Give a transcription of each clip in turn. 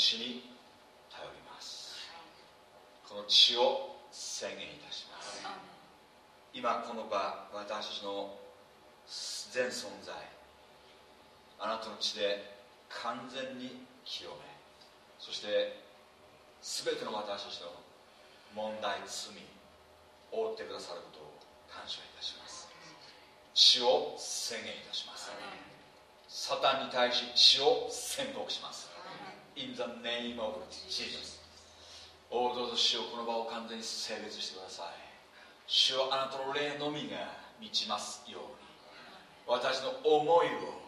血に頼ります。この血を宣言いたします。今この場私たちの全存在あなたの血で完全に清めそして全ての私たちの問題罪覆ってくださることを感謝いたします。血を宣言いたします。サタンに対し血を宣告します。in the name of Jesus. 主をこの場を完全に性別してください。主をあなたの霊のみが満ちますように。私の思いを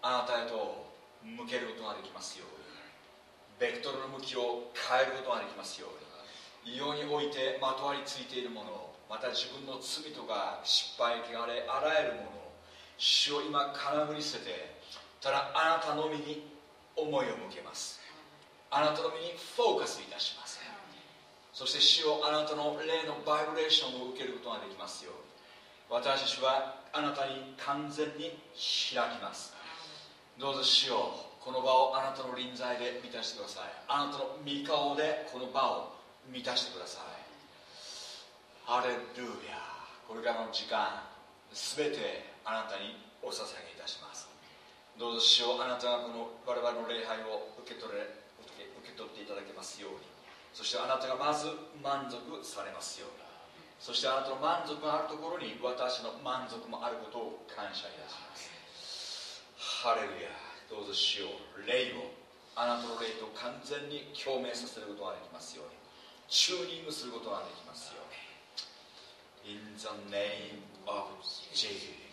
あなたへと向けることができますように。ベクトルの向きを変えることができますように。異様においてまとわりついているものまた自分の罪とか失敗汚れあらゆるもの主を今空振り捨ててただあなたのみに思いを向けます。あなたの身にフォーカスいたしますそして主をあなたの霊のバイブレーションを受けることができますように。私たちはあなたに完全に開きます。どうぞ主よこの場をあなたの臨在で満たしてください。あなたの御顔でこの場を満たしてください。ハレルヤこれからの時間全てあなたにお捧げいたします。どうぞ主よあなたがこの我々の礼拝を受け取れ取っていただけますように。そしてあなたがまず満足されますように。そしてあなたの満足があるところに私の満足もあることを感謝いたします。ハレルヤ。どうぞしよう。霊を。あなたの霊と完全に共鳴させることができますように。チューニングすることができますように。In the name of Jesus.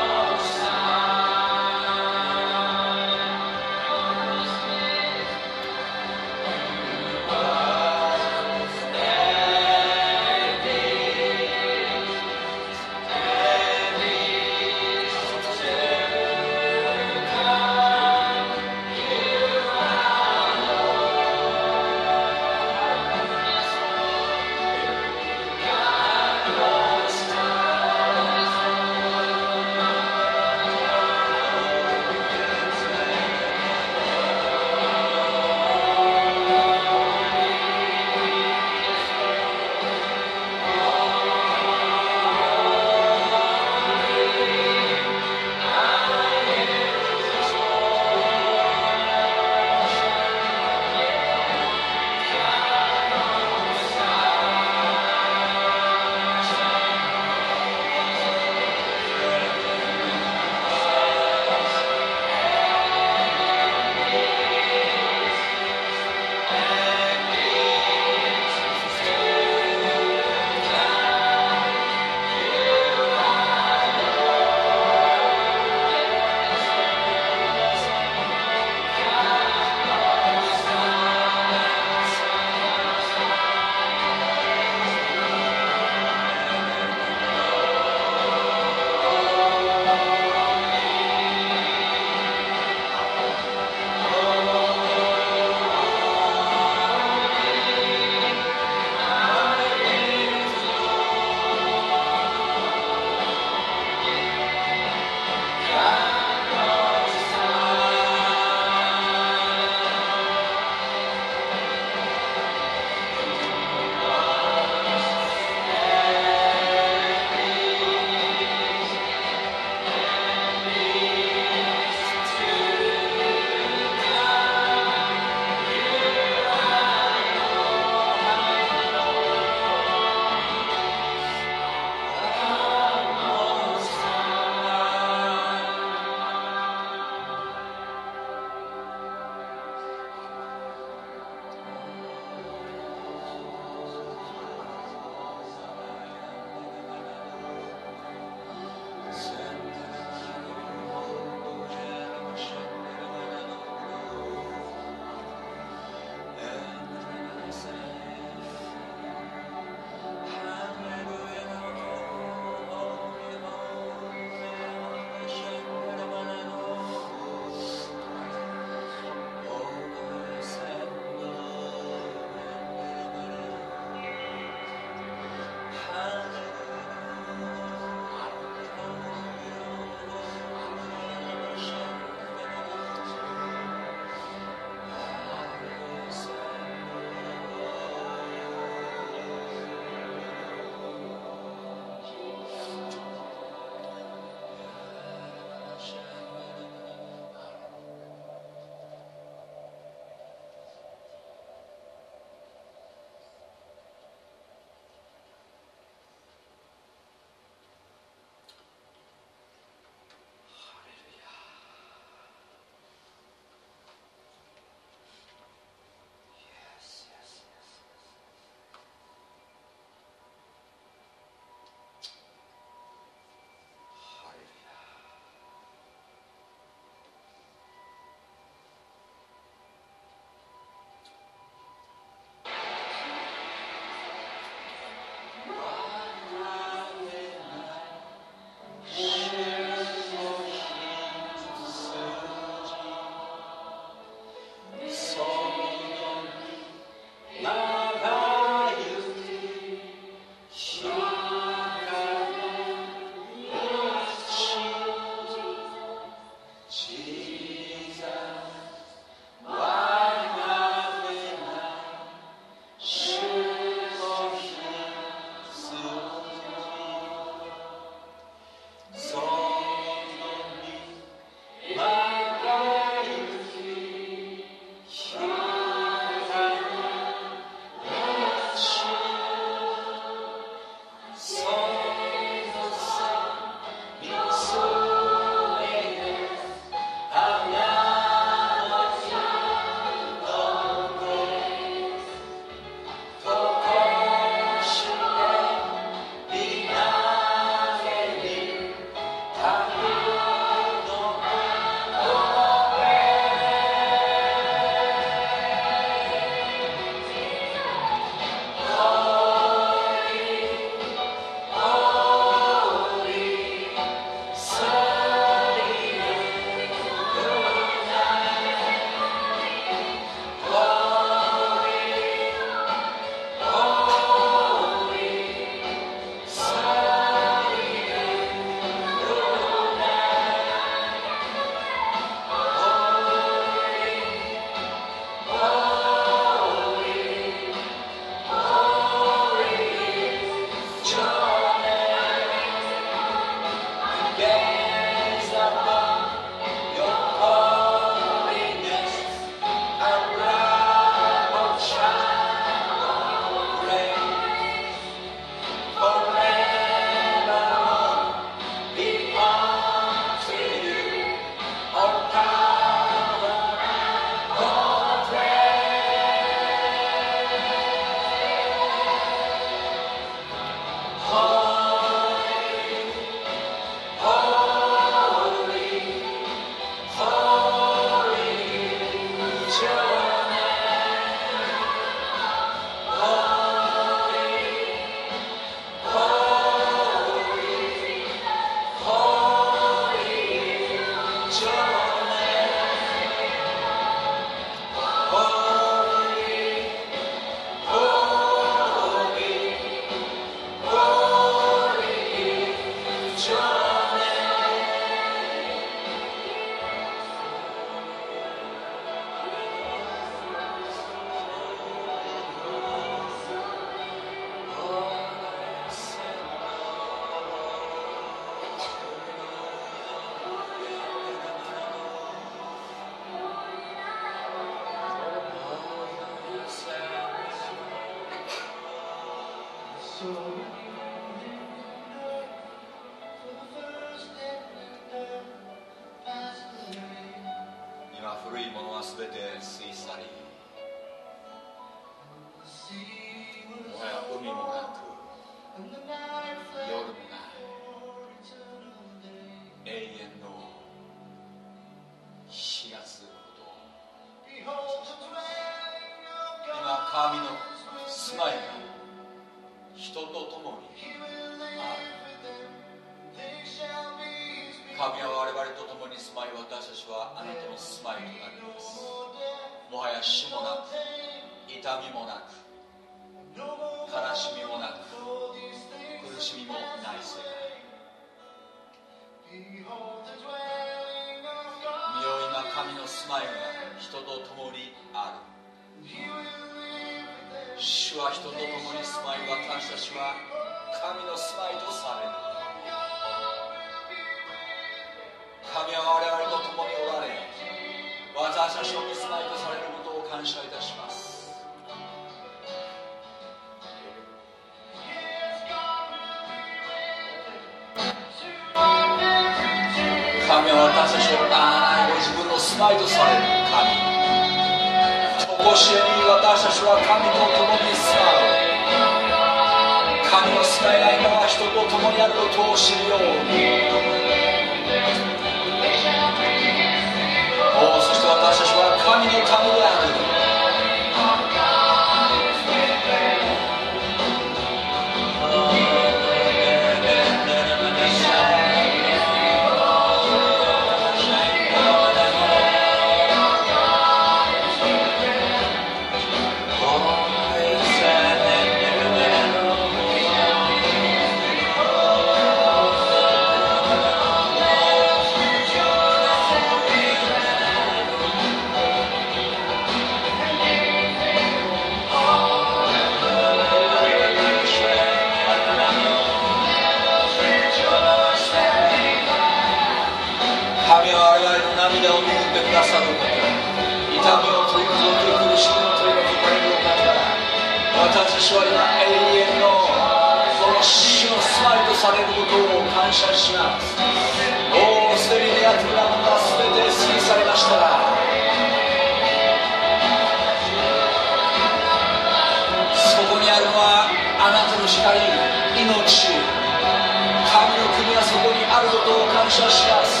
謝します。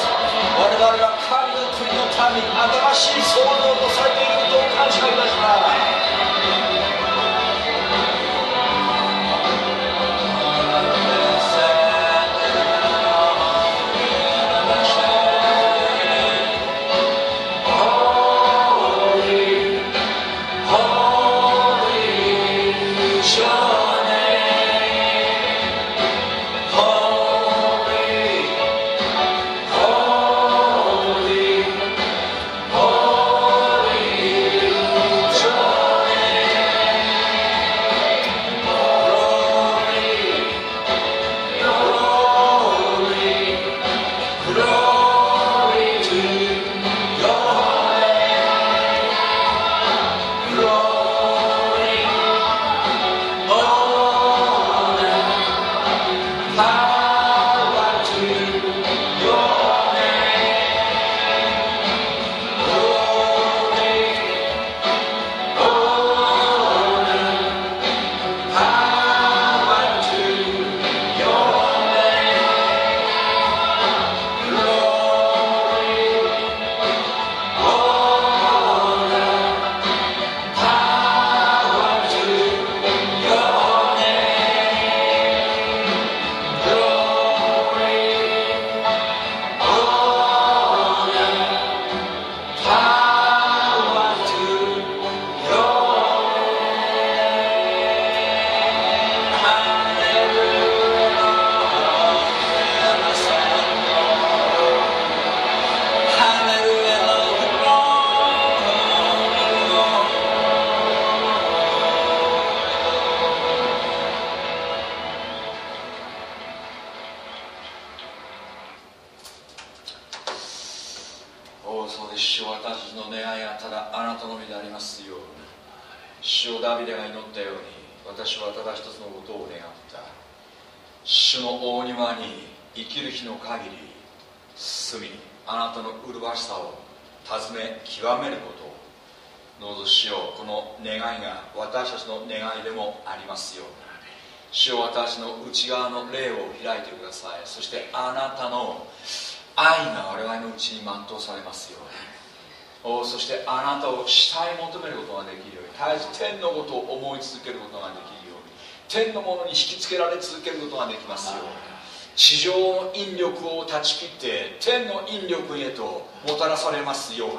我々は神の国の民新しい創造ち切って天の引力へともたらされますように。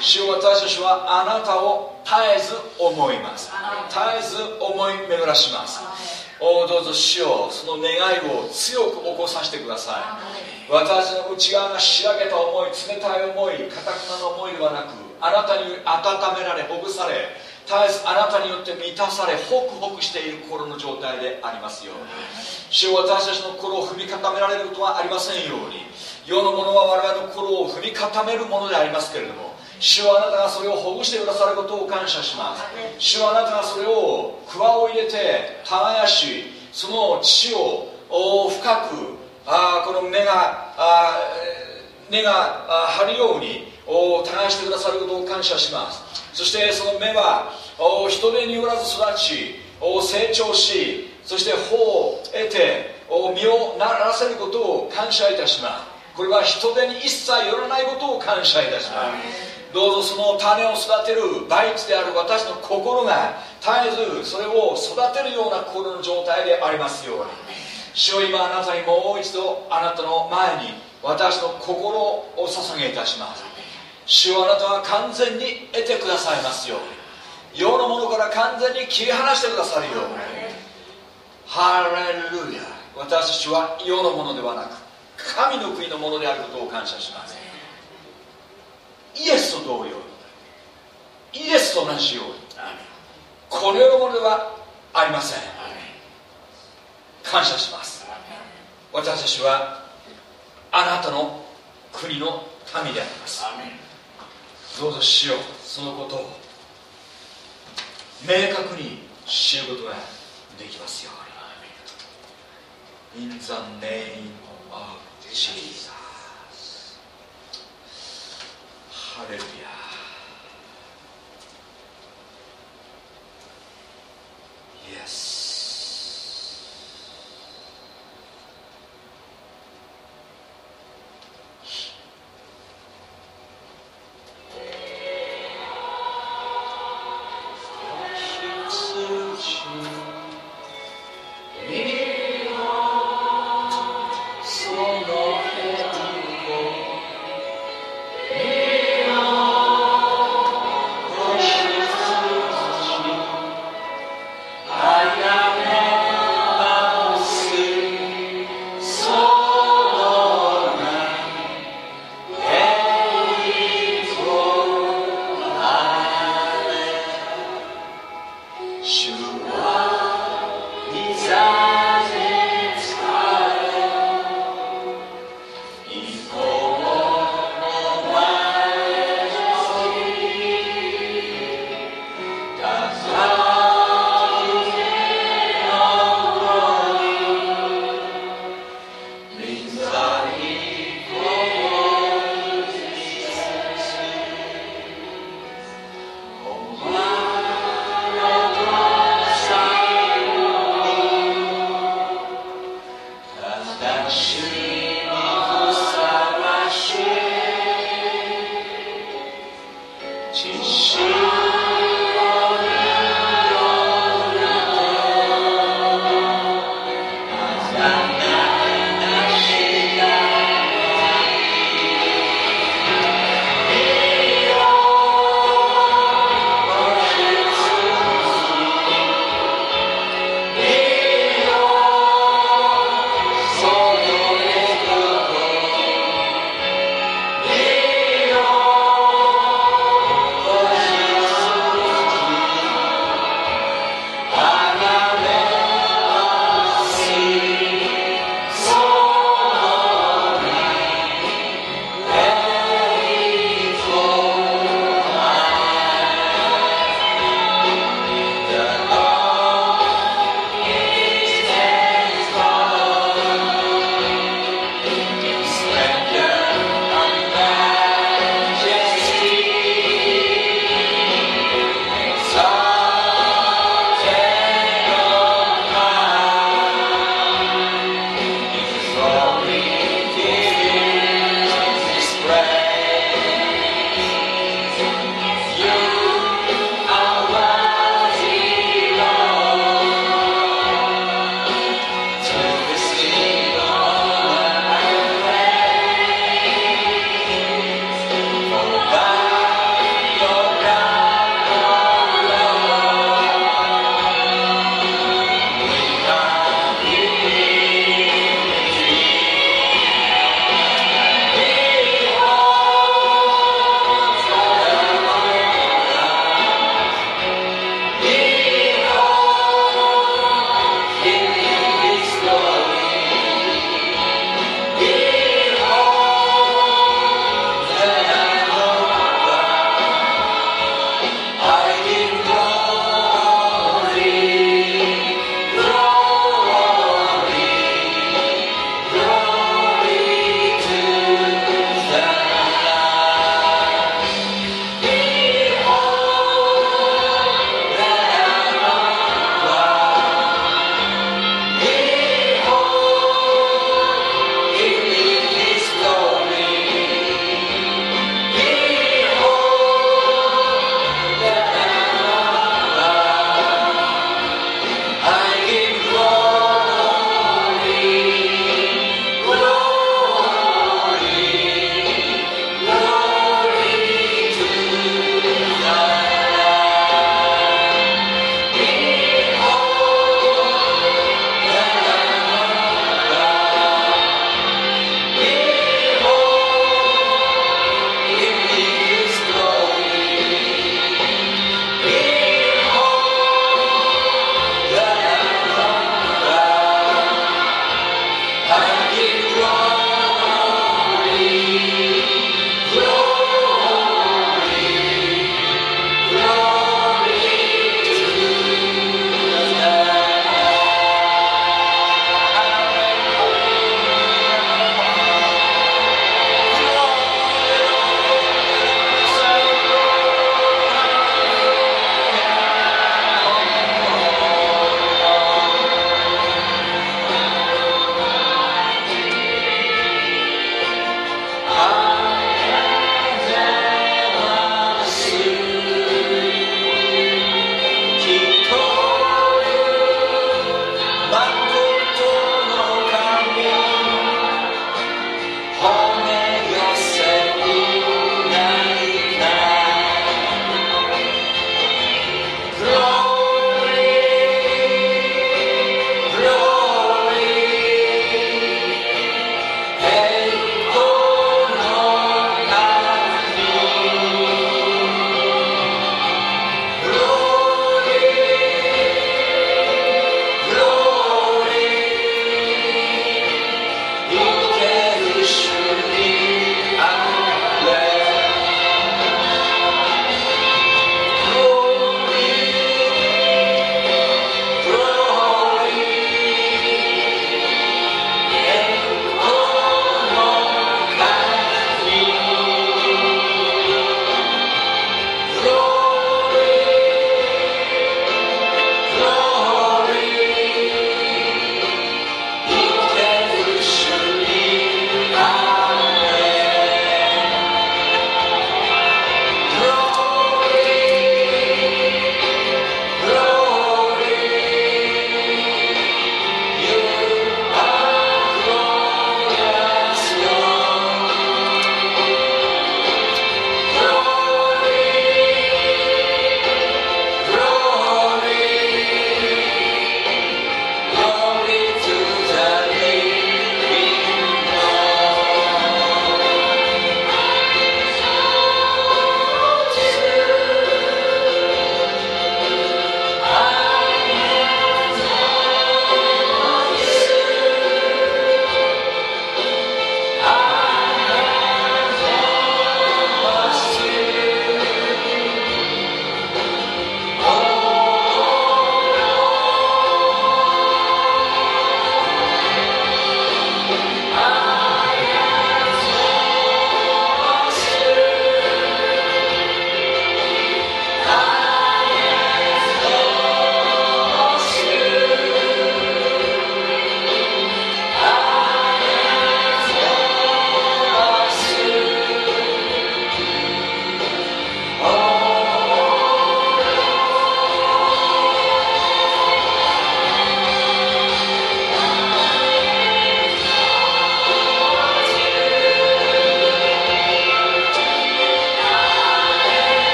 主よ私たちはあなたを絶えず思います。絶えず思い巡らします。おどうぞ主よその願いを強く起こさせてください。私の内側がしらけた思い冷たい思いかたくなの思いではなくあなたに温められほぐされ絶えずあなたによって満たされホクホクしている心の状態でありますように。主よ私たちの心を踏み固められることはありませんように。世のものは我々の心を踏み固めるものでありますけれども主はあなたがそれをほぐしてくださることを感謝します。主はあなたがそれをくわを入れて耕しその地を深くあこの根があ根が張るように耕してくださることを感謝します。そしてその芽は人手によらず育ち成長しそして穂を得て実をならせることを感謝いたします。これは人手に一切よらないことを感謝いたします。どうぞその種を育てる大地である私の心が絶えずそれを育てるような心の状態でありますように。主よ今あなたにもう一度あなたの前に私の心を捧げいたします主よあなたは完全に得てくださいますように。世のものから完全に切り離してくださるように。ハレルヤ。私たちは世のものではなく神の国のものであることを感謝します。イエスと同様イエスと同じように。この世のものではありません。感謝します。私たちはあなたの国の民であります。どうぞしようそのことを明確に知ることができますよ。う。に In the name of Jesus ハレルヤ Yes. Sono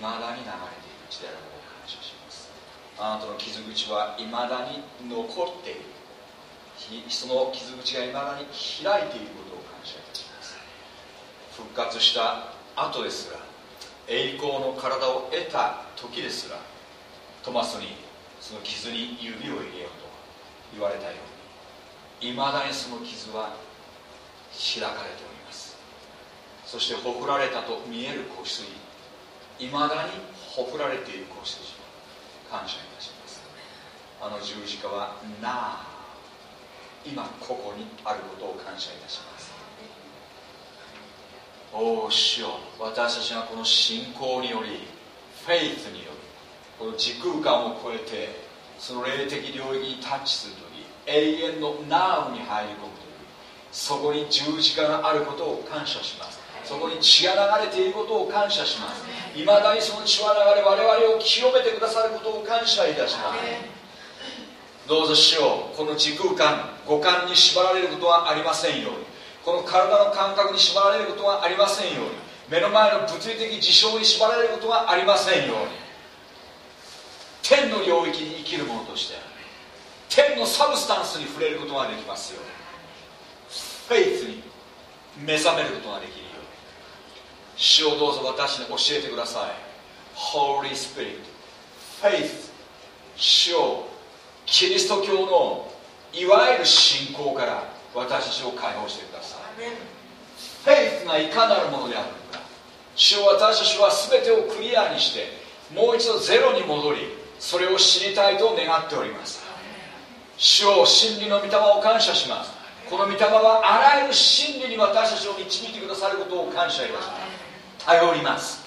未だに流れている地であることを感謝します。あなたの傷口は未だに残っている。その傷口が未だに開いていることを感謝いたします。復活した後ですら栄光の体を得た時ですらトマスにその傷に指を入れようと言われたようにいまだにその傷は開かれております。そしてほくられたと見えるまだに誇られている子羊感謝いたします。あの十字架はなあ今ここにあることを感謝いたします。おお師匠私たちはこの信仰によりフェイスによりこの時空間を超えてその霊的領域にタッチするとき永遠のナウに入り込むというそこに十字架があることを感謝します。そこに血が流れていることを感謝します。いまだにその血は流れ我々を清めてくださることを感謝いたします。どうぞしようこの時空間五感に縛られることはありませんように。この体の感覚に縛られることはありませんように。目の前の物理的事象に縛られることはありませんように。天の領域に生きるものとして天の substance に触れることができますように。フェイスに目覚めることができる。主をどうぞ私に教えてください。Holy Spirit Faith 主をキリスト教のいわゆる信仰から私たちを解放してください。フェイスがいかなるものであるのか主を私たちは全てをクリアにしてもう一度ゼロに戻りそれを知りたいと願っております。主を真理の御霊を感謝します。この御霊はあらゆる真理に私たちを導いてくださることを感謝いたします頼ります。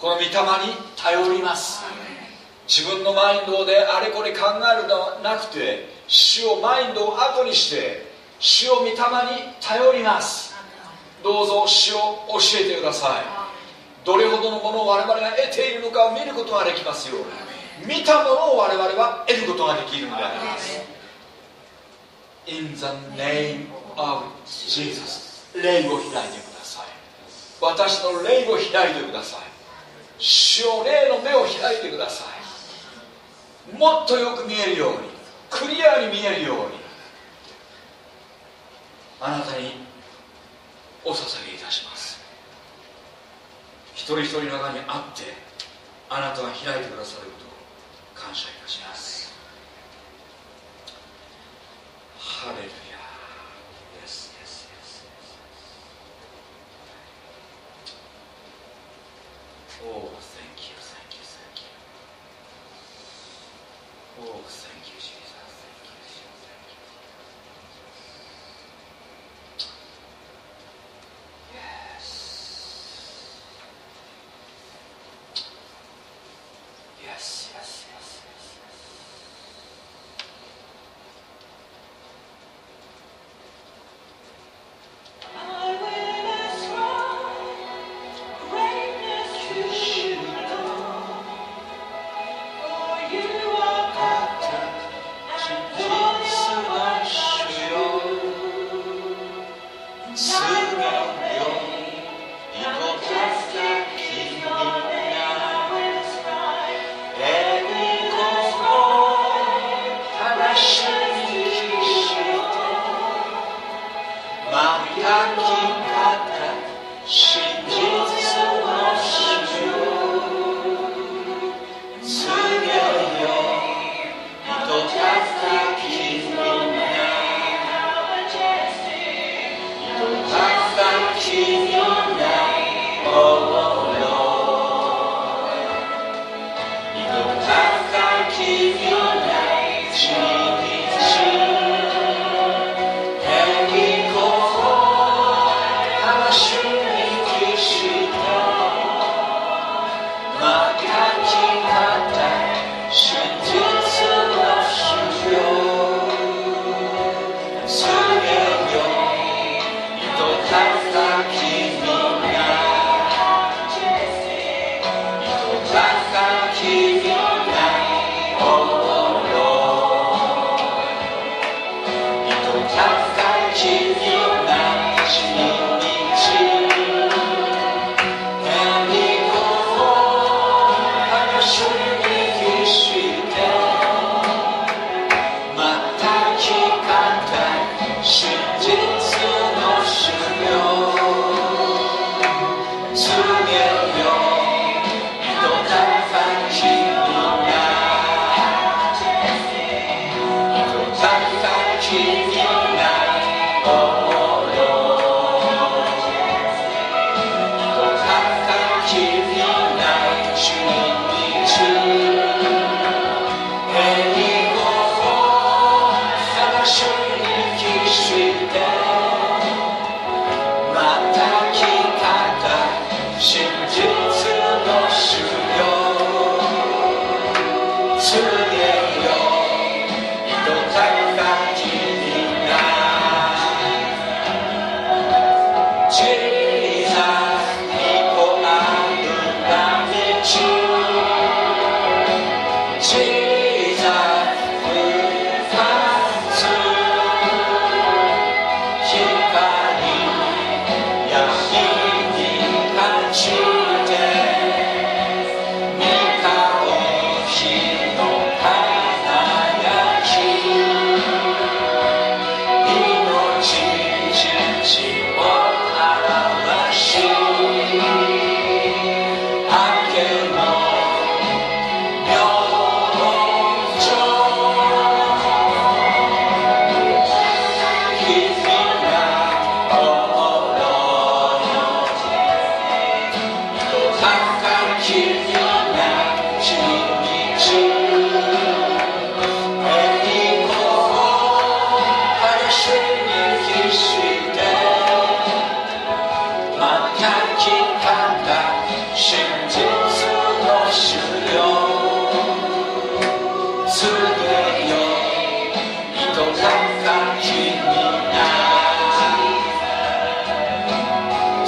この御霊に頼ります。自分のマインドであれこれ考えるのではなくて主をマインドを後にして主を御霊に頼ります。どうぞ主を教えてください。どれほどのものを我々が得ているのかを見ることができますように。見たものを我々は得ることができるのであります。In the name of Jesus 霊を開いて私の霊を開いてください。主を霊の目を開いてください。もっとよく見えるようにクリアに見えるようにあなたにお捧げいたします。一人一人の中にあってあなたが開いてくださることを感謝いたします。ハレルヤ。Oh, thank you, thank you, thank you. Oh, thank you,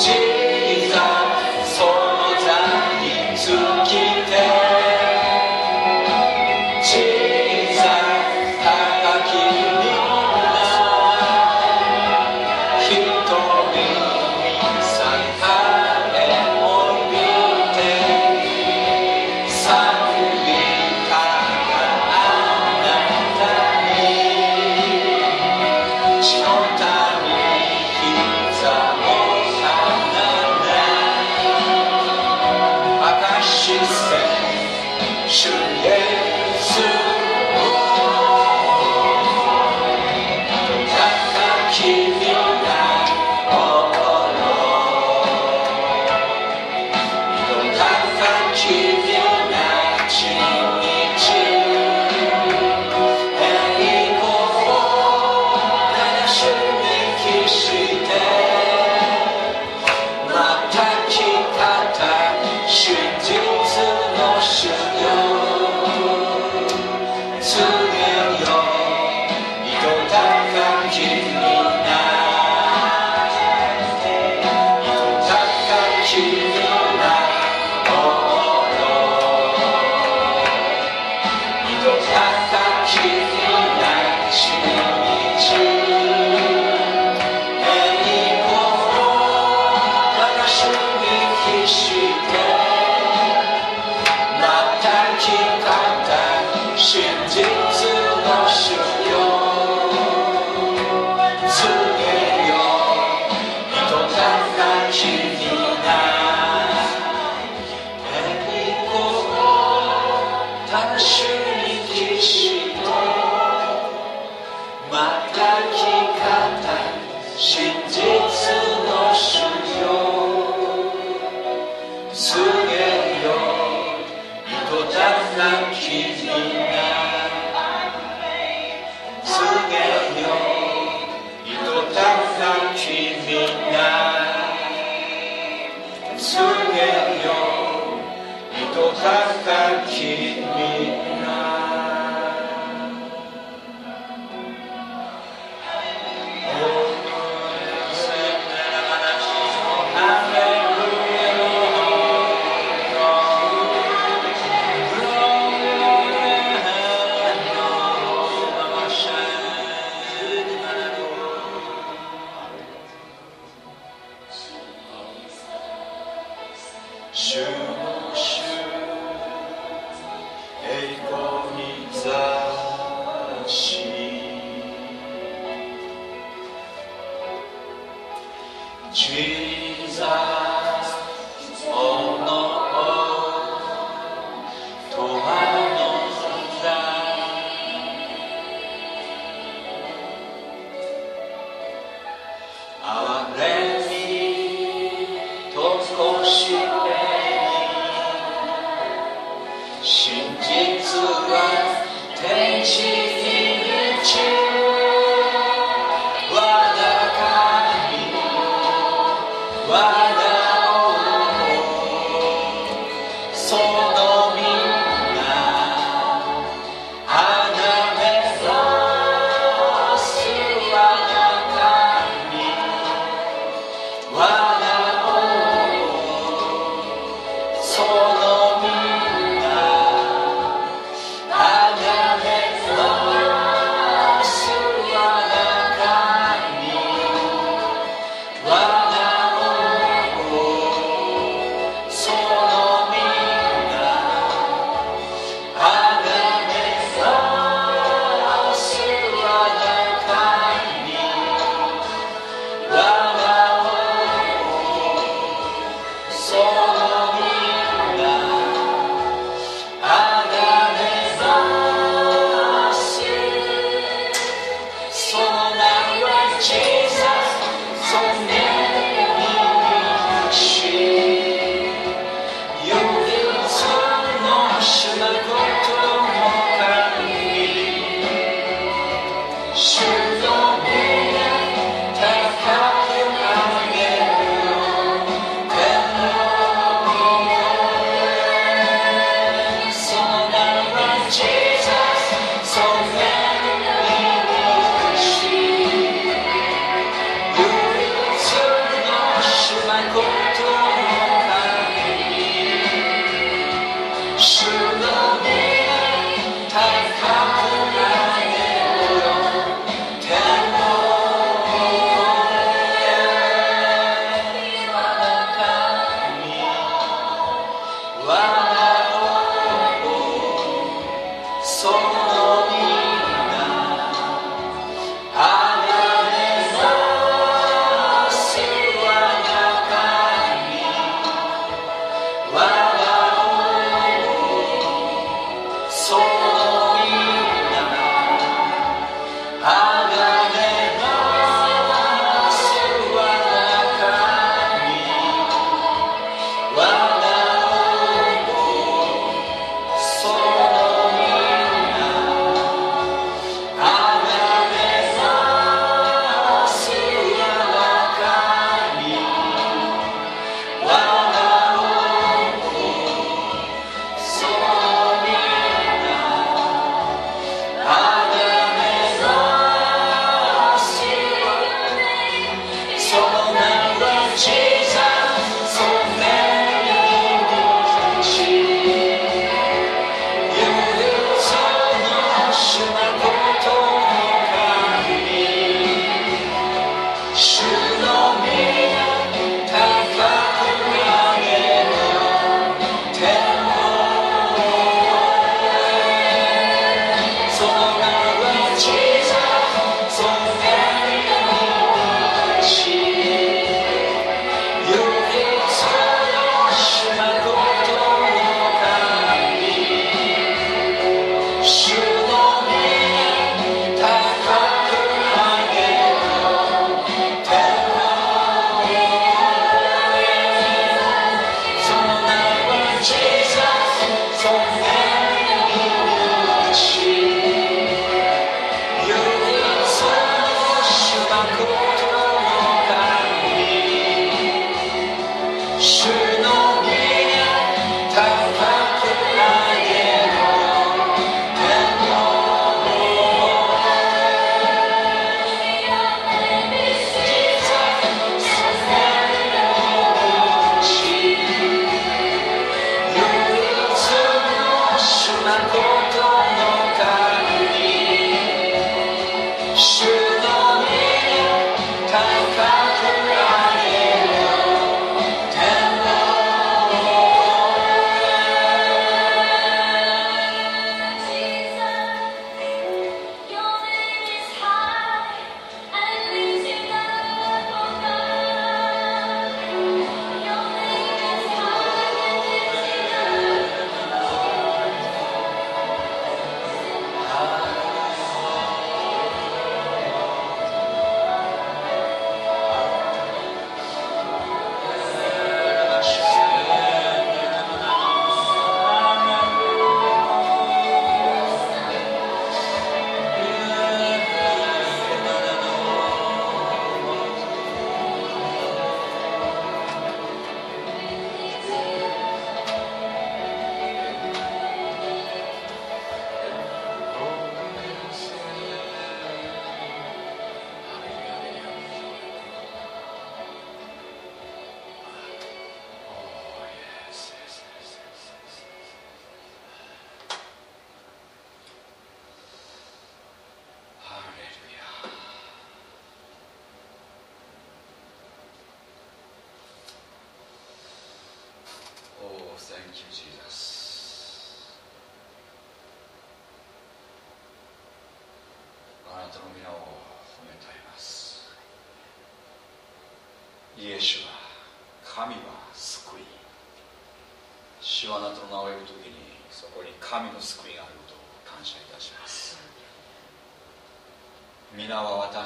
ti.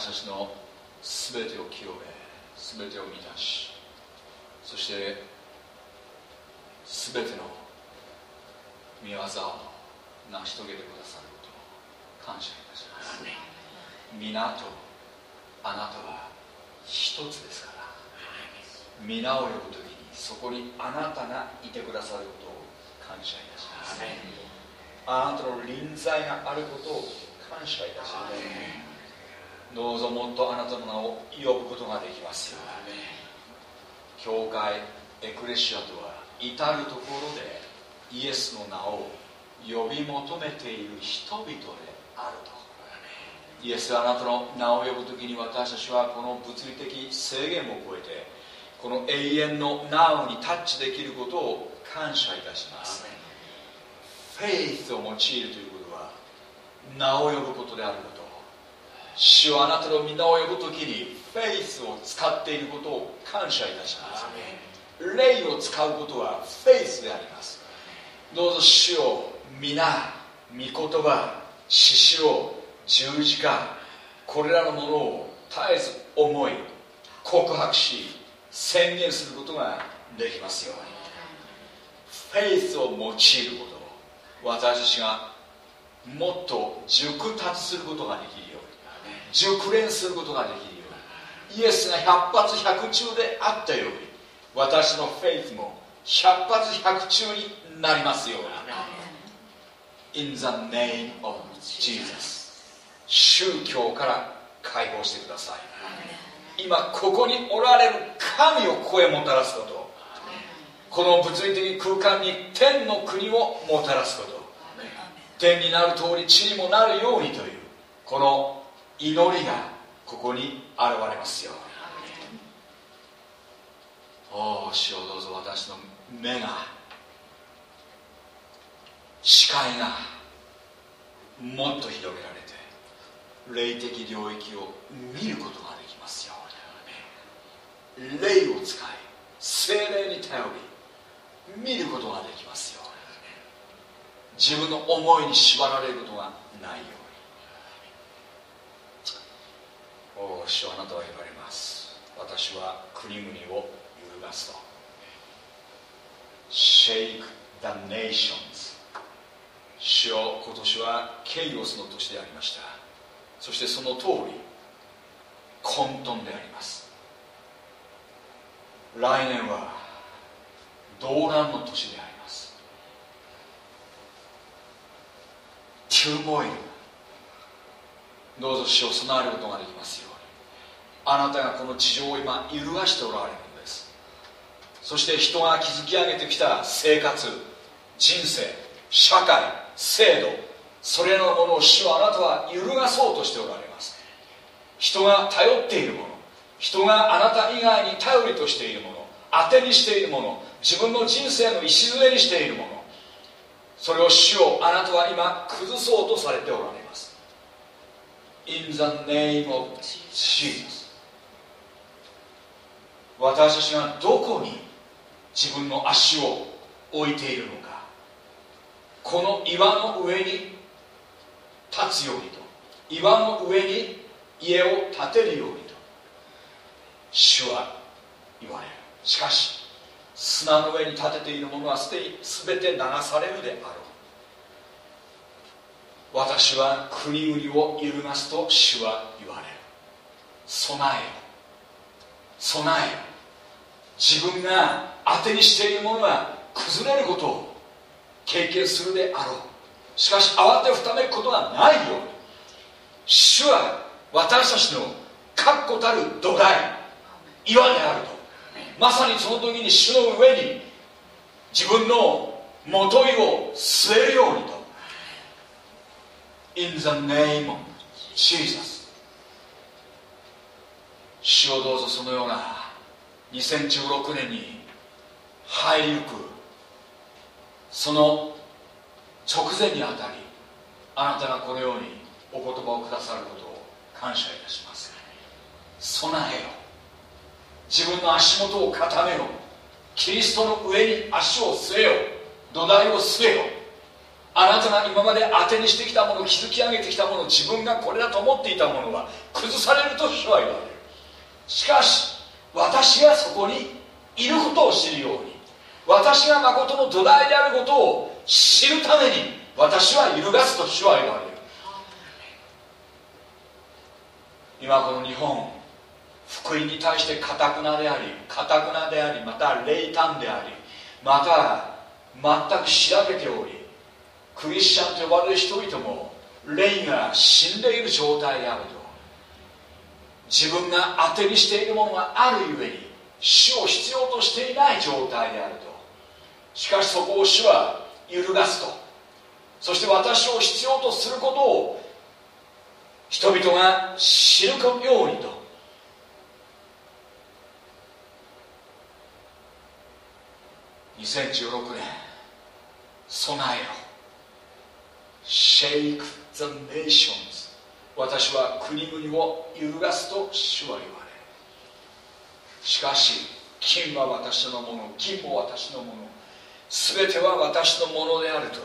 私たちの全てを清め全てを満たしそして全ての見業を成し遂げてくださることを感謝いたします。皆とあなたは一つですから皆を呼ぶときにそこにあなたがいてくださることを感謝いたします。あなたの臨在があることを感謝いたしますどうぞもっとあなたの名を呼ぶことができます。よ教会エクレシアとは至る所でイエスの名を呼び求めている人々であると。イエスはあなたの名を呼ぶ時に私たちはこの物理的制限を超えてこの永遠の Now にタッチできることを感謝いたします。フェイスを用いるということは名を呼ぶことである主はあなたの皆を呼ぶ時にフェイスを使っていることを感謝いたします。霊を使うことはフェイスであります。どうぞ主を皆御言葉獅子を十字架これらのものを絶えず思い告白し宣言することができますように。フェイスを用いること。を私たちがもっと熟達することができ熟練することができるように。イエスが百発百中であったように私のフェイスも百発百中になりますように。In the name of Jesus 宗教から解放してください。今ここにおられる神をここへもたらすこと。この物理的空間に天の国をもたらすこと。天になる通り地にもなるようにというこの祈りがここに現れますよおお主をどうぞ私の目が視界がもっと広げられて霊的領域を見ることができますよ霊を使い精霊に頼り見ることができますよ自分の思いに縛られることがないように。主はあなたは言われます。私は国々を揺るがすと。Shake the nations. 主よ今年はケイオスの年でありました。そしてその通り混沌であります。来年は動乱の年であります。トゥーモイルどうぞ死を備えることができますよあなたがこの地上を今揺るがしておられるのです。そして人が築き上げてきた生活人生社会制度それらのものを主はあなたは揺るがそうとしておられます。人が頼っているもの人があなた以外に頼りとしているもの当てにしているもの自分の人生の礎にしているものそれを主をあなたは今崩そうとされておられます。In the name of Jesus. 私たちがどこに自分の足を置いているのかこの岩の上に立つようにと岩の上に家を建てるようにと主は言われる。しかし砂の上に建てているものはすべて流されるであろう。私は国々を揺るがすと主は言われる。備えよ備えよ自分が当てにしているものが崩れることを経験するであろう。しかし慌てふためくことがないように。主は私たちの確固たる土台岩であると。まさにその時に主の上に自分のもといを据えるようにと。In the name of Jesus 主をどうぞそのような2016年に入りゆくその直前にあたりあなたがこのようにお言葉をくださることを感謝いたします。備えよ自分の足元を固めよキリストの上に足を据えよ。土台を据えよ。あなたが今まで当てにしてきたもの築き上げてきたもの自分がこれだと思っていたものは崩されると主は言われる。しかし私がそこにいることを知るように。私が誠の土台であることを知るために私は揺るがすと主は言われる。今この日本福音に対してかたくなでありかたくなでありまた冷淡でありまた全くしらけておりクリスチャンと呼ばれる人々も霊が死んでいる状態であると。自分が当てにしているものがあるゆえに死を必要としていない状態であると。しかしそこを主は揺るがすと。そして私を必要とすることを人々が知るようにと。2016年備えよ Shake the nations. 私は国々を揺るがすと主は言われるしかし金は私のもの銀も私のもの全ては私のものであると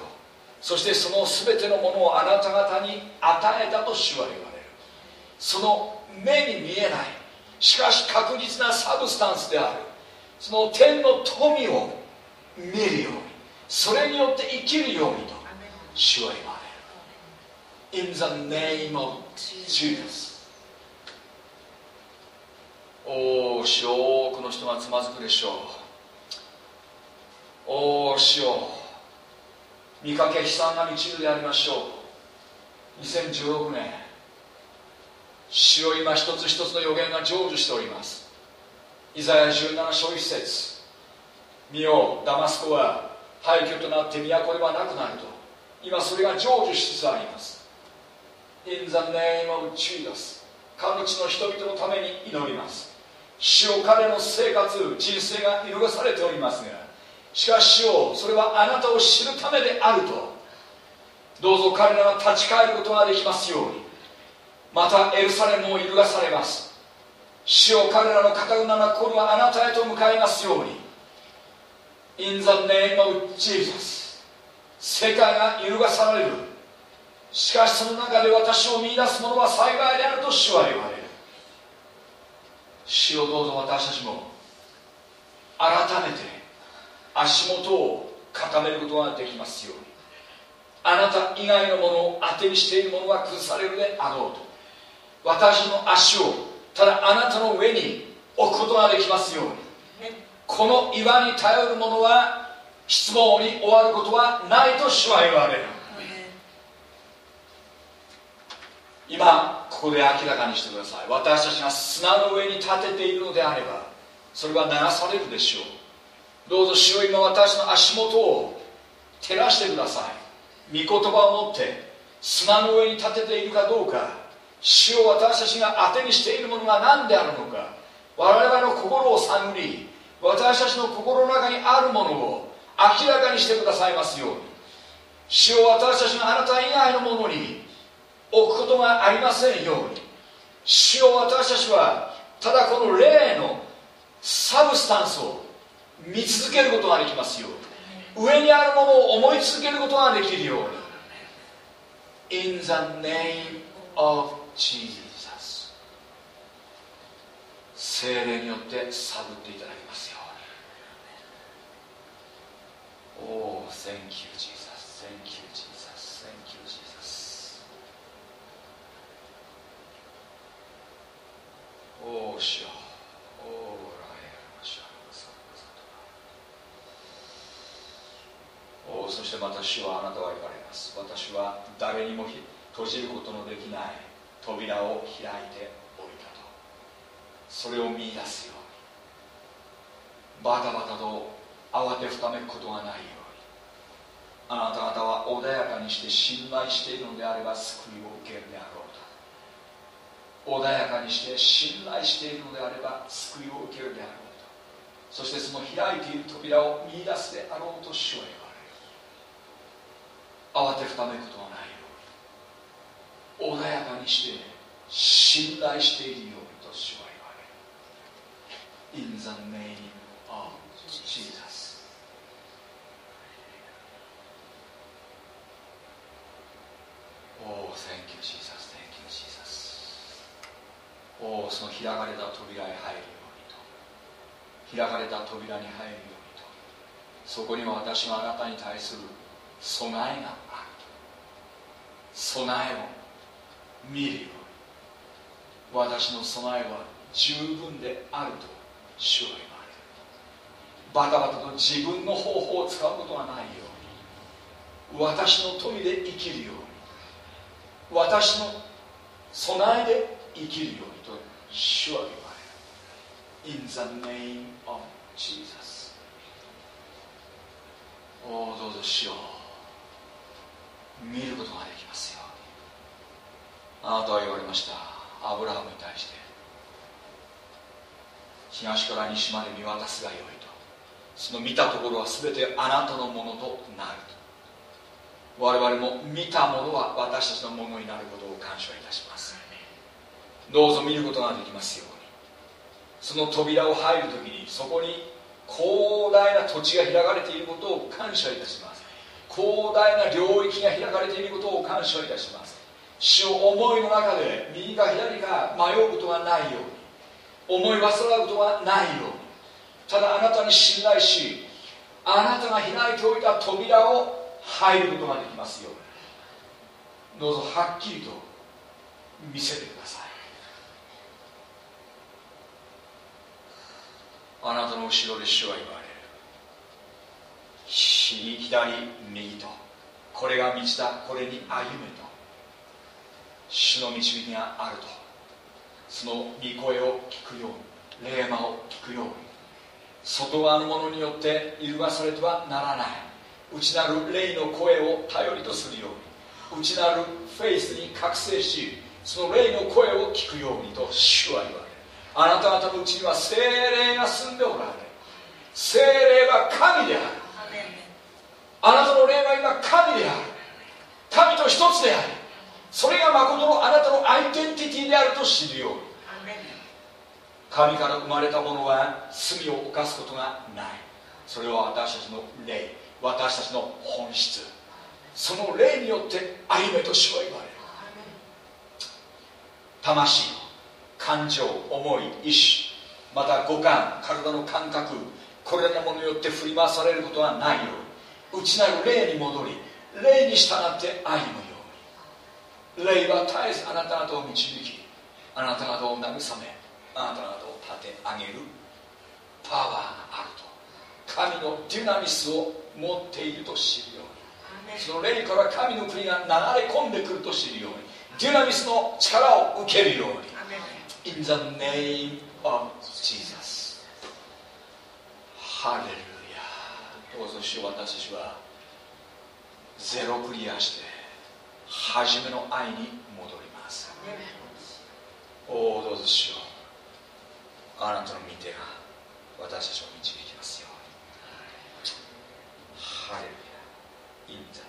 そしてその全てのものをあなた方に与えたと主は言われる。その目に見えないしかし確実なサブスタンスである。その天の富を見るようにそれによって生きるようにと主は言われる In the name of Jesus. おお主よ多くの人がつまずくでしょう。おお主よ見かけ悲惨な道でありましょう。2016年。主よ今一つ一つの予言が成就しております。イザヤ17章一節。見よダマスコは廃墟となって都ではなくなると。今それが成就しつつあります。In the name of Jesus 各地の人々のために祈ります。主を彼の生活人生が揺るがされておりますがしかし主をそれはあなたを知るためであると。どうぞ彼らが立ち返ることができますように。またエルサレムを揺るがされます。主を彼らの片うなな心はあなたへと向かいますように。In the name of Jesus 世界が揺るがされる。しかしその中で私を見出す者は幸いであると主は言われる。主をどうぞ私たちも改めて足元を固めることができますように。あなた以外のものを当てにしているものは崩されるであろうと。私の足をただあなたの上に置くことができますように。この岩に頼る者は質問に終わることはないと主は言われる。今ここで明らかにしてください。私たちが砂の上に立てているのであればそれは流されるでしょう。どうぞ主よ今私の足元を照らしてください。御言葉を持って砂の上に立てているかどうか主を私たちが当てにしているものが何であるのか我々の心を探り私たちの心の中にあるものを明らかにしてくださいますように。主を私たちがあなた以外のものに置くことがありませんように。主を私たちはただこの霊のサブスタンスを見続けることができますように。上にあるものを思い続けることができるように。In the name of Jesus 精霊によって探っていただきますように。Oh thank you Jesus thank you Jesus thank you Jesus おおしよおおらえましょうおおそしてまた主はあなたは言われます。私は誰にも閉じることのできない。扉を開いておいたと。それを見出すように。バタバタと慌てふためくことがないように。あなた方は穏やかにして信頼しているのであれば救いを受けるであろう穏やかにして信頼しているのであれば救いを受けるであろうと。そしてその開いている扉を見出すであろうと主は言われる。慌てふためくことはない。ように穏やかにして信頼しているようにと主は言われる。In the name of Jesus おお Thank you Jesus Thank you Jesus おおその開かれた扉へ入るようにと。開かれた扉に入るようにと。そこには私はあなたに対する備えがある備えを見るように私の備えは十分であると主は言われるバタバタと自分の方法を使うことがないように私の富で生きるように。私の備えで生きるようにと主は言われる。In the name of Jesus おおどうぞしよう見ることができますよあなたは言われました。アブラハムに対して東から西まで見渡すがよいと。その見たところは全てあなたのものとなると。我々も見たものは私たちのものになることを感謝いたします。どうぞ見ることができますように。その扉を入るときにそこに広大な土地が開かれていることを感謝いたします。広大な領域が開かれていることを感謝いたします。主を思いの中で右か左か迷うことがないように。思い煩うことがないように。ただあなたに信頼しあなたが開いておいた扉を入ることができますように。どうぞはっきりと見せてください。あなたの後ろで主は言われる。左右と。これが道だ。これに歩めと。主の導きがあると。その御声を聞くように。霊魔を聞くように。外側のものによって揺るがされてはならない。内なる霊の声を頼りとするように。内なるフェイスに覚醒しその霊の声を聞くようにと主は言われる。あなた方のうちには精霊が住んでおられる。精霊は神である。あなたの霊は今神である。神と一つでありそれが誠のあなたのアイデンティティであると知るよう。に神から生まれたものは罪を犯すことがない。それは私たちの霊。私たちの本質。その霊によって歩めと主は言われる。魂。感情思い意志また五感体の感覚これらのものによって振り回されることがないように内なる霊に戻り霊に従って歩むように。霊は絶えずあなた方を導きあなた方を慰めあなた方を立て上げるパワーがあると。神のデュナミスを持っていると知るように。その霊から神の国が流れ込んでくると知るように。デュナミスの力を受けるように In the name of Jesus. ハレルヤどうぞ主私たちはゼロクリアして初めの愛に戻ります。おおどうぞ主よあなたの御手が私たちを導きますように。ハレルヤ In the name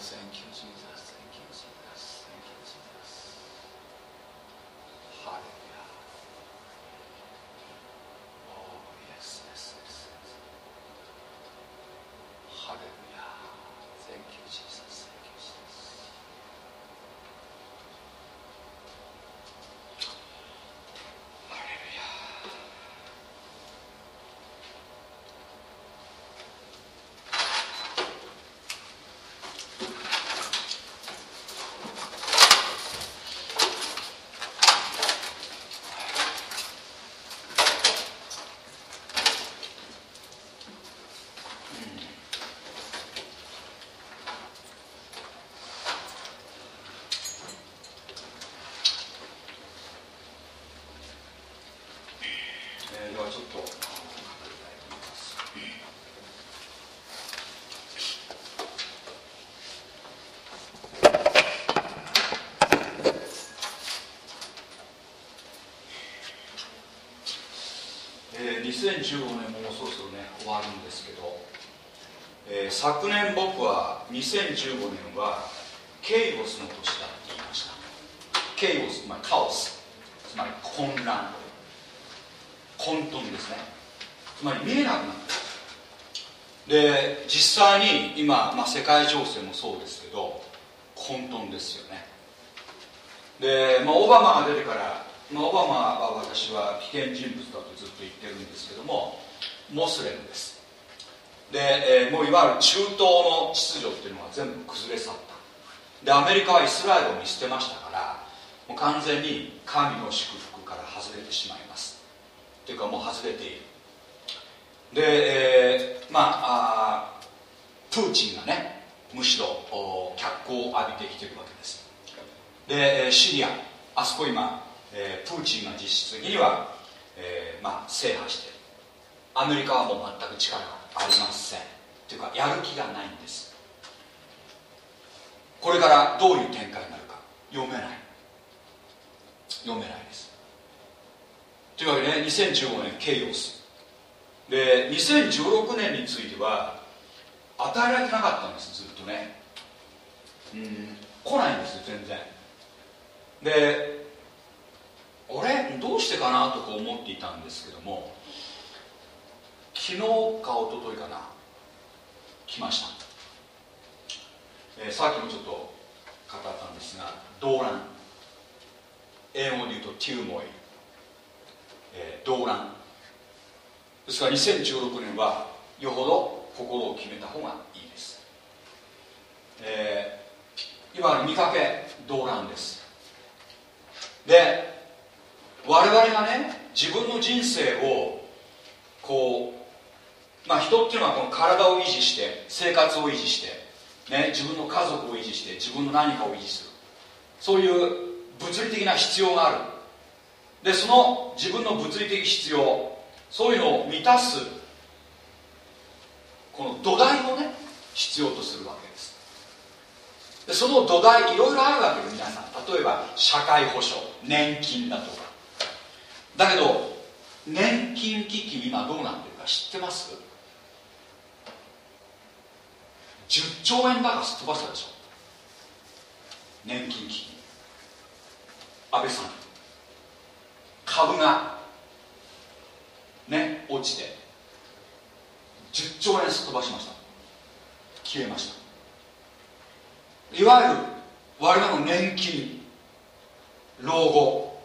Thank you, Jesus. えー、ではちょっとえー、2015年もうそろそろね終わるんですけど、えー昨年僕は2015年はケイオスの年だって言いましたケイオスつまりカオスつまり混乱混沌ですねつまり見えなくなったで実際に今、まあ、世界情勢もそうですけど混沌ですよね。で、まあ、オバマが出てから、まあ、オバマは私は危険人物だとずっと言ってるんですけどもモスレムです。で、えーもういわゆる中東の秩序っていうのが全部崩れ去った。でアメリカはイスラエルを見捨てましたからもう完全に神の祝福から外れてしまいます。っていうかもう外れている。で、えーまああープーチンがねむしろお脚光を浴びてきてるわけです。でシリアあそこ今、えープーチンが実質的には、えーまあ、制覇してるアメリカはもう全く力がありません。というかやる気がないんです。これからどういう展開になるか読めない。読めないです。というわけで、ね、2015年ケイオス。で2016年については与えられてなかったんですずっとね。来ないんですよ全然。であれどうしてかなとか思っていたんですけども昨日か一昨日かな来ました、えーさっきもちょっと語ったんですが動乱。英語で言うとテューモイ、えー動乱。ですから2016年はよほど心を決めた方がいいです、えー今見かけ動乱です。で我々がね自分の人生をこうまあ人っていうのはこの体を維持して生活を維持して、ね、自分の家族を維持して自分の何かを維持する。そういう物理的な必要がある。でその自分の物理的必要そういうのを満たすこの土台をね必要とするわけ。でその土台いろいろあるわけです皆さん。例えば社会保障年金だとか。だけど年金基金今どうなってるか知ってます？10兆円高すっ飛ばしたでしょ。年金基金。安倍さん。株がね落ちて。10兆円すっ飛ばしました。消えました。いわゆる我々の年金老後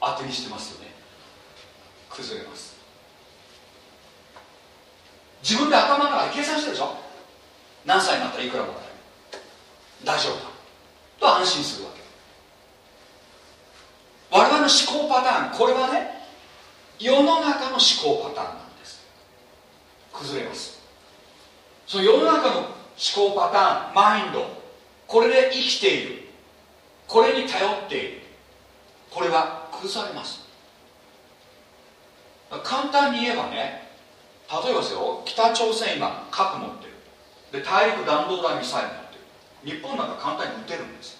当てにしてますよね。崩れます。自分で頭の中で計算してるでしょ。何歳になったらいくらもらえる。大丈夫だと安心するわけ。我々の思考パターン。これはね世の中の思考パターンなんです。崩れます。その世の中の思考パターンマインドこれで生きている。これに頼っている。これは崩されます。簡単に言えばね例えばですよ北朝鮮今核持ってる。で大陸弾道弾ミサイル持ってる。日本なんか簡単に撃てるんです。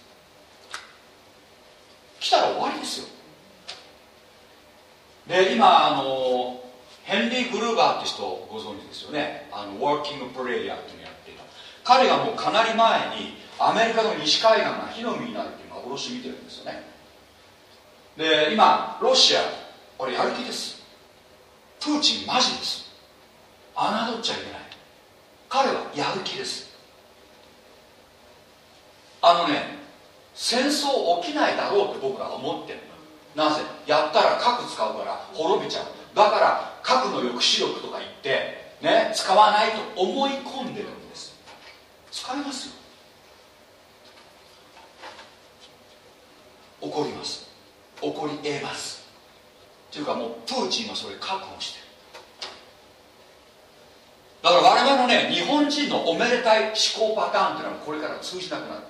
来たら終わりですよ。で今あのヘンリー・グルーバーって人ご存知ですよね。あのワーキングプレイヤーっていうのやっていた。彼がもうかなり前にアメリカの西海岸が火の海になるっていう幻見てるんですよね。で今ロシアこれやる気です。プーチンマジです。侮っちゃいけない。彼はやる気です。あのね戦争起きないだろうって僕らは思ってるなぜ？やったら核使うから滅びちゃう。だから核の抑止力とか言ってね使わないと思い込んでるんです。使いますよ。起こります。起こり得ます。っていうかもうプーチンはそれ覚悟してる。だから我々のね日本人のおめでたい思考パターンっていうのはこれから通じなくなる。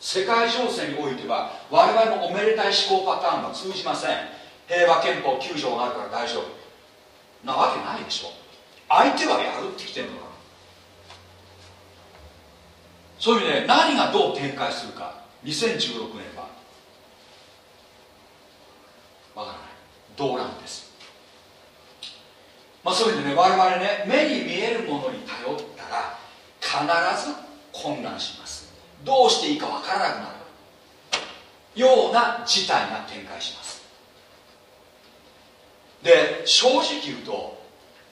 世界情勢においては我々のおめでたい思考パターンは通じません。平和憲法9条があるから大丈夫。なわけないでしょ。相手はやるってきてんのか。そういう意味で何がどう展開するか。2016年はわからない。動乱です。まあそういう意味でね我々ね目に見えるものに頼ったら必ず混乱します。どうしていいかわからなくなるような事態が展開します。で正直言うと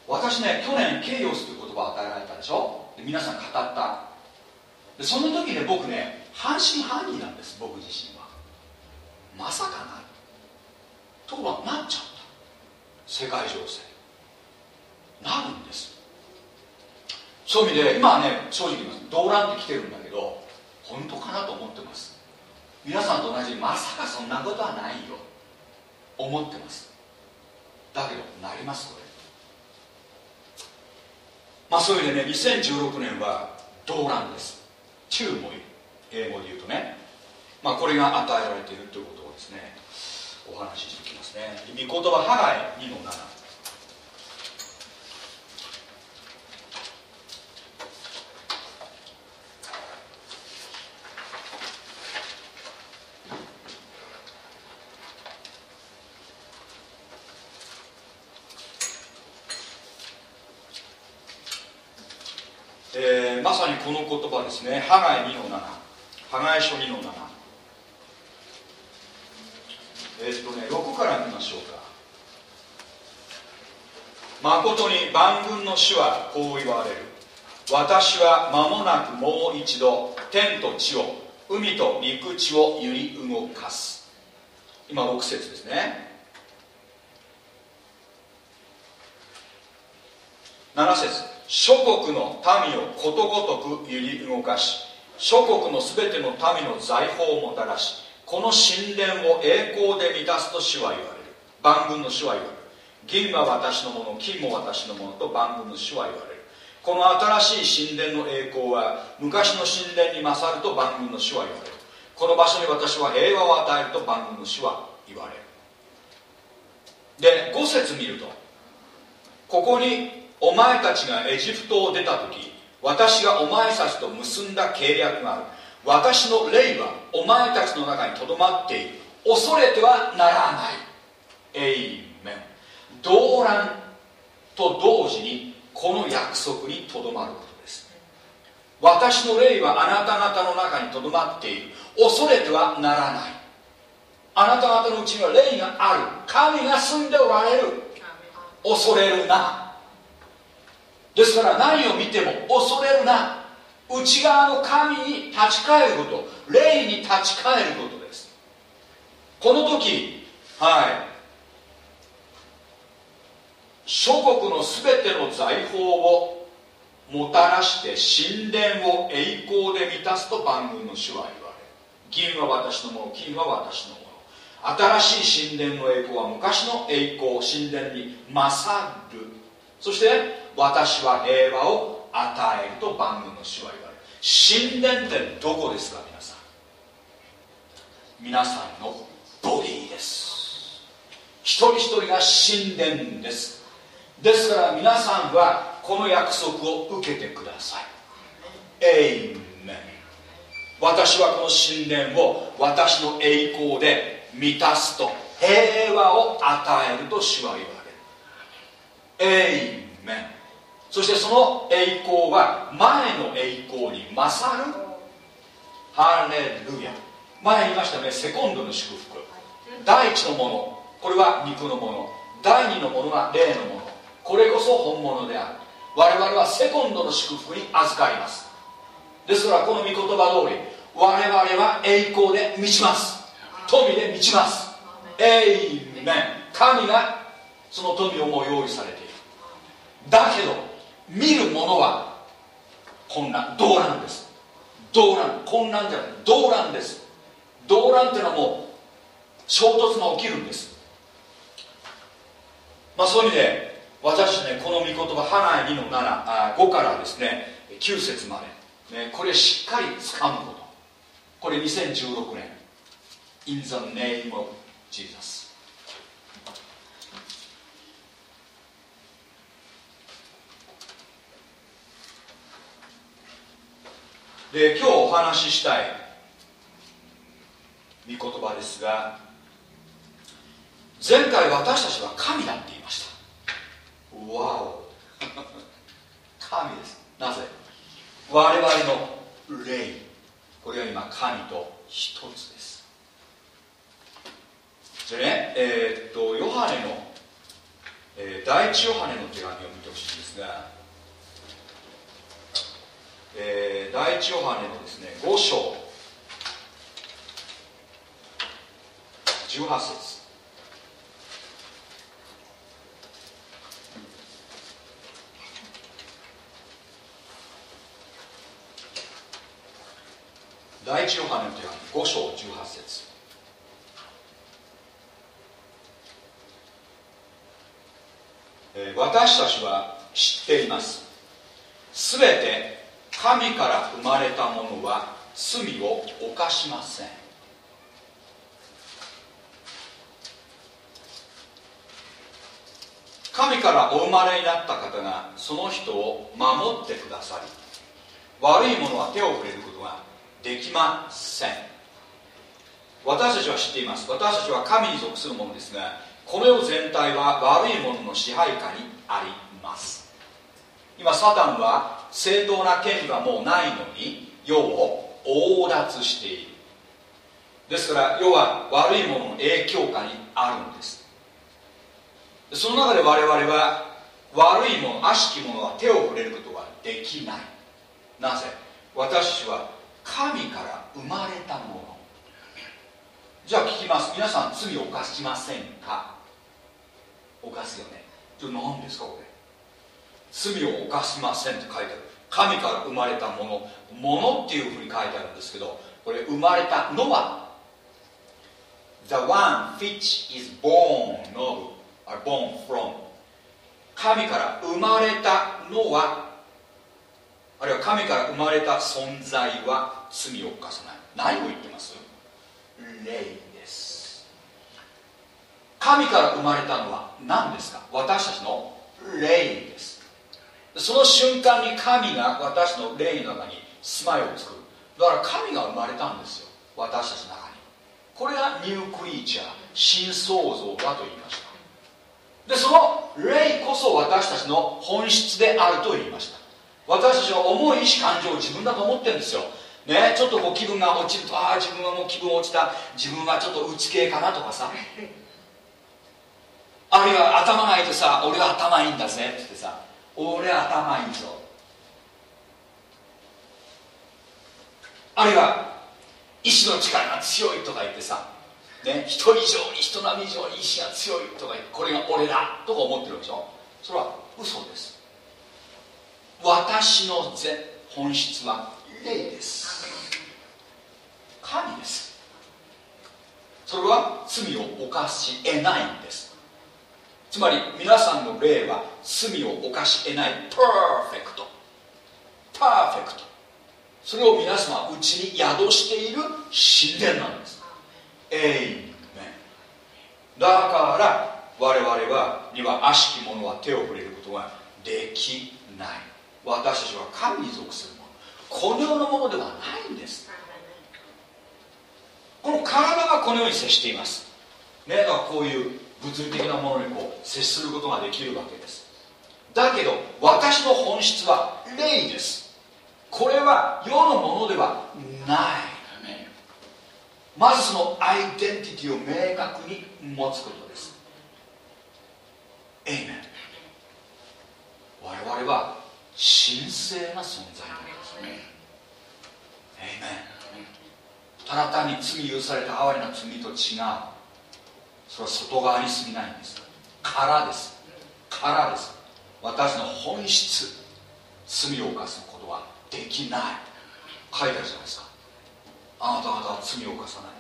私ね去年ケイオスという言葉を与えられたでしょ？で皆さん語った。でその時ね僕ね半信半疑なんです僕自身は。まさかなところがなっちゃった。世界情勢。なるんです。そういう意味で今はね正直言います。動乱って来てるんだけど本当かなと思ってます。皆さんと同じまさかそんなことはないよ。思ってます。だけどなりますこれ。まあそういう意味でね2016年は動乱です。中もいる英語で言うとね。まあこれが与えられているということをですねお話ししていきますね。御言葉ハガイ2の7えー、まさにこの言葉ですね。ハガイ2の7ハガイ書2の7え、っとね6から見ましょうか。誠に万軍の主はこう言われる。私は間もなくもう一度天と地を海と陸地を揺り動かす。今6節ですね。7節。諸国の民をことごとく揺り動かし諸国のすべての民の財宝をもたらしこの神殿を栄光で満たすと主は言われる。万軍の主は言われる。銀は私のもの金も私のものと万軍の主は言われる。この新しい神殿の栄光は昔の神殿に勝ると万軍の主は言われる。この場所に私は平和を与えると万軍の主は言われる。で5節見るとここにお前たちがエジプトを出た時私がお前たちと結んだ契約がある。私の霊はお前たちの中にとどまっている。恐れてはならない。エイメン。動乱と同時にこの約束にとどまることです。私の霊はあなた方の中にとどまっている。恐れてはならない。あなた方のうちには霊がある。神が住んでおられる。恐れるなですから何を見ても恐れるな。内側の神に立ち返ること。霊に立ち返ることです。この時はい。諸国の全ての財宝をもたらして神殿を栄光で満たすと万軍の主は言われる。銀は私のもの金は私のもの。新しい神殿の栄光は昔の栄光神殿に勝る。そして私は平和を与えると万軍の主は言われる。神殿ってどこですか皆さん？皆さんのボディです。一人一人が神殿です。ですから皆さんはこの約束を受けてください。エイメン。私はこの神殿を私の栄光で満たすと平和を与えると主は言われる。エイメン。そしてその栄光は前の栄光に勝る。ハレルヤ。前言いましたね。セコンドの祝福。第一のもの。これは肉のもの。第二のものは霊のもの。これこそ本物である。我々はセコンドの祝福に預かります。ですからこの御言葉通り我々は栄光で満ちます。富で満ちます。エイメン。神がその富をも用意されている。だけど見るものは混乱動乱です。動乱混乱じゃない。動乱です。動乱っていうのはもう衝突が起きるんです。まあそういう意味で私ねこの御言葉ハナイ2の7あ5からですね9節まで、ね、これしっかり掴むこと。これ2016年。In the name of Jesus で今日お話ししたい御言葉ですが前回私たちは神だって言いました。わお 神です。なぜ？我々の霊。これは今神と一つです。でねえーっとヨハネの、えー第一ヨハネの手紙を見てほしいんですが、えー第一ヨハネのですね5章。18節。第一ヨハネの手紙5章18節。えー私たちは知っています。すべて神から生まれたものは罪を犯しません。神からお生まれになった方がその人を守ってくださり悪いものは手を触れることができません。私たちは知っています。私たちは神に属するものですがこの世全体は悪いものの支配下にあります。今サタンは正当な権利はもうないのに世を横奪している。ですから世は悪いものの影響下にあるんです。その中で我々は悪いもの悪しきものは手を触れることはできない。なぜ？私たちは神から生まれたもの。じゃあ聞きます。皆さん罪を犯しませんか？犯すよね。じゃあ何ですかこれ？罪を犯しませんって書いてある。神から生まれたものものっていうふうに書いてあるんですけどこれ生まれたのは The one which is born of or born from. 神から生まれたのはあるいは神から生まれた存在は罪を犯さない。何を言ってます？霊です。神から生まれたのは何ですか？私たちの霊です。その瞬間に神が私の霊の中に住まいを作る。だから神が生まれたんですよ。私たちの中に。これがニュークリーチャー新創造だと言いました。でその霊こそ私たちの本質であると言いました。私たちは重い意志感情を自分だと思ってるんですよ。ねちょっとこう気分が落ちるとああ自分はもう気分落ちた。自分はちょっと内系かなとかさ。あるいは頭がいいとさ俺は頭いいんだぜって言ってさ。俺頭いいぞ。あるいは意志の力が強いとか言ってさね、人以上に人並み以上に意志が強いとかこれが俺だとか思ってるでしょ？それは嘘です。私の本質は霊です。神です。それは罪を犯し得ないんです。つまり皆さんの霊は罪を犯し得ない。パーフェクトパーフェクトそれを皆様はうちに宿している神殿なんです。エイメンだから我々はには悪しき者は手を触れることができない。私たちは神に属するもの。この世のものではないんです。この体がこのように接しています。ねだからこういう物理的なものにこう接することができるわけです。だけど私の本質は霊です。これは世のものではない。まずそのアイデンティティを明確に持つことです。エイメン。我々は神聖な存在なんですね。エイメン。ただ単に罪許された哀れな罪と違う。それは外側に過ぎないんです。殻です。殻です。私の本質。罪を犯すことはできない。書いてあるじゃないですか。あなた方は罪を犯さない。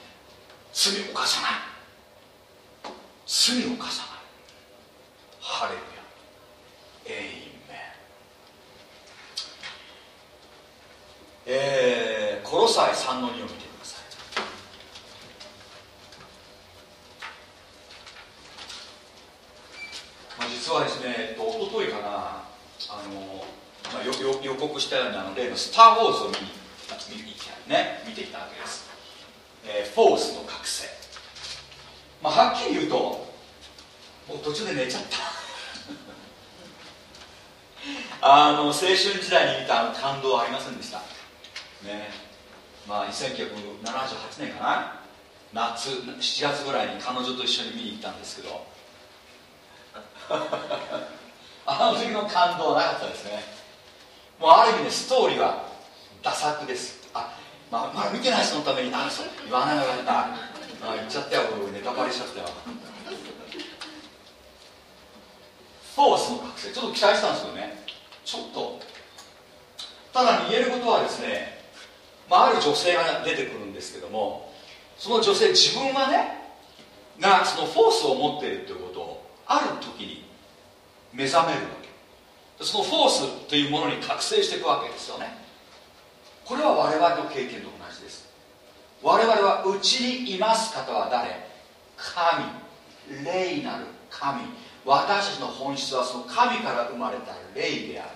罪を犯さない。罪を犯さない。ハレルヤ。エイメン。えー、コロサイ3の2を見てくださいまあ、実はですね、えっと、一昨日かなあの、まあ、よよ予告したようにあの例の「スター・ウォーズ」を見にね見てきたわけです、えーフォースの覚醒。まあはっきり言うともう途中で寝ちゃった。あの青春時代に見た感動はありませんでした。ね。まあ1978年かな。夏7月ぐらいに彼女と一緒に見に行ったんですけど。あの時の感動はなかったですね。もうある意味でストーリーはダ作です。あまあまだ見てない人のためにあそう言わないなかったあ言っちゃったよネタバレしちゃったよフォースの覚醒。ちょっと期待したんですけどね。ちょっと。ただ言えることはですね、まあ、ある女性が出てくるんですけどもその女性自分はねがそのフォースを持っているということ。ある時に目覚めるわけ。そのフォースというものに覚醒していくわけですよね。これは我々の経験と同じです。我々はうちにいます方は誰？神。霊なる神。私たちの本質はその神から生まれた霊である。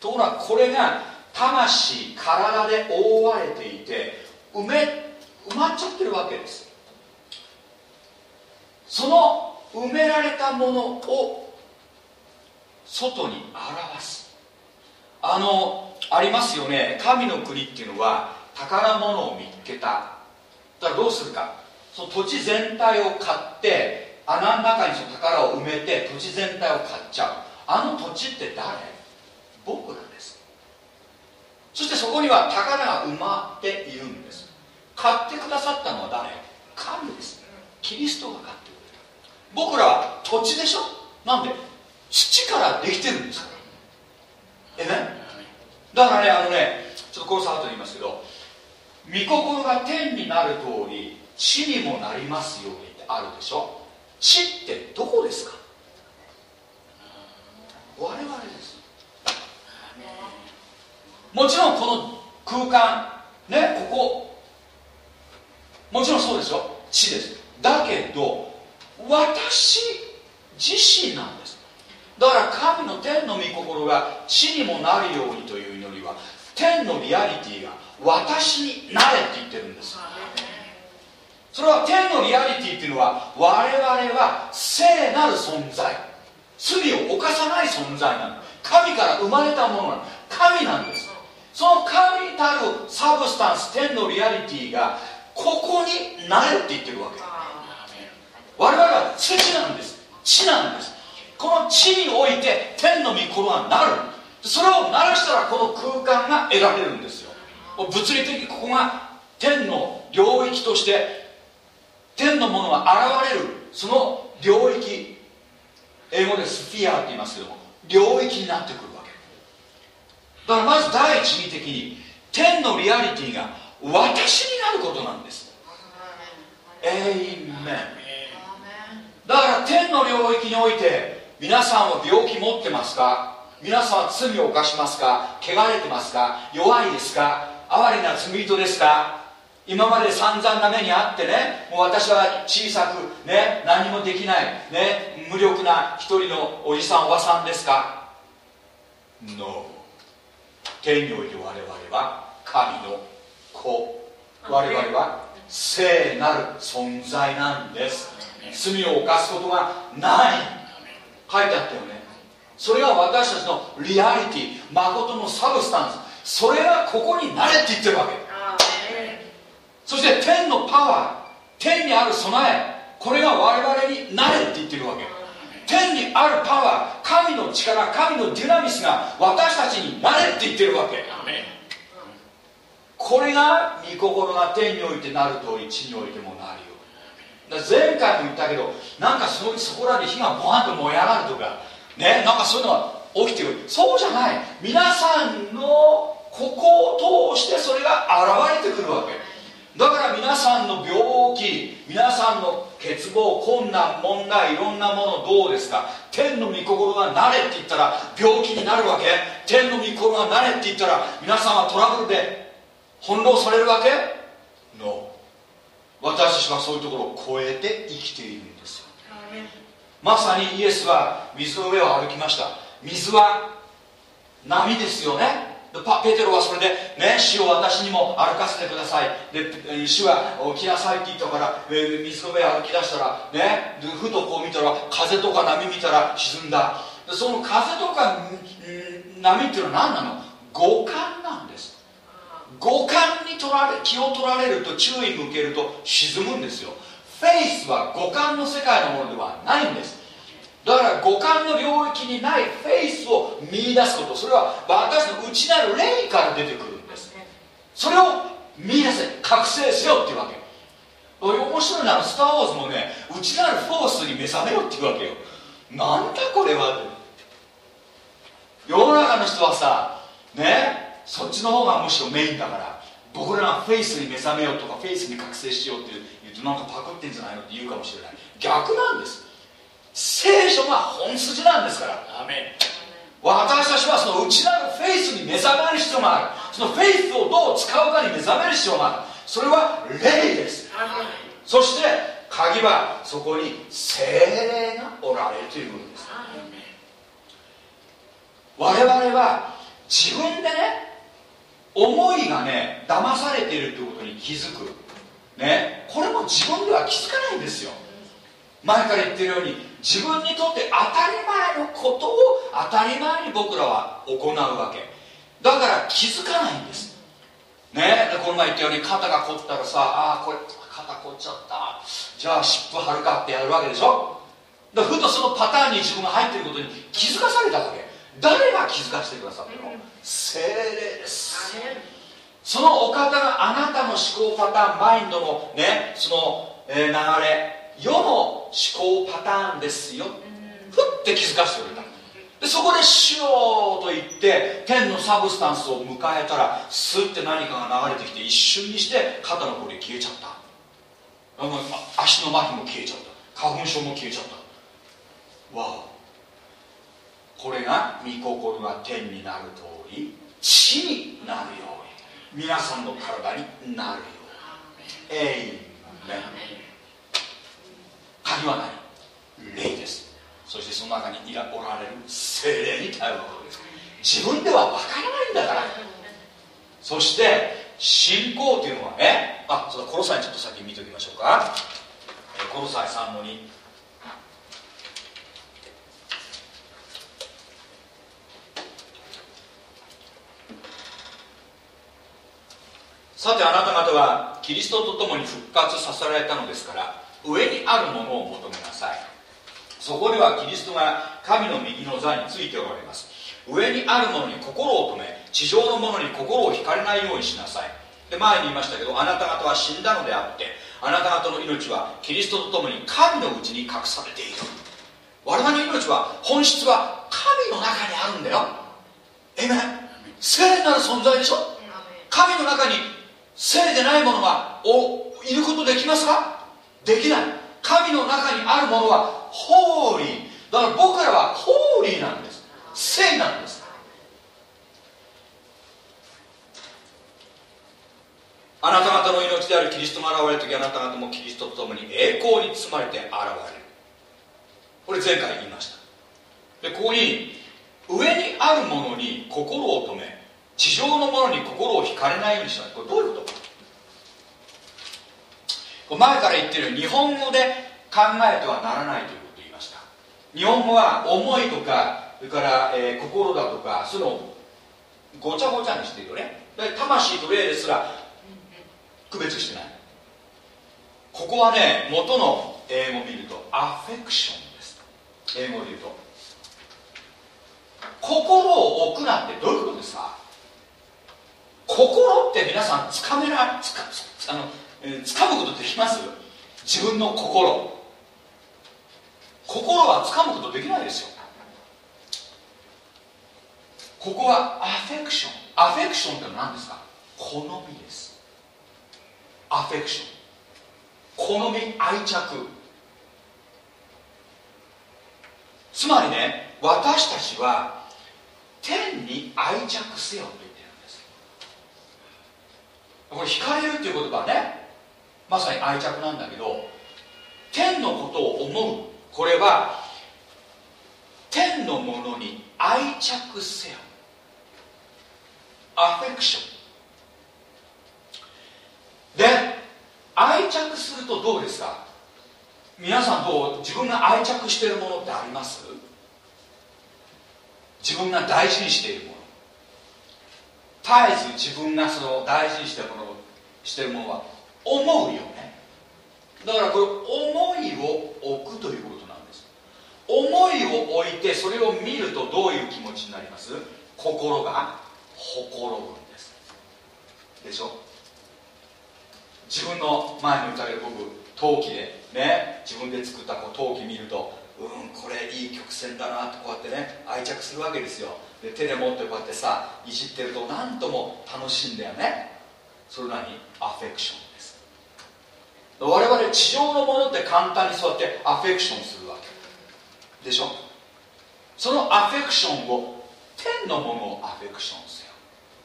ところがこれが魂体で覆われていて埋め埋まっちゃってるわけです。その埋められたものを外に表す。あのありますよね。神の国っていうのは宝物を見つけた。だからどうするか。その土地全体を買って穴の中にその宝を埋めて土地全体を買っちゃう。あの土地って誰？僕らです。そしてそこには宝が埋まっているんです。買ってくださったのは誰？神です。キリストが買った。僕ら土地でしょ？なんで？土からできてるんですから。えね？だからねあのねちょっとこのさ後に言いますけど御心が天になる通り地にもなりますようにってあるでしょ？地ってどこですか？我々です。もちろんこの空間ねここ。もちろんそうですよ地です。だけど私自身なんです。だから神の天の御心が地にもなるようにというよりは天のリアリティが私になれって言ってるんです。それは天のリアリティっていうのは我々は聖なる存在罪を犯さない存在なの。神から生まれたものなの。神なんです。その神たるサブスタンス天のリアリティがここになれって言ってるわけ。我々は土なんです。地なんです。この地において天の御心がなる。それを鳴らしたらこの空間が得られるんですよ。物理的にここが天の領域として天のものが現れる。その領域英語でスフィアって言いますけども領域になってくるわけ。だからまず第一義的に天のリアリティが私になることなんです。エイメンだから天の領域において皆さんは病気持ってますか？皆さんは罪を犯しますか？汚れてますか？弱いですか？哀れな罪人ですか？今まで散々な目にあってねもう私は小さくね何もできないね無力な一人のおじさんおばさんですか？No 天において我々は神の子。我々は聖なる存在なんです。罪を犯すことがない書いてあったよね。それが私たちのリアリティ誠のサブスタンス。それがここになれって言ってるわけ。そして天のパワー天にある備えこれが我々になれって言ってるわけ。天にあるパワー神の力神のデュナミスが私たちになれって言ってるわけ。これが御心が天においてなる通り地においてもなる前回も言ったけどなんかそのそこらで火がボワンと燃え上がるとかねなんかそういうのが起きてくる。そうじゃない。皆さんのここを通してそれが現れてくるわけ。だから皆さんの病気皆さんの欠乏困難問題いろんなものどうですか。天の御心がなれって言ったら病気になるわけ。天の御心がなれって言ったら皆さんはトラブルで翻弄されるわけ ?No 私たちはそういうところを超えて生きているんですよ。まさにイエスは水の上を歩きました。水は波ですよね。ペテロはそれでね主を私にも歩かせてください。でえー主は起きなさいって言ったから、えー水の上歩き出したらねでふとこう見たら風とか波見たら沈んだ。でその風とか波っていうのは何なの？五感なんです五感に取られ気を取られると注意向けると沈むんですよ。フェイスは五感の世界のものではないんです。だから五感の領域にないフェイスを見出すこと。それは私の内なる霊から出てくるんです。それを見出せ覚醒せよっていうわけ。面白いのはスター・ウォーズもね内なるフォースに目覚めよっていうわけよ。なんだこれは世の中の人はさねそっちの方がむしろメインだから僕らがフェイスに目覚めようとかフェイスに覚醒しようって言うとなんかパクってんじゃないのって言うかもしれない。逆なんです。聖書が本筋なんですから。私たちはその内なるフェイスに目覚める必要がある。そのフェイスをどう使うかに目覚める必要がある。それは霊です。そして鍵はそこに聖霊がおられるということです。我々は自分でね思いがね騙されてるということに気づく。ね。これも自分では気づかないんですよ。前から言ってるように自分にとって当たり前のことを当たり前に僕らは行うわけ。だから気づかないんです。ね。でこの前言ったように肩が凝ったらさああこれ肩凝っちゃった。じゃあ湿布貼るかってやるわけでしょ。だふとそのパターンに自分が入ってることに気づかされたわけ。誰が気づかせてくださったの？精霊です。そのお方があなたの思考パターンマインドのねその、えー流れ世の思考パターンですよ。ふって気づかせてくれた。でそこで「しよう」と言って天のサブスタンスを迎えたらスッて何かが流れてきて一瞬にして肩のこり消えちゃった。あのあ足の麻痺も消えちゃった。花粉症も消えちゃった。わおこれが御心が天になる通り地になるように皆さんの体になるように。えい鍵は何霊です。そしてその中にいらおられる精霊に頼ることです。自分では分からないんだから。そして信仰というのはねあそうだコロサイちょっと先見ておきましょうか、えーコロサイ3の2さてあなた方はキリストと共に復活させられたのですから上にあるものを求めなさい。そこではキリストが神の右の座についておられます。上にあるものに心を止め地上のものに心を惹かれないようにしなさい。で前に言いましたけどあなた方は死んだのであってあなた方の命はキリストと共に神のうちに隠されている。我々の命は本質は神の中にあるんだよ。えめ聖なる存在でしょ。神の中に聖でないものがおいることできますか？できない。神の中にあるものはホーリー。だから僕らはホーリーなんです。聖なんです。あなた方の命であるキリストが現れる時あなた方もキリストと共に栄光に包まれて現れる。これ前回言いました。でここに上にあるものに心を止め地上のものに心を惹かれないようにしない。これどういうこと？前から言ってる日本語で考えてはならないということを言いました。日本語は思いとかそれから、えー心だとかそういうのをごちゃごちゃにしてるよね。魂と霊ですら区別してない。ここはね元の英語を見るとアフェクションです。英語で言うと。心を置くなってどういうことですか？心って皆さんつかめらつかつあの、えー掴むことできます？自分の心。心は掴むことできないですよ。ここはアフェクション。アフェクションって何ですか？好みです。アフェクション。好み愛着。つまりね私たちは天に愛着せよとこれ惹かれるっていう言葉はね。まさに愛着なんだけど天のことを思う。これは天のものに愛着せよ。アフェクションで愛着するとどうですか？皆さんどう？自分が愛着しているものってあります？自分が大事にしているもの。絶えず自分がその大事にしているものしてるものは思うよね。だからこれ思いを置くということなんです。思いを置いてそれを見るとどういう気持ちになります？心がほころぶんです。でしょ？自分の前に打たれる僕陶器でね自分で作ったこう陶器見るとうんこれいい曲線だなってこうやってね愛着するわけですよ。で手で持ってこうやってさいじってると何とも楽しいんだよね。それ何アフェクションです。我々地上のものって簡単にそうやってアフェクションするわけ。でしょ？そのアフェクションを天のものをアフェクションせよ。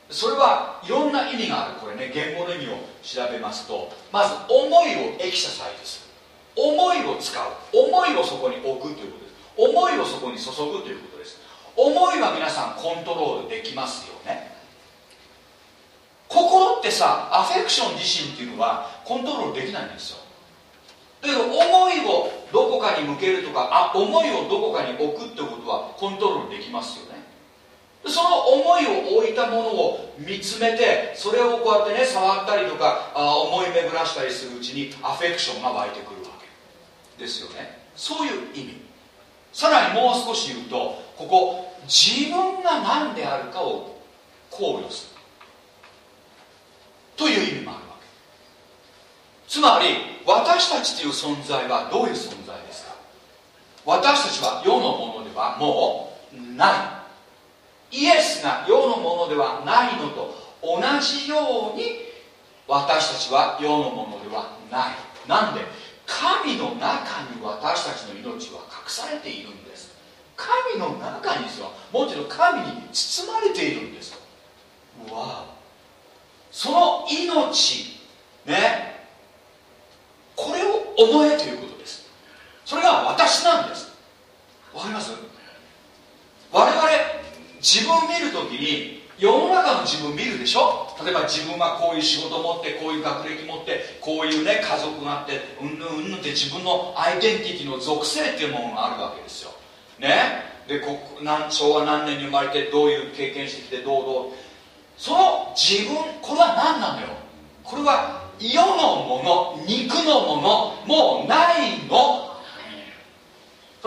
それはいろんな意味がある。これね言語の意味を調べますとまず思いをエキササイズする。思いを使う。思いをそこに置くということです。思いをそこに注ぐということです。思いは皆さんコントロールできますよ。心ってさアフェクション自身っていうのはコントロールできないんですよ。だけど思いをどこかに向けるとかあ思いをどこかに置くってことはコントロールできますよね。その思いを置いたものを見つめてそれをこうやってね触ったりとかあ思い巡らしたりするうちにアフェクションが湧いてくるわけ。ですよね。そういう意味。さらにもう少し言うとここ自分が何であるかを考慮する。という意味もあるわけ。つまり私たちという存在はどういう存在ですか？私たちは世のものではもうない。イエスが世のものではないのと同じように私たちは世のものではない。なんで神の中に私たちの命は隠されているんです。神の中にですよ。もちろん神に包まれているんです。わあ。その命ねこれを思えということです。それが私なんです。わかります？我々自分を見るときに世の中の自分を見るでしょ？例えば自分はこういう仕事を持ってこういう学歴持ってこういうね家族があってうんぬんうんぬんって自分のアイデンティティの属性っていうものがあるわけですよ。ね？でこ何昭和何年に生まれてどういう経験してきてどうどうその自分これは何なのよ？これは世のもの肉のものもうないの。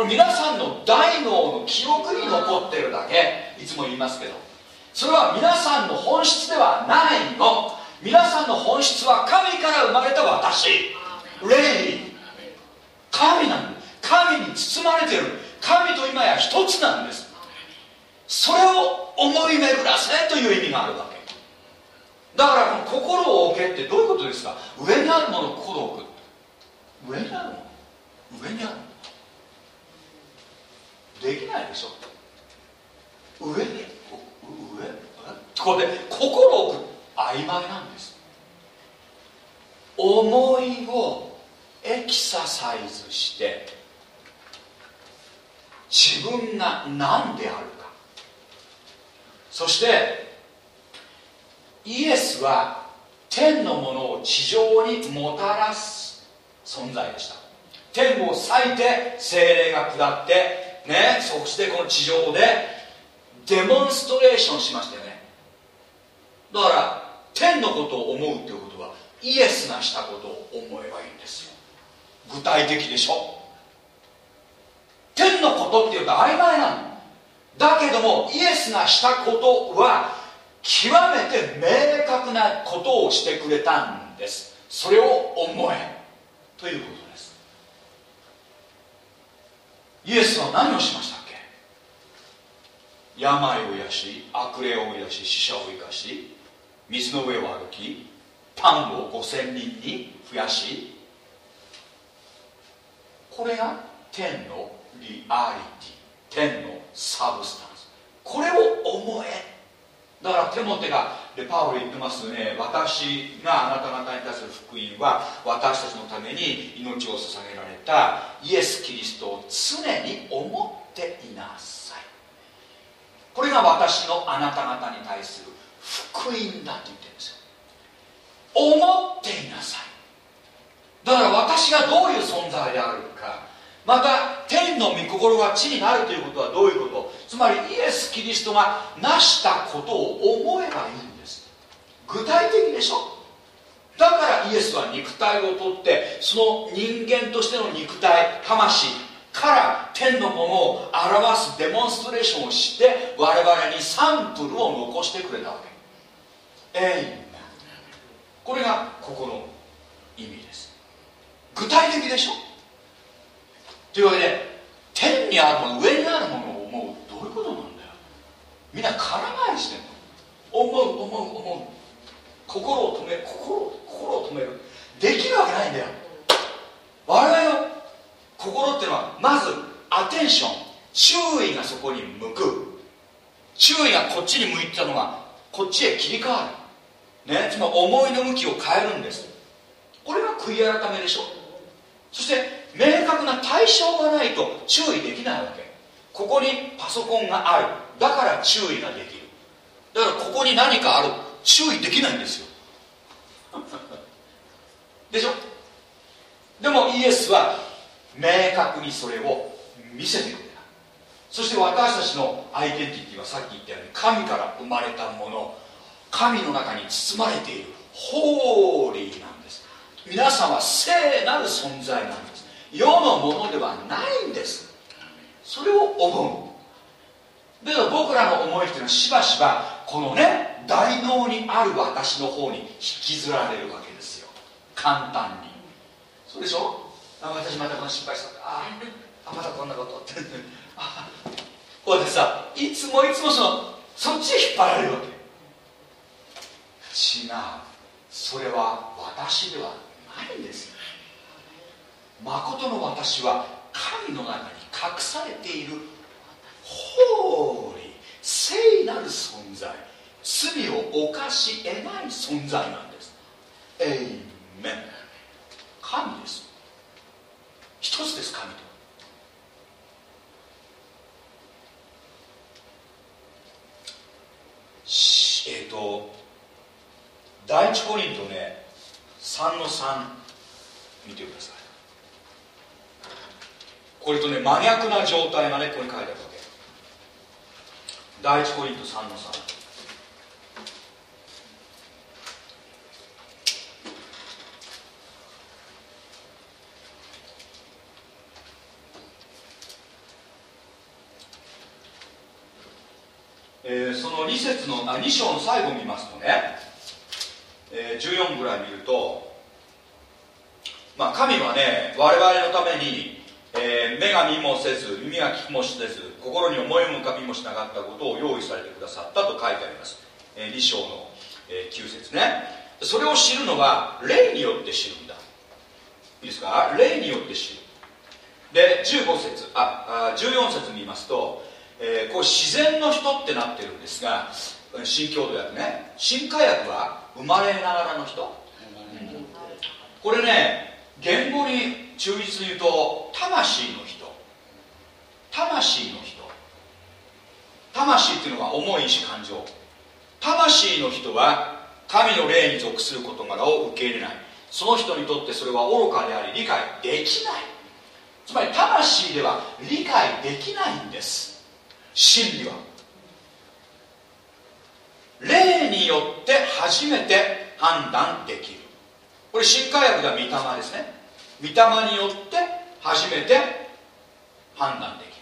皆さんの大脳の記憶に残ってるだけ。いつも言いますけど。それは皆さんの本質ではないの。皆さんの本質は神から生まれた私。霊。神なの神に包まれてる。神と今や一つなんです。それを思い巡らせという意味があるわけ。だからこの心を置けってどういうことですか？上にあるものを心を置く。上にあるもの？上にあるもの？できないでしょ。上に上これで心を置く。曖昧なんです。思いをエキササイズして自分が何であるそしてイエスは天のものを地上にもたらす存在でした。天を裂いて精霊が下ってねそしてこの地上でデモンストレーションしましたよね。だから天のことを思うということはイエスがしたことを思えばいいんですよ。具体的でしょ。天のことっていうと曖昧なの。だけどもイエスがしたことは極めて明確なことをしてくれたんです。それを思え。ということです。イエスは何をしましたっけ？病を癒し悪霊を追い出し死者を生かし水の上を歩きパンを5000人に増やし。これが天のリアリティ。天のサブスタンス。これを思え。だからテモテがでパウロ言ってますね。私があなた方に対する福音は私たちのために命を捧げられたイエス・キリストを常に思っていなさい。これが私のあなた方に対する福音だって言ってるんですよ。思っていなさい。だから私がどういう存在であるかまた天の御心が地になるということはどういうこと？つまりイエス・キリストが成したことを思えばいいんです。具体的でしょ？だからイエスは肉体をとってその人間としての肉体魂から天のものを表すデモンストレーションをして我々にサンプルを残してくれたわけ。えいこれがここの意味です。具体的でしょ？というわけで天にあるもの上にあるものを思うどういうことなんだよ。みんな空回りしてんの。思う思う思う。心を止める心を心を止める。できるわけないんだよ。我々の心っていうのはまずアテンション注意がそこに向く。注意がこっちに向いてたのがこっちへ切り替わる。ねつまり思いの向きを変えるんです。これが悔い改めでしょ。そして明確な対象がないと注意できないわけ。ここにパソコンがある。だから注意ができる。だからここに何かある。注意できないんですよ。でしょ？でもイエスは明確にそれを見せてくれた。そして私たちのアイデンティティはさっき言ったように神から生まれたもの。神の中に包まれている。ホーリーなんです。皆さんは聖なる存在なんです。世のものではないんです。それを思う。だけど僕らの思いっていうのはしばしばこのね大脳にある私の方に引きずられるわけですよ。簡単に。そうでしょ？あ私またこの失敗したああまたこんなことって。あこうやってさいつもいつもそのそっちへ引っ張られるわけ。違う。それは私ではないんですよ。誠の私は神の中に隠されているホーリー聖なる存在罪を犯し得ない存在なんです。エイメン神です。一つです神と。えっ、と第一コリントね3の3見てください。これとね真逆な状態がねここに書いてあるわけ。第一コリント3の3えーその2節のあ2章の最後見ますとね、えー14ぐらい見ると、まあ、神はね我々のために、えー目が見もせず耳が聞きもせず心に思いも浮かびもしなかったことを用意されてくださったと書いてあります、え2章の、えー9節ね。それを知るのは霊によって知るんだ。いいですか？霊によって知る。で15節。ああ14節見ますと、えーこう自然の人ってなってるんですが新共同訳ね。新化訳は生まれながらの人、これね言語に忠実に言うと魂の人。魂の人。魂っていうのは重い意志感情。魂の人は神の霊に属する事柄を受け入れない。その人にとってそれは愚かであり理解できない。つまり魂では理解できないんです。真理は。霊によって初めて判断できる。これ新化訳が御霊ですね。御霊によって初めて判断できる。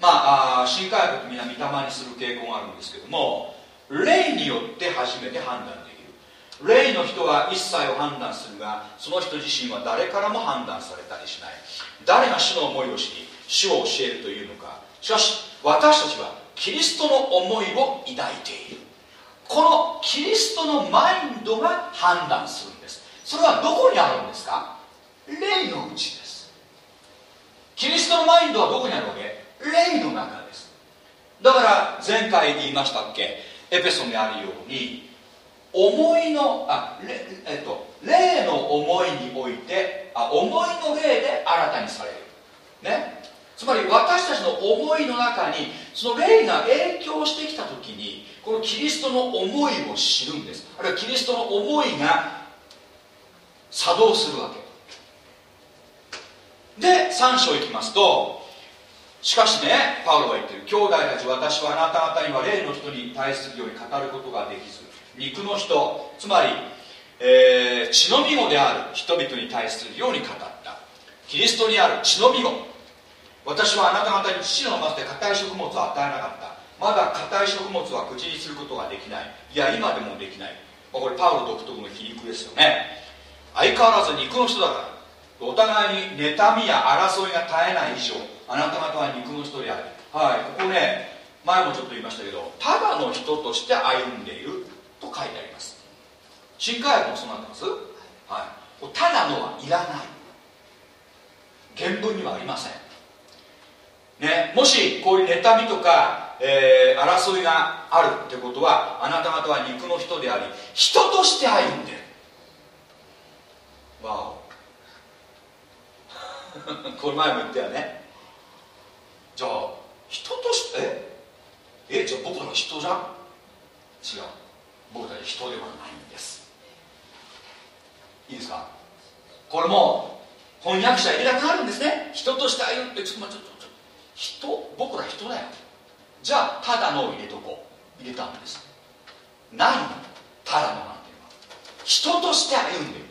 まあ新化訳ってみんな御霊にする傾向があるんですけども霊によって初めて判断できる。霊の人は一切を判断するがその人自身は誰からも判断されたりしない。誰が主の思いを知り主を教えるというのか。しかし私たちはキリストの思いを抱いている。このキリストのマインドが判断する。それはどこにあるんですか？霊のうちです。キリストのマインドはどこにあるわけ？霊の中です。だから前回言いましたっけ？エペソにあるように思いのあれ、えっと、霊の思いにおいてあ思いの霊で新たにされる。ね？つつまり私たちの思いの中にその霊が影響してきた時にこのキリストの思いを知るんです。あるいはキリストの思いが作動するわけ。で3章いきますとしかしねパウロは言ってる。兄弟たち私はあなた方には霊の人に対するように語ることができず肉の人つまり、えー血のみ子である人々に対するように語った。キリストにある血のみ子。私はあなた方に父のまで硬い食物を与えなかった。まだ硬い食物は口にすることができない。いや今でもできない。これパウロ独特の皮肉ですよね。相変わらず肉の人だから。お互いに妬みや争いが絶えない以上あなた方は肉の人であるはいここね前もちょっと言いましたけどただの人として歩んでいると書いてあります。新科学もそうなってます？はい。ただのはいらない。原文にはありません。ね、もしこういう妬みとか、えー争いがあるってことはあなた方は肉の人であり人として歩んでる。わお これ前も言ったよね。じゃあ人としてええじゃあ僕らは人じゃん？違う。僕たち人ではないんです。いいですか？これも翻訳者入れたくなるんですね。人として歩んでちょっと待ってちょっと人？僕ら人だよ。じゃあただのを入れとこう。入れたんです。ないの。ただのなんていうの。は人として歩んでる。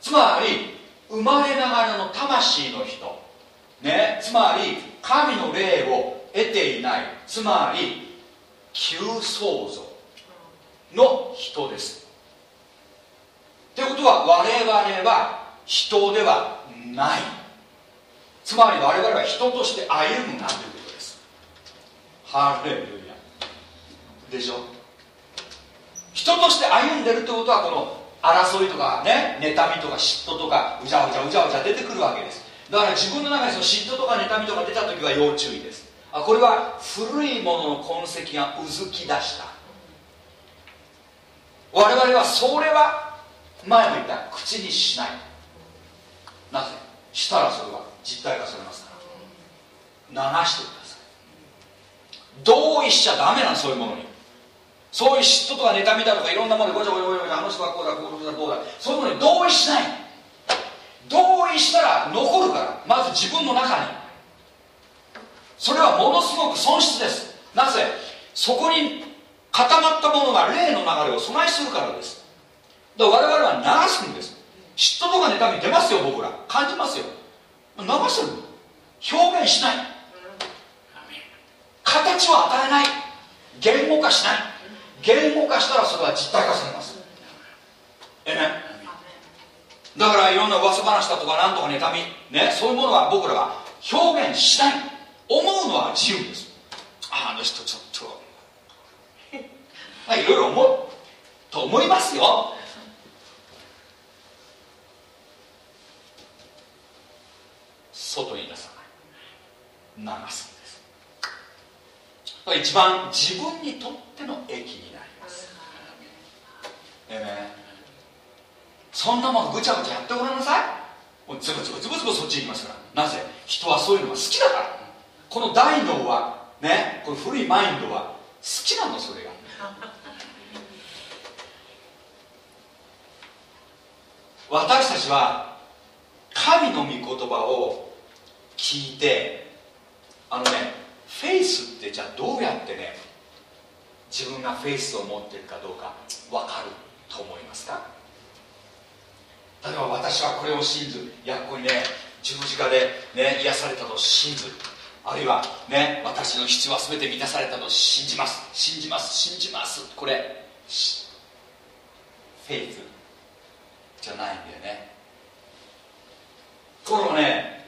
つまり生まれながらの魂の人。ね。つまり神の霊を得ていない。つまり旧創造の人です。ということは我々は人ではない。つまり我々は人として歩むなということです。ハレルヤ。でしょ？人として歩んでるってことはこの争いとかね妬みとか嫉妬とかうじゃうじゃうじゃうじゃ出てくるわけです。だから自分の中にその嫉妬とか妬みとか出た時は要注意です。あこれは古いものの痕跡がうずき出した。我々はそれは前も言った。口にしない。なぜ？したらそれは実体化されますから。流してください。同意しちゃダメなそういうものに。そういう嫉妬とか妬みだとかいろんなものでごちゃごちゃごちゃあの人はこうだこうだこうだそういうのに同意しない。同意したら残るからまず自分の中に。それはものすごく損失です。なぜ？そこに固まったものが霊の流れを備えするからです。だから我々は流すんです。嫉妬とか妬み出ますよ僕ら。感じますよ。流せる表現しない。形を与えない。言語化しない。言語化したらそれは実体化されます。えね？だからいろんな噂話だとかなんとか妬みねそういうものは僕らは表現しない。思うのは自由です。あの人ちょっと。まあいろいろ思うと思いますよ。外に出さない。流すんです。一番自分にとっての益にええねそんなものぐちゃぐちゃやってごらんなさいもうズブズブズブズブそっち行きますからなぜ人はそういうのが好きだからこの大脳はねこの古いマインドは好きなのそれが私たちは神の御言葉を聞いてあのねフェイスってじゃあどうやってね自分がフェイスを持ってるかどうか分かると思いますか？例えば私はこれを信ずるいやここにね十字架で、ね、癒されたと信ずるあるいはね私の必要は全て満たされたと信じます。信じます信じます。これフェイスじゃないんだよね。ところがね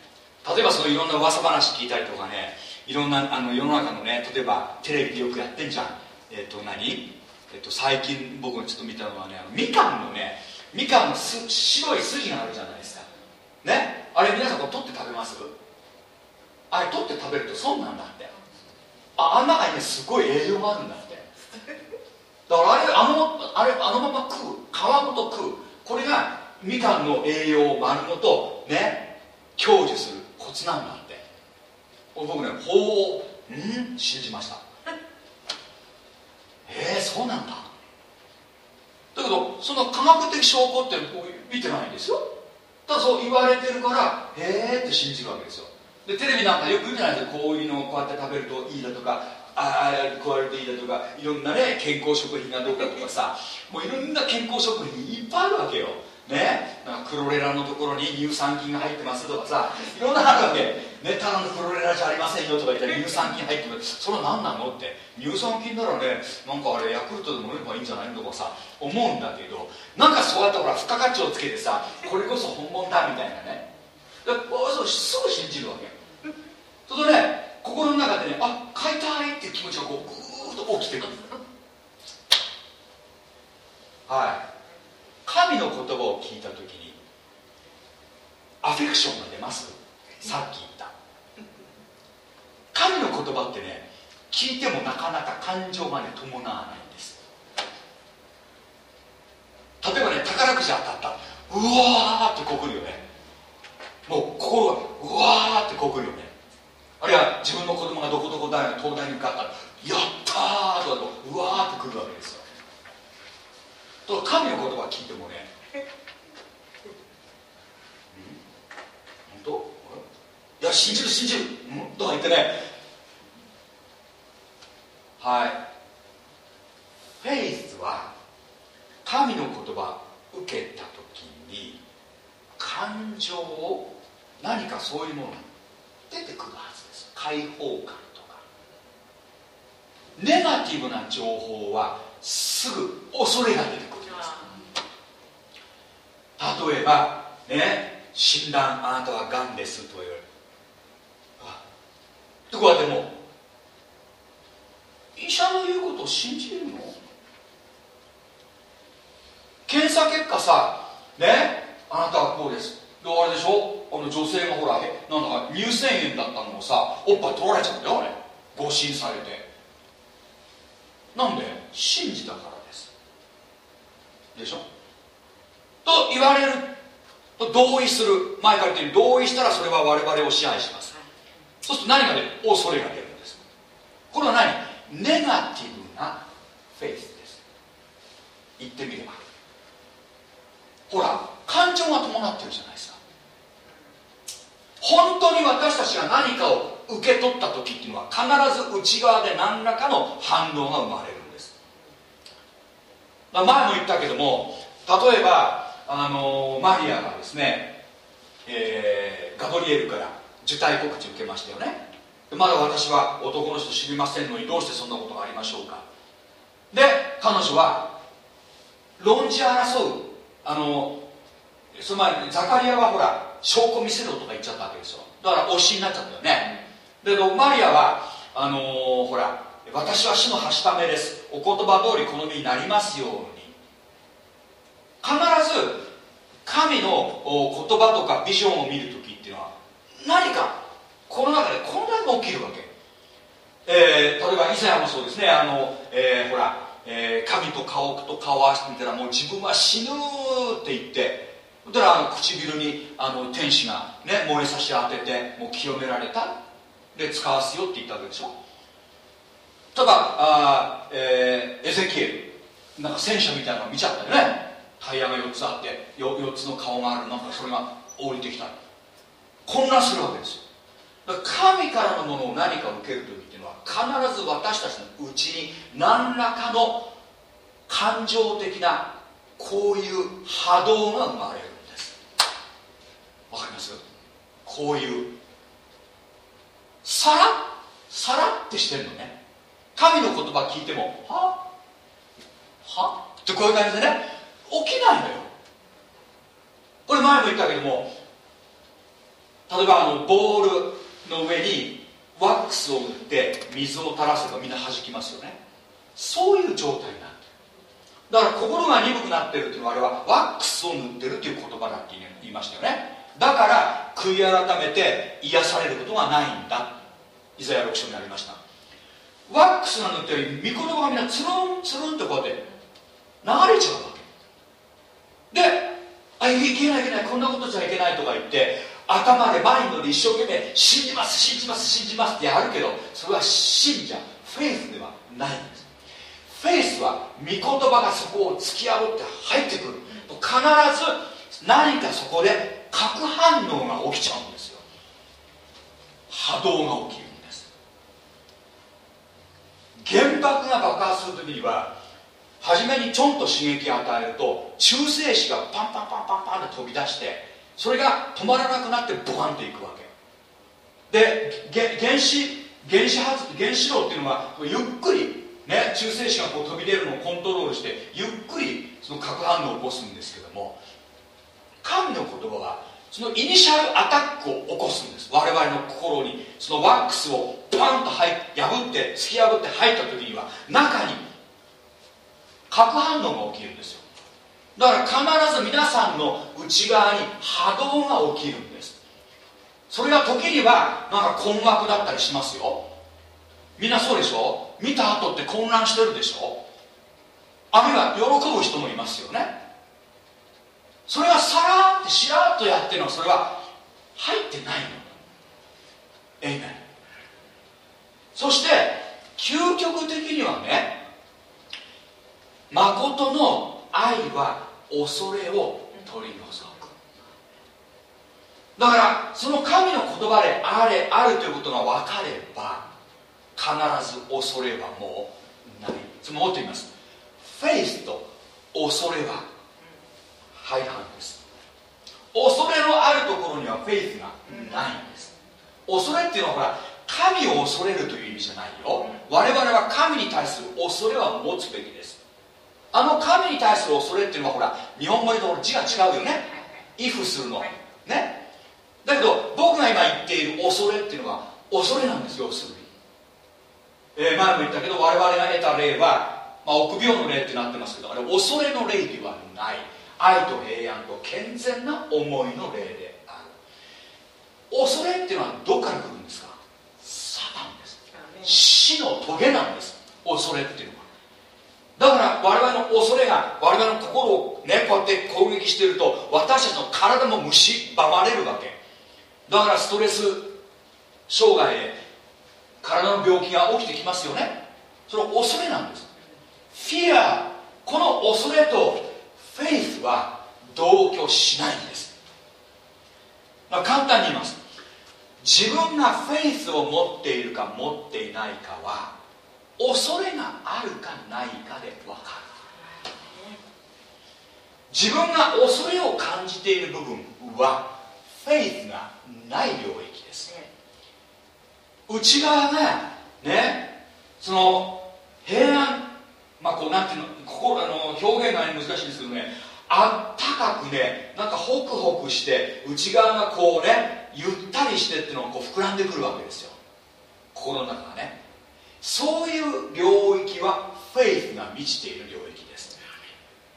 例えばそういろんな噂話聞いたりとかねいろんなあの世の中のね例えばテレビでよくやってんじゃん。えっ、と何、えっと最近僕がちょっと見たのはねあのみかんのねみかんのす白い筋があるじゃないですか。ね？あれ皆さんこう取って食べます？あれ取って食べると損なんだって。ああん中にねすごい栄養があるんだって。だからあれあのあれあのまま食う皮ごと食う。これがみかんの栄養を丸ごとね享受するコツなんだって。僕ね法をうん？信じました。えー、そうなんだ。だけどその科学的証拠って僕見てないんですよ。ただそう言われてるからへえって信じるわけですよ。でテレビなんかよく見てないですよ。こういうのをこうやって食べるといいだとかああこうやるといいだとかいろんなね健康食品がどうかとかさ。もういろんな健康食品いっぱいあるわけよ。ねなんかクロレラのところに乳酸菌が入ってますとかさいろんなあるわけ。ねただのクロレラじゃありませんよとか言ったら 乳酸菌入ってます。それは何なのって。乳酸菌ならねなんかあれヤクルトでも飲めばいいんじゃないのとかさ思うんだけど。なんかそうやってほら付加価値をつけてさこれこそ本物だみたいなね。だからそうすぐ信じるわけ。それとね心の中でねあ買いたいっていう気持ちがこうグーッと起きてくる。はい神の言葉を聞いた時にアフェクションが出ます。さっき言った。神の言葉ってね聞いてもなかなか感情がね伴わないんです。例えばね宝くじ当たった。うわーってこくるよね。もう心がうわーってこくるよね。あるいは自分の子供がどこどこ大学東大に受かった。らやったーとかうわーってくるわけですよ。と神の言葉聞いてもね。本当？いや信じる信じる、うん、とか言ってね。はい。フェイスは神の言葉受けた時に感情を何かそういうものが出てくるはずです。解放感とか。ネガティブな情報はすぐ恐れが出てくる。例えばね診断あなたはがんですと言われる。でこうやっても医者の言うことを信じるの？検査結果さねあなたはこうです。であれでしょ？あの女性がほらなんだか乳腺炎だったのをさおっぱい取られちゃうんだよあれ。誤診されて。なんで？信じたからです。でしょ？と言われると同意する。前から言ってる同意したらそれは我々を支配します。そうすると何が出る恐れが出るんです。これは何？ネガティブなフェイスです。言ってみれば。ほら感情が伴ってるじゃないですか。本当に私たちが何かを受け取った時っていうのは必ず内側で何らかの反応が生まれるんです。前も言ったけども例えばあのマリアがですね、えー、ガブリエルから受胎告知を受けましたよね。まだ私は男の人知りませんのにどうしてそんなことがありましょうか。で彼女は論じ争うあのその前ザカリアはほら証拠見せろとか言っちゃったわけですよ。だから推しになっちゃったよね。でマリアはあのー、ほら私は死のはしためです。お言葉通り好みになりますように。必ず神の言葉とかビジョンを見る時っていうのは何かこの中で混乱が起きるわけ、えー、例えばイザヤもそうですね。あの、えー、ほら、えー、神と顔と顔を合わせてみたらもう自分は死ぬって言ってそしたらあの唇にあの天使が、ね、燃えさし当ててもう清められた。で使わすよって言ったわけでしょ。ただあ、えー、エゼキエル。なんか戦車みたいなの見ちゃったよね。タイヤが4つあって 4, 4つの顔があるなんかそれが降りてきた。混乱するわけですよ。神からのものを何か受ける時っていうのは必ず私たちのうちに何らかの感情的なこういう波動が生まれるんです。わかります？こういうさらさらってしてるのね。神の言葉聞いてもは？は？ってこういう感じでね。起きないのよ。これ前も言ったけども例えばあのボールの上にワックスを塗って水を垂らせばみんな弾きますよね。そういう状態になってる。だから心が鈍くなってるっていうのはあれはワックスを塗ってるっていう言葉だって言いましたよね。だから悔い改めて癒されることがないんだ。イザヤ6章にありました。ワックスが塗ってるより御言葉がみんなつるんつるんってこうやって流れちゃうわであいけないいけないこんなことじゃいけないとか言って頭でマインドで一生懸命信じます信じます信じますってやるけどそれは信者フェイスではないんです。フェイスは御言葉がそこを突き破って入ってくる。必ず何かそこで核反応が起きちゃうんですよ。波動が起きるんです。原爆が爆発する時には初めにちょんと刺激を与えると中性子がパンパンパンパンパンって飛び出してそれが止まらなくなってボカンといくわけ。で原子原子発原子炉っていうのはゆっくりね、中性子がこう飛び出るのをコントロールしてゆっくりその核反応を起こすんですけども神の言葉はそのイニシャルアタックを起こすんです。我々の心にそのワックスをパンと破って突き破って入った時には中に核反応が起きるんですよ。だから必ず皆さんの内側に波動が起きるんです。それが時にはなんか困惑だったりしますよ。みんなそうでしょ？見た後って混乱してるでしょ？あるいは喜ぶ人もいますよね。それがさらってしらっとやってるのはそれは入ってないの。えいめそして究極的にはね誠の愛は恐れを取り除く。だからその神の言葉であれあるということが分かれば必ず恐れはもうない。つまりもっと言います。フェイスと恐れは廃反です。恐れのあるところにはフェイスがないんです。恐れっていうのはほら神を恐れるという意味じゃないよ。我々は神に対する恐れは持つべきですあの神に対する恐れっていうのはほら日本語で字が違うよね。イフするの。ね。だけど僕が今言っている恐れっていうのは恐れなんですよ要するに。えー、前も言ったけど我々が得た霊は、まあ、臆病の霊ってなってますけどあれ恐れの霊ではない。愛と平安と健全な思いの霊である。恐れっていうのはどこから来るんですか？サタンです。死の棘なんです。恐れっていうのはだから我々の恐れが我々の心をねこうやって攻撃していると私たちの体も蝕まれるわけ。だからストレス障害で体の病気が起きてきますよね。それは恐れなんです。フィアこの恐れとフェイスは同居しないんです、ま、簡単に言います。自分がフェイスを持っているか持っていないかは恐れがあるかないかで分かる。自分が恐れを感じている部分はフェイスがない領域です。内側がねその平安まあこうなんていうの心あの表現が、難しいんですけどねあったかくねなんかホクホクして内側がこうねゆったりしてっていうのがこう膨らんでくるわけですよ。心の中がね。そういう領域はフェイスが満ちている領域です。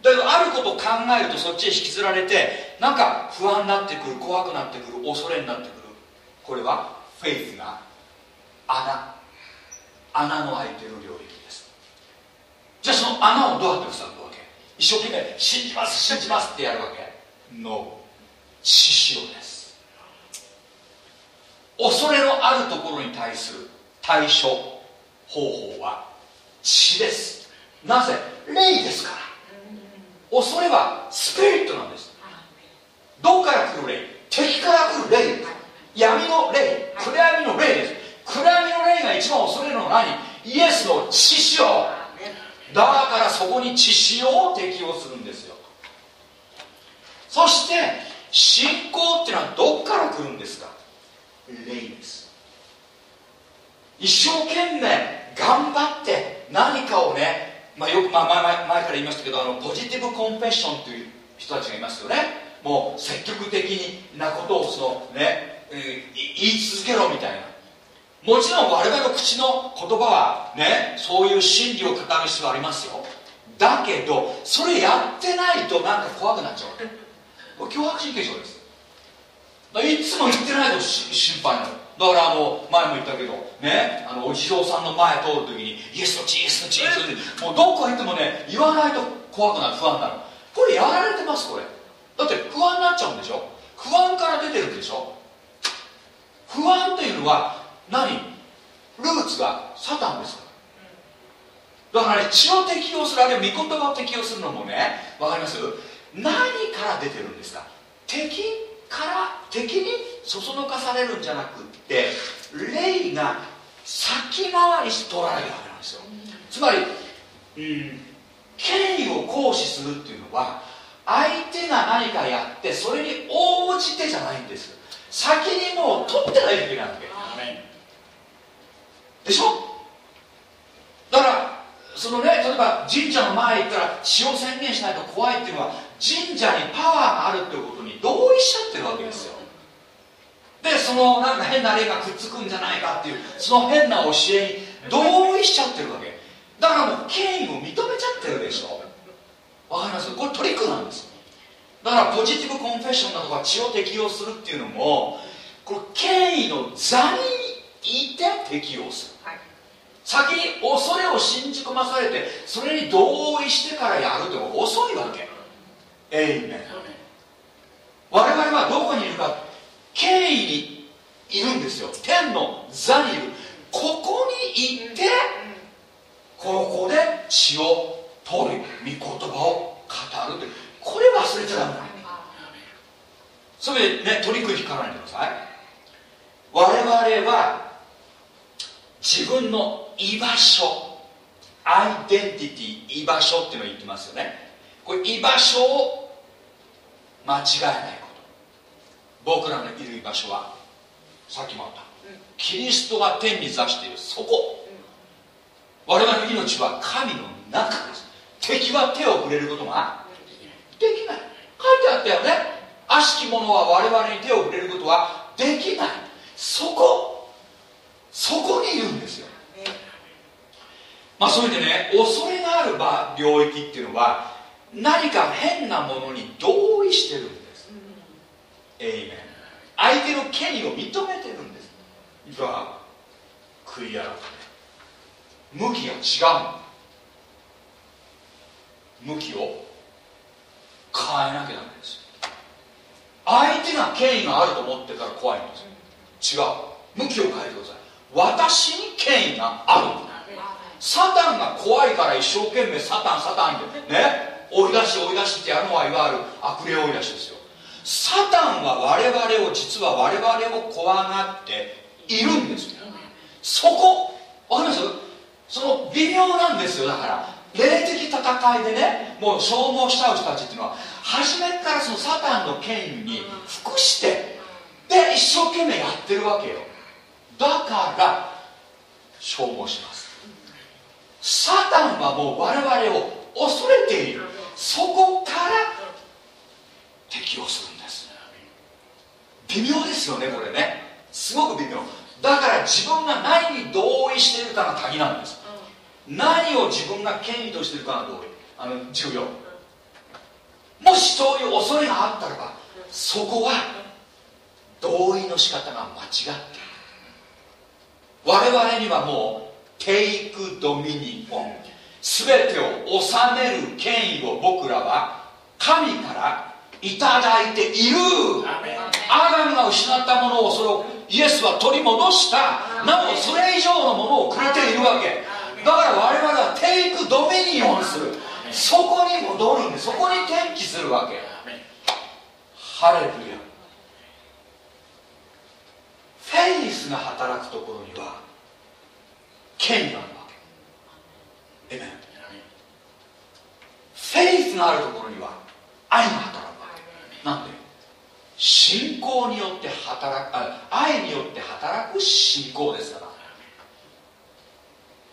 だけどあることを考えるとそっちへ引きずられてなんか不安になってくる怖くなってくる恐れになってくる。これはフェイスが穴。穴の開いてる領域です。じゃあその穴をどうやって塞ぐわけ？一生懸命信じます信じますってやるわけ？の獅子です。恐れのあるところに対する対処。方法は血です。なぜ霊ですから。恐れはスピリットなんです。どっから来る霊？敵から来る霊。です闇の霊。暗闇の霊です。暗闇の霊が一番恐れるのは何？イエスの血潮。だからそこに血潮を適用するんですよ。そして信仰っていうのはどっから来るんですか？霊です。一生懸命頑張って何かをね、まあ、よく、まあ、前前から言いましたけどあのポジティブコンフェッションという人たちがいますよね。もう積極的なことをそのね、えー、言い続けろみたいな。もちろん我々の口の言葉はねそういう真理を語る必要はありますよ。だけどそれやってないとなんか怖くなっちゃう。脅迫神経症です。いつも言ってないと心配なの。だからあの前も言ったけどねあのお地蔵さんの前通る時にイエスの血イエスの血イエスの血もうどこ行ってもね言わないと怖くなる不安になる。これやられてますこれ。だって不安になっちゃうんでしょ？不安から出てるんでしょ？不安というのは何？ルーツがサタンです。からだからね血を適用するあるいは御言葉を適用するのもねわかります？何から出てるんですか？敵？から敵にそそのかされるんじゃなくって霊が先回りして取られるわけなんですよ。つまり、うん、権威を行使するっていうのは相手が何かやってそれに応じてじゃないんです。先にもう取ってないといけないわけ。でしょ？だからそのね例えば神社の前行ったら血を宣言しないと怖いっていうのは神社にパワーがあるっていうことに同意しちゃってるわけですよ。でそのなんか変な霊がくっつくんじゃないかっていうその変な教えに同意しちゃってるわけ。だからもう権威を認めちゃってるでしょ。わかります？これトリックなんです。だからポジティブコンフェッションだとか血を適用するっていうのもこれ権威の座にいて適用する。先に恐れを信じ込まされてそれに同意してからやるっても遅いわけ。エイメン我々はどこにいるか権威にいるんですよ。天の座にいる。ここに行ってここで血を取る御言葉を語るってこれ忘れちゃダメなのそれでねトリックに引かないでください。我々は自分の居場所アイデンティティ居場所っていうのを言ってますよね。これ居場所を間違えない僕らのいる居場所はさっきもあったキリストが天に座しているそこ。我々の命は神の中です。敵は手を触れることができない。書いてあったよね。悪しき者は我々に手を触れることはできない。そこ。そこにいるんですよ。まあそういう意味でね恐れがある場領域っていうのは何か変なものに同意してるんですエイメン相手の権威を認めてるんです。だから悔い改め。向きが違う向きを変えなきゃダメです。相手が権威があると思ってから怖いんです。違う。向きを変えてください。私に権威があるサタンが怖いから一生懸命サタンサタンってね。追い出し追い出しってやるのはいわゆる悪霊追い出しですよ。サタンは我々を実は我々を怖がっているんですよ。そこわかりますその微妙なんですよ。だから霊的戦いでねもう消耗しちゃう人たちっていうのは初めからそのサタンの権威に服してで一生懸命やってるわけよ。だから消耗します。サタンはもう我々を恐れている。そこから適応する。微妙ですよねこれね。すごく微妙。だから自分が何に同意しているかが鍵なんです。何を自分が権威としているかが同意。あの重要もしそういう恐れがあったらばそこは同意の仕方が間違っている。我々にはもうテイクドミニオン。全てを治める権威を僕らは神からいただいている。アダムが失ったものをそれをイエスは取り戻した。なおそれ以上のものをくれているわけ。だから我々はテイクドミニオンする。そこに戻るんでそこに転機するわけ。ハレルヤフェイスが働くところには権威があるわけ。エメンフェイスがあるところには愛が働くなんで？信仰によって働くあ愛によって働く信仰ですから。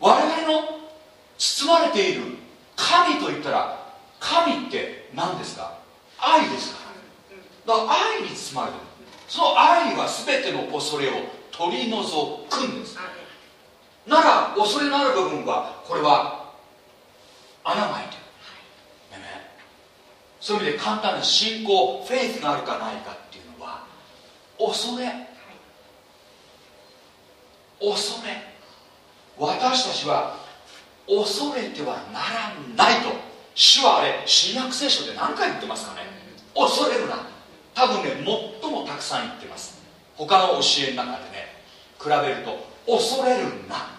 我々の包まれている神といったら神って何ですか？愛ですから。だから愛に包まれてる。その愛は全ての恐れを取り除くんです。なら恐れのある部分はこれは穴が開いてる、ね、そういう意味で簡単な信仰フェイスがあるかないかっていうのは恐れ。恐れ。私たちは恐れてはならないと。主はあれ新約聖書で何回言ってますかね。恐れるな。多分ね最もたくさん言ってます。他の教えの中でね比べると恐れるな。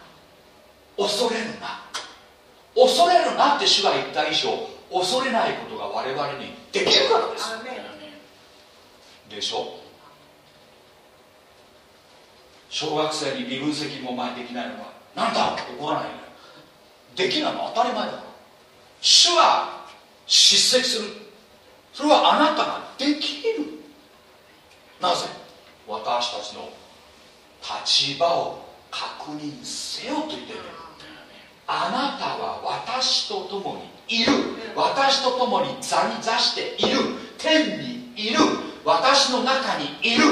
恐れるな。恐れるなって主が言った以上恐れないことが我々にできるからです。でしょ？小学生に微分積も前できないのかなんだ？怒らないよ。ねできないの当たり前だ。主は叱責する。それはあなたができる。なぜ？私たちの立場を確認せよと言ってる。あなたは私と共にいる。私と共に座に座している。天にいる。私の中にいる。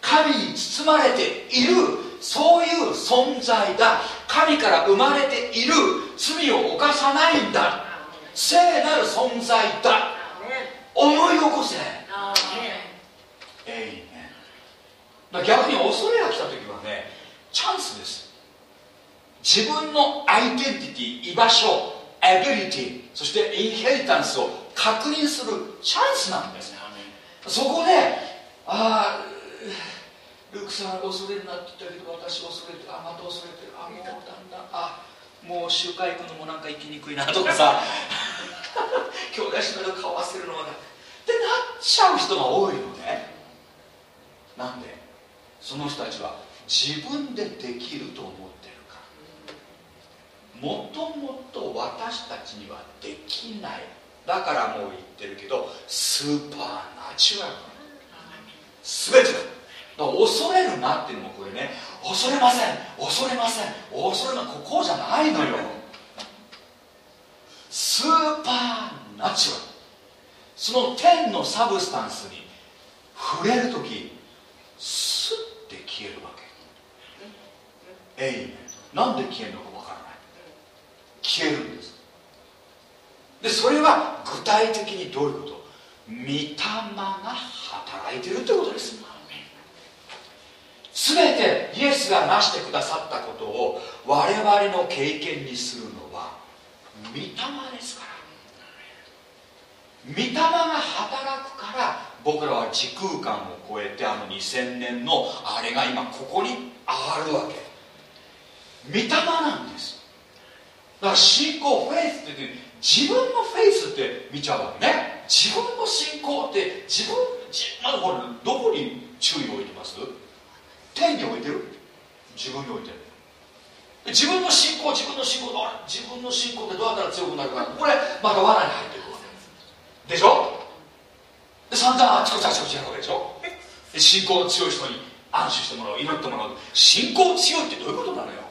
神に包まれている。そういう存在だ。神から生まれている。罪を犯さないんだ。聖なる存在だ。思い起こせ。えいね逆に恐れが来た時はねチャンスです。自分のアイデンティティ居場所エビリティそしてインヘリタンスを確認するチャンスなんです。そこでああルークさん恐れるなって言ったけど私恐れてあまた恐れてるあもうだんだ。んあもう集会行くのもなんか行きにくいなとかさ。兄弟姉妹と顔合わせるのもなってなっちゃう人が多いのね。なんで？その人たちは自分でできると思ってもともと私たちにはできない。だからもう言ってるけどスーパーナチュラル全てだ。だから恐れるなっていうのもこれね。恐れません。恐れません。恐れなここじゃないのよ。スーパーナチュラル。その天のサブスタンスに触れる時スッて消えるわけ。えいなんで消えるのか消えるんです。でそれは具体的にどういうこと？御霊が働いてるということです。全てイエスがなしてくださったことを我々の経験にするのは御霊ですから。御霊が働くから僕らは時空間を超えてあの2000年のあれが今ここにあるわけ。御霊なんです。だから信仰フェイスってって自分のフェイスって見ちゃうわけね。自分の信仰って自分まだこれどこに注意を置いてます？天に置いてる？自分に置いてる。自分の信仰自分の信仰あ自分の信仰ってどうやったら強くなるかこれまた罠に入っていくわけでしょ？で散々あちこちあちこちやるわけでしょ？で信仰の強い人に安心してもらう祈ってもらう。信仰強いってどういうことなのよ？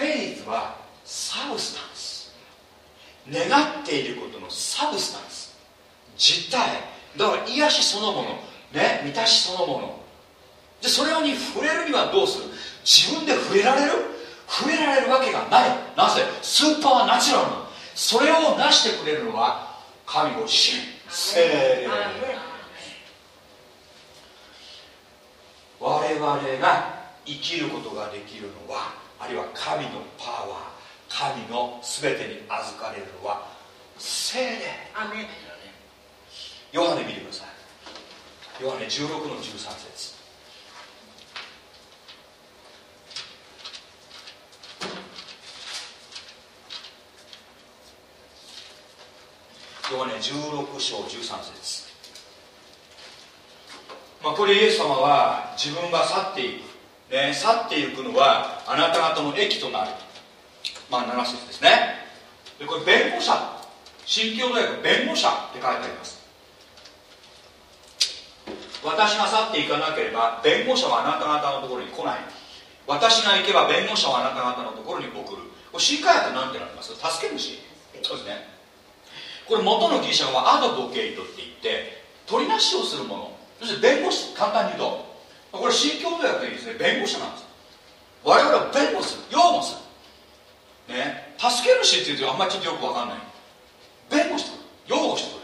フェイズはサブスタンス。願っていることのサブスタンス。実体だから癒しそのもの。ね満たしそのもの。でそれに触れるにはどうする？自分で触れられる？触れられるわけがない。なぜ？ Supernatural なそれを成してくれるのは神ご自身。聖霊我々が生きることができるのはあるいは神のパワー神の全てに預かれるのは聖霊。ヨハネ見てください。ヨハネ16の13節。ヨハネ16章13節。まあこれイエス様は自分が去っていく、ね、去っていくのはあなた方の益となる。まあ7節ですね。でこれ弁護者。新教大学弁護者って書いてあります。私が去っていかなければ弁護者はあなた方のところに来ない。私が行けば弁護者はあなた方のところに送る。これ新科学なんてなります？助け主。そうですね。これ元のギリシャ語はアドボケイトって言って取りなしをするものそして弁護士簡単に言うとこれ新教徒訳でいいですね。弁護士なんです我々は弁護する。擁護する。ね。助け主って言うとあんまりちょっとよく分かんない。弁護してくれる。擁護してく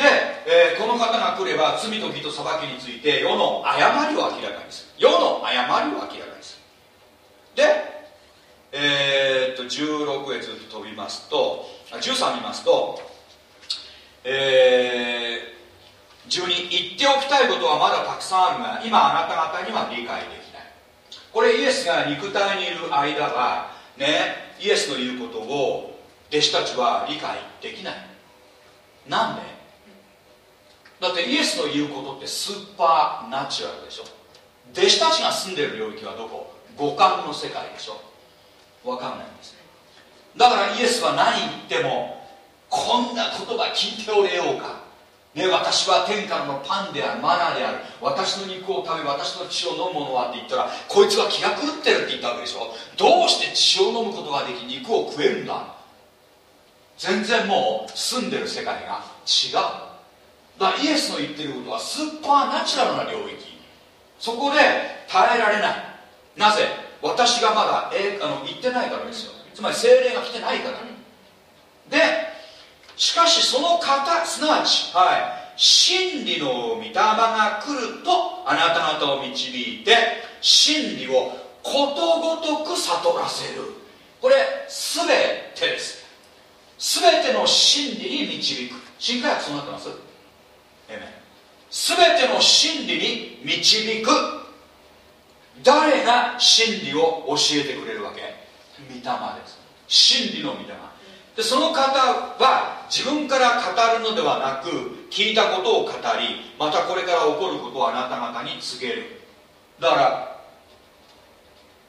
れる。で、えーこの方が来れば罪と義と裁きについて世の誤りを明らかにする。世の誤りを明らかにする。でえーっと16へずっと飛びますと13見ますと、えー12言っておきたいことはまだたくさんあるが今あなた方には理解できない。これイエスが肉体にいる間はねイエスの言うことを弟子たちは理解できない。なんで？だってイエスの言うことってスーパーナチュラルでしょ。弟子たちが住んでる領域はどこ？五感の世界でしょ。分かんないんです。だからイエスは何言ってもこんな言葉聞いておれようか。ね、私は天からのパンであるマナーである。私の肉を食べ私の血を飲むものはって言ったらこいつは気が狂ってるって言ったわけでしょ。どうして血を飲むことができ肉を食えるんだ？全然もう住んでる世界が違う。だからイエスの言ってることはスーパーナチュラルな領域。そこで耐えられない。なぜ？私がまだ、えあの言ってないからですよ。つまり精霊が来てないから。でしかしその方すなわち、はい、真理の御霊が来るとあなた方を導いて真理をことごとく悟らせる。これ全てです。全ての真理に導く。新科学そうなってます？全ての真理に導く。誰が真理を教えてくれるわけ？御霊です。真理の御霊。でその方は自分から語るのではなく聞いたことを語りまたこれから起こることをあなた方に告げる。だから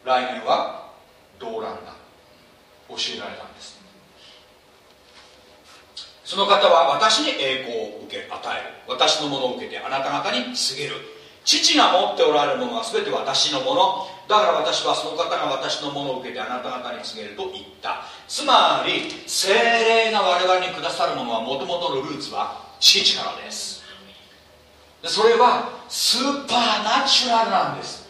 来年は動乱だ。教えられたんです。その方は私に栄光を受け与える。私のものを受けてあなた方に告げる。父が持っておられるものは全て私のもの。だから私はその方が私のものを受けてあなた方に告げると言った。つまり精霊が我々にくださるものはもともとのルーツは父からです。でそれはスーパーナチュラルなんです。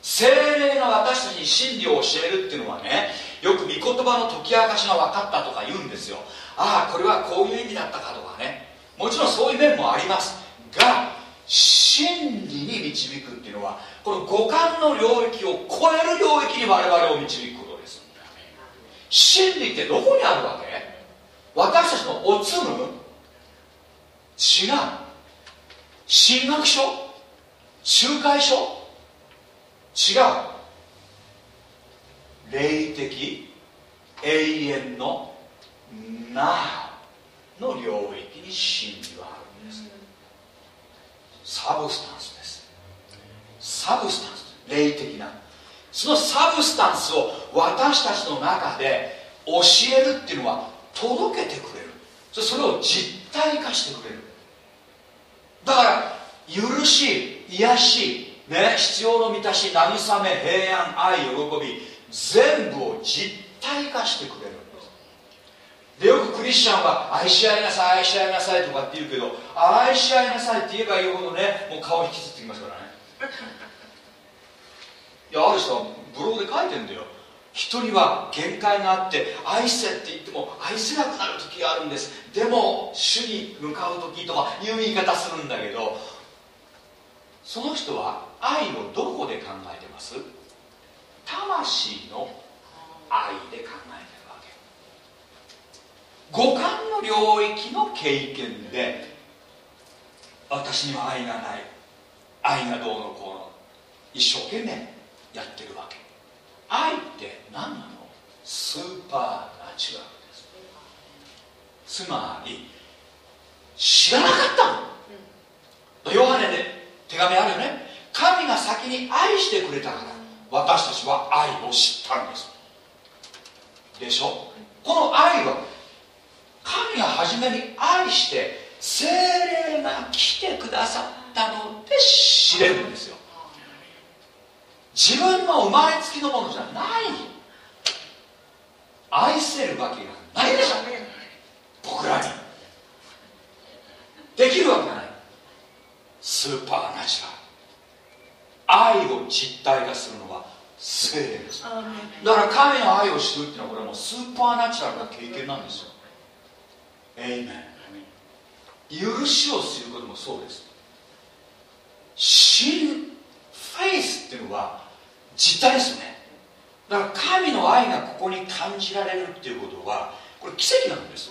精霊が私たちに真理を教えるっていうのはねよく御言葉の解き明かしが分かったとか言うんですよ。ああこれはこういう意味だったかとかね。もちろんそういう面もあります。が真理に導くっていうのはこの五感の領域を超える領域に我々を導くことです。真理ってどこにあるわけ？私たちのおつむ？違う神学書？注解書？違う。霊的永遠の Now の領域に真理はあるんです。 Substance。Substance 霊的な。その substance を私たちの中で教えるっていうのは届けてくれる。それを実体化してくれる。だから許し癒し、ね、必要の満たし慰め平安愛喜び全部を実体化してくれる。でよくクリスチャンは愛し合いなさい愛し合いなさいとかって言うけど愛し合いなさいって言えば言うほどねもう顔引きずってきますからね。いやある人はブログで書いてんだよ。人には限界があって愛せって言っても愛せなくなる時があるんです。でも主に向かう時とかいう言い方するんだけどその人は愛をどこで考えてます？魂の愛で考えてるわけ。五感の領域の経験で私には愛がない。愛がどうのこうの一生懸命やってるわけ。愛って何なのスーパーナチュラルです。つまり知らなかったの。ヨハネで手紙あるよね。神が先に愛してくれたから私たちは愛を知ったんです。でしょ？この愛は神が初めに愛して精霊が来てくださった。ので知れるんですよ。自分の生まれつきのものじゃない。愛せるわけがないでしょ。僕らに。できるわけがない。スーパーナチュラ。ル愛を実体化するのは聖霊ですだから神の愛を知るっていうのはこれはもうスーパーナチュラルな経験なんですよ。エイメン。許しをすることもそうです真フェイスっていうのは実体ですよね。だから神の愛がここに感じられるっていうことはこれ奇跡なんです。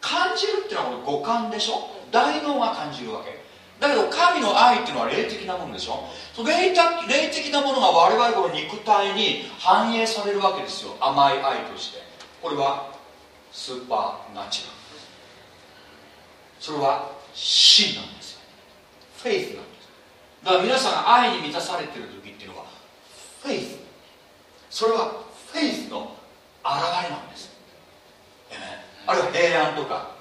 感じるっていうのはこれ五感でしょ？大脳が感じるわけ。だけど神の愛っていうのは霊的なものでしょ？その霊的霊的なものが我々この肉体に反映されるわけですよ。甘い愛として。これはスーパーナチュラル。それは真なんですよ。フェイスなんです。だから皆さんが愛に満たされてる時っていうのはフェイスそれはフェイスの現れなんです。あるいは平安とか。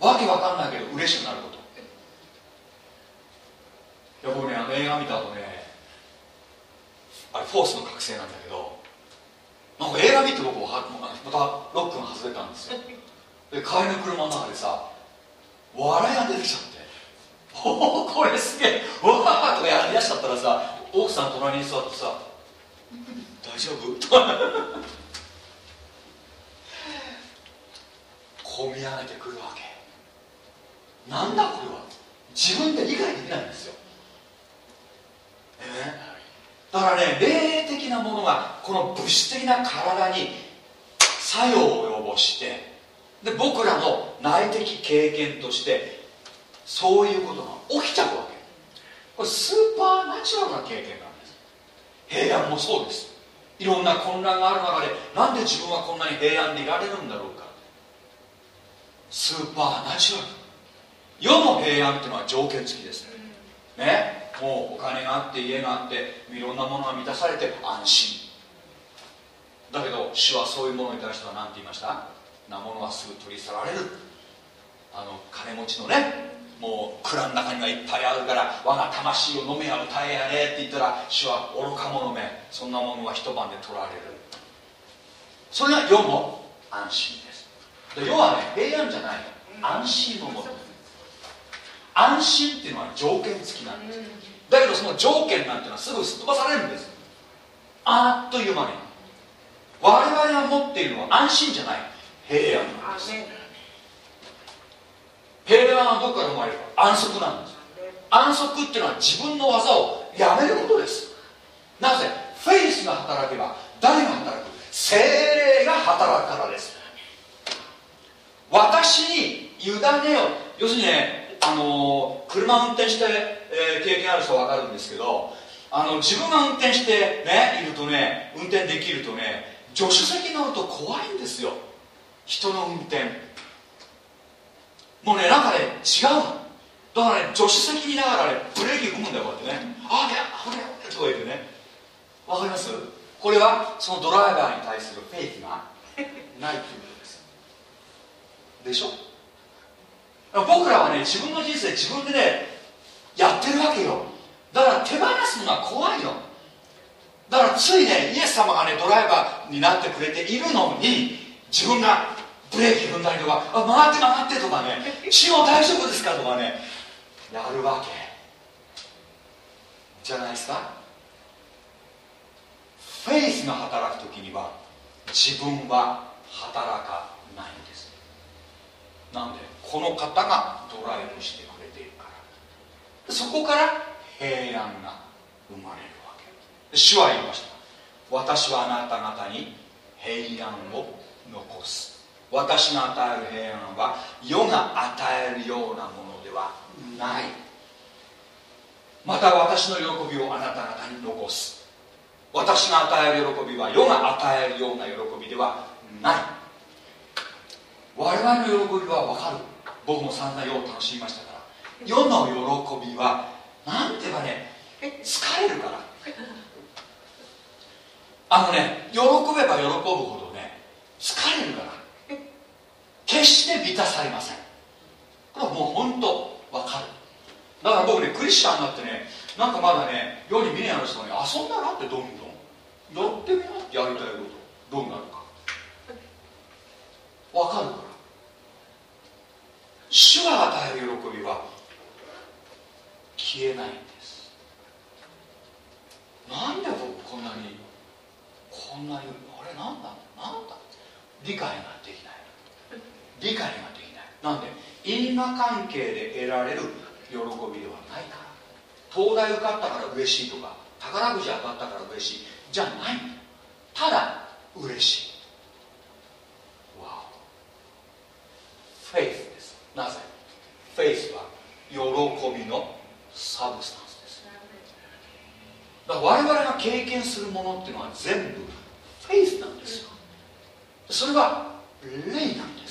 わけわかんないけど嬉しくなること。いや僕ねあの映画見た後ねあれフォースの覚醒なんだけどなんか映画見て僕はまたロックが外れたんですよ。で帰りの車の中でさ笑いが出てきちゃっておおこれすげえ。わーとかやりだしちゃったらさ奥さん隣に座ってさ大丈夫？とか込み上げてくるわけ。なんだこれは？自分で理解できないんですよ。ええだからね霊的なものがこの物質的な体に作用を及ぼしてで僕らの内的経験としてそういうことが起きちゃうわけ。これスーパーナチュラルな経験なんです。平安もそうです。いろんな混乱がある中でなんで自分はこんなに平安でいられるんだろうか。スーパーナチュラル。世の平安っていうのは条件付きですね。もうお金があって家があっていろんなものが満たされて安心。だけど主はそういうものに対しては何て言いました？なものはすぐ取り去られる。あの金持ちのね。もう蔵の中にはいっぱいあるから我が魂を飲めや歌えやねって言ったら主は愚か者めそんなものは一晩で取られる。それが世の安心です。世はね平安じゃない安心のもの安心っていうのは条件付きなんです。だけどその条件なんていうのはすぐすっ飛ばされるんです。あっという間に。我々が持っているのは安心じゃない。平安なんです。平安はどこから生まれるか安息なんです。安息っていうのは自分の技をやめることです。なぜ？フェイスが働けば誰が働く？精霊が働くからです。私に委ねよ要するにねあの車運転して、えー経験ある人は分かるんですけどあの自分が運転してねいるとね運転できるとね助手席乗ると怖いんですよ。人の運転。もうねなんかね違うの。だからね助手席にいながらねブレーキ踏むんだよこうやってね。あれあれあれとか言ってね。わかります？これはそのドライバーに対するフェイスがないということです。でしょ？僕らはね自分の人生自分でねやってるわけよ。だから手放すのが怖いの。だからついねイエス様がねドライバーになってくれているのに自分がブレーキ踏んだりとかあ回って回ってとかね死を大丈夫ですかとかねやるわけ。じゃないですか？フェイスが働く時には自分は働かないんです。なんでこの方がドライブしてくれているから。そこから平安が生まれるわけ。主は言いました。私はあなた方に平安を残す。私が与える平安は世が与えるようなものではない。また私の喜びをあなた方に残す。私が与える喜びは世が与えるような喜びではない。我々の喜びは分かる。僕も散々世を楽しみましたから。世の喜びはなんていうかね疲れるから。あのね喜べば喜ぶほどね疲れるから。決して満たされません。これはもう本当分かる。だから僕ねクリスチャンになってねなんかまだね世に未練ある人に遊んだらってどんどんやってみな？ってやりたいこと？どうなるか？分かるから。主が与える喜びは消えないんです。なんで僕こんなにこんなにあれなんだ？なんだ？理解ができない。理解ができない。なんで因果関係で得られる喜びではないから。東大受かったから嬉しいとか宝くじ当たったから嬉しい。じゃない。ただ嬉しい。は faith です。なぜ？ Faith は喜びの substance です。だから我々が経験するものっていうのは全部フェイスなんですよ。それは霊なんです。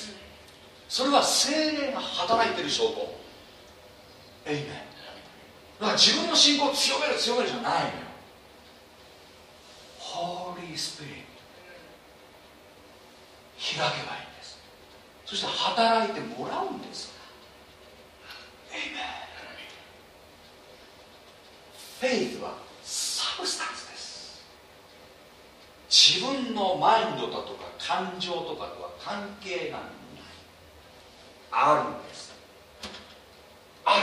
それは精霊が働いてる証拠。エイメンだから自分の信仰を強める強めるじゃないのよ。ホーリースピリット開けばいいんです。そして働いてもらうんです。エイメンFaith は substance です。自分のマインドだとか感情とかとは関係がないある。んですある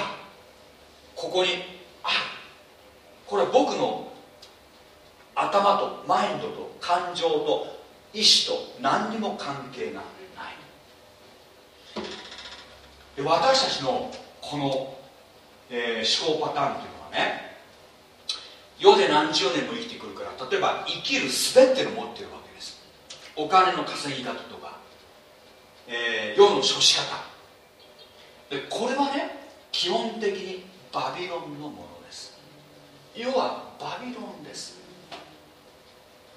ここにある。これは僕の頭とマインドと感情と意志と何にも関係がない。で私たちのこの、えー思考パターンというのはね世で何十年も生きてくるから例えば生きる術ってのを持ってるわけです。お金の稼ぎ方とか、えー世の処し方。でこれはね基本的にバビロンのものです。要はバビロンです。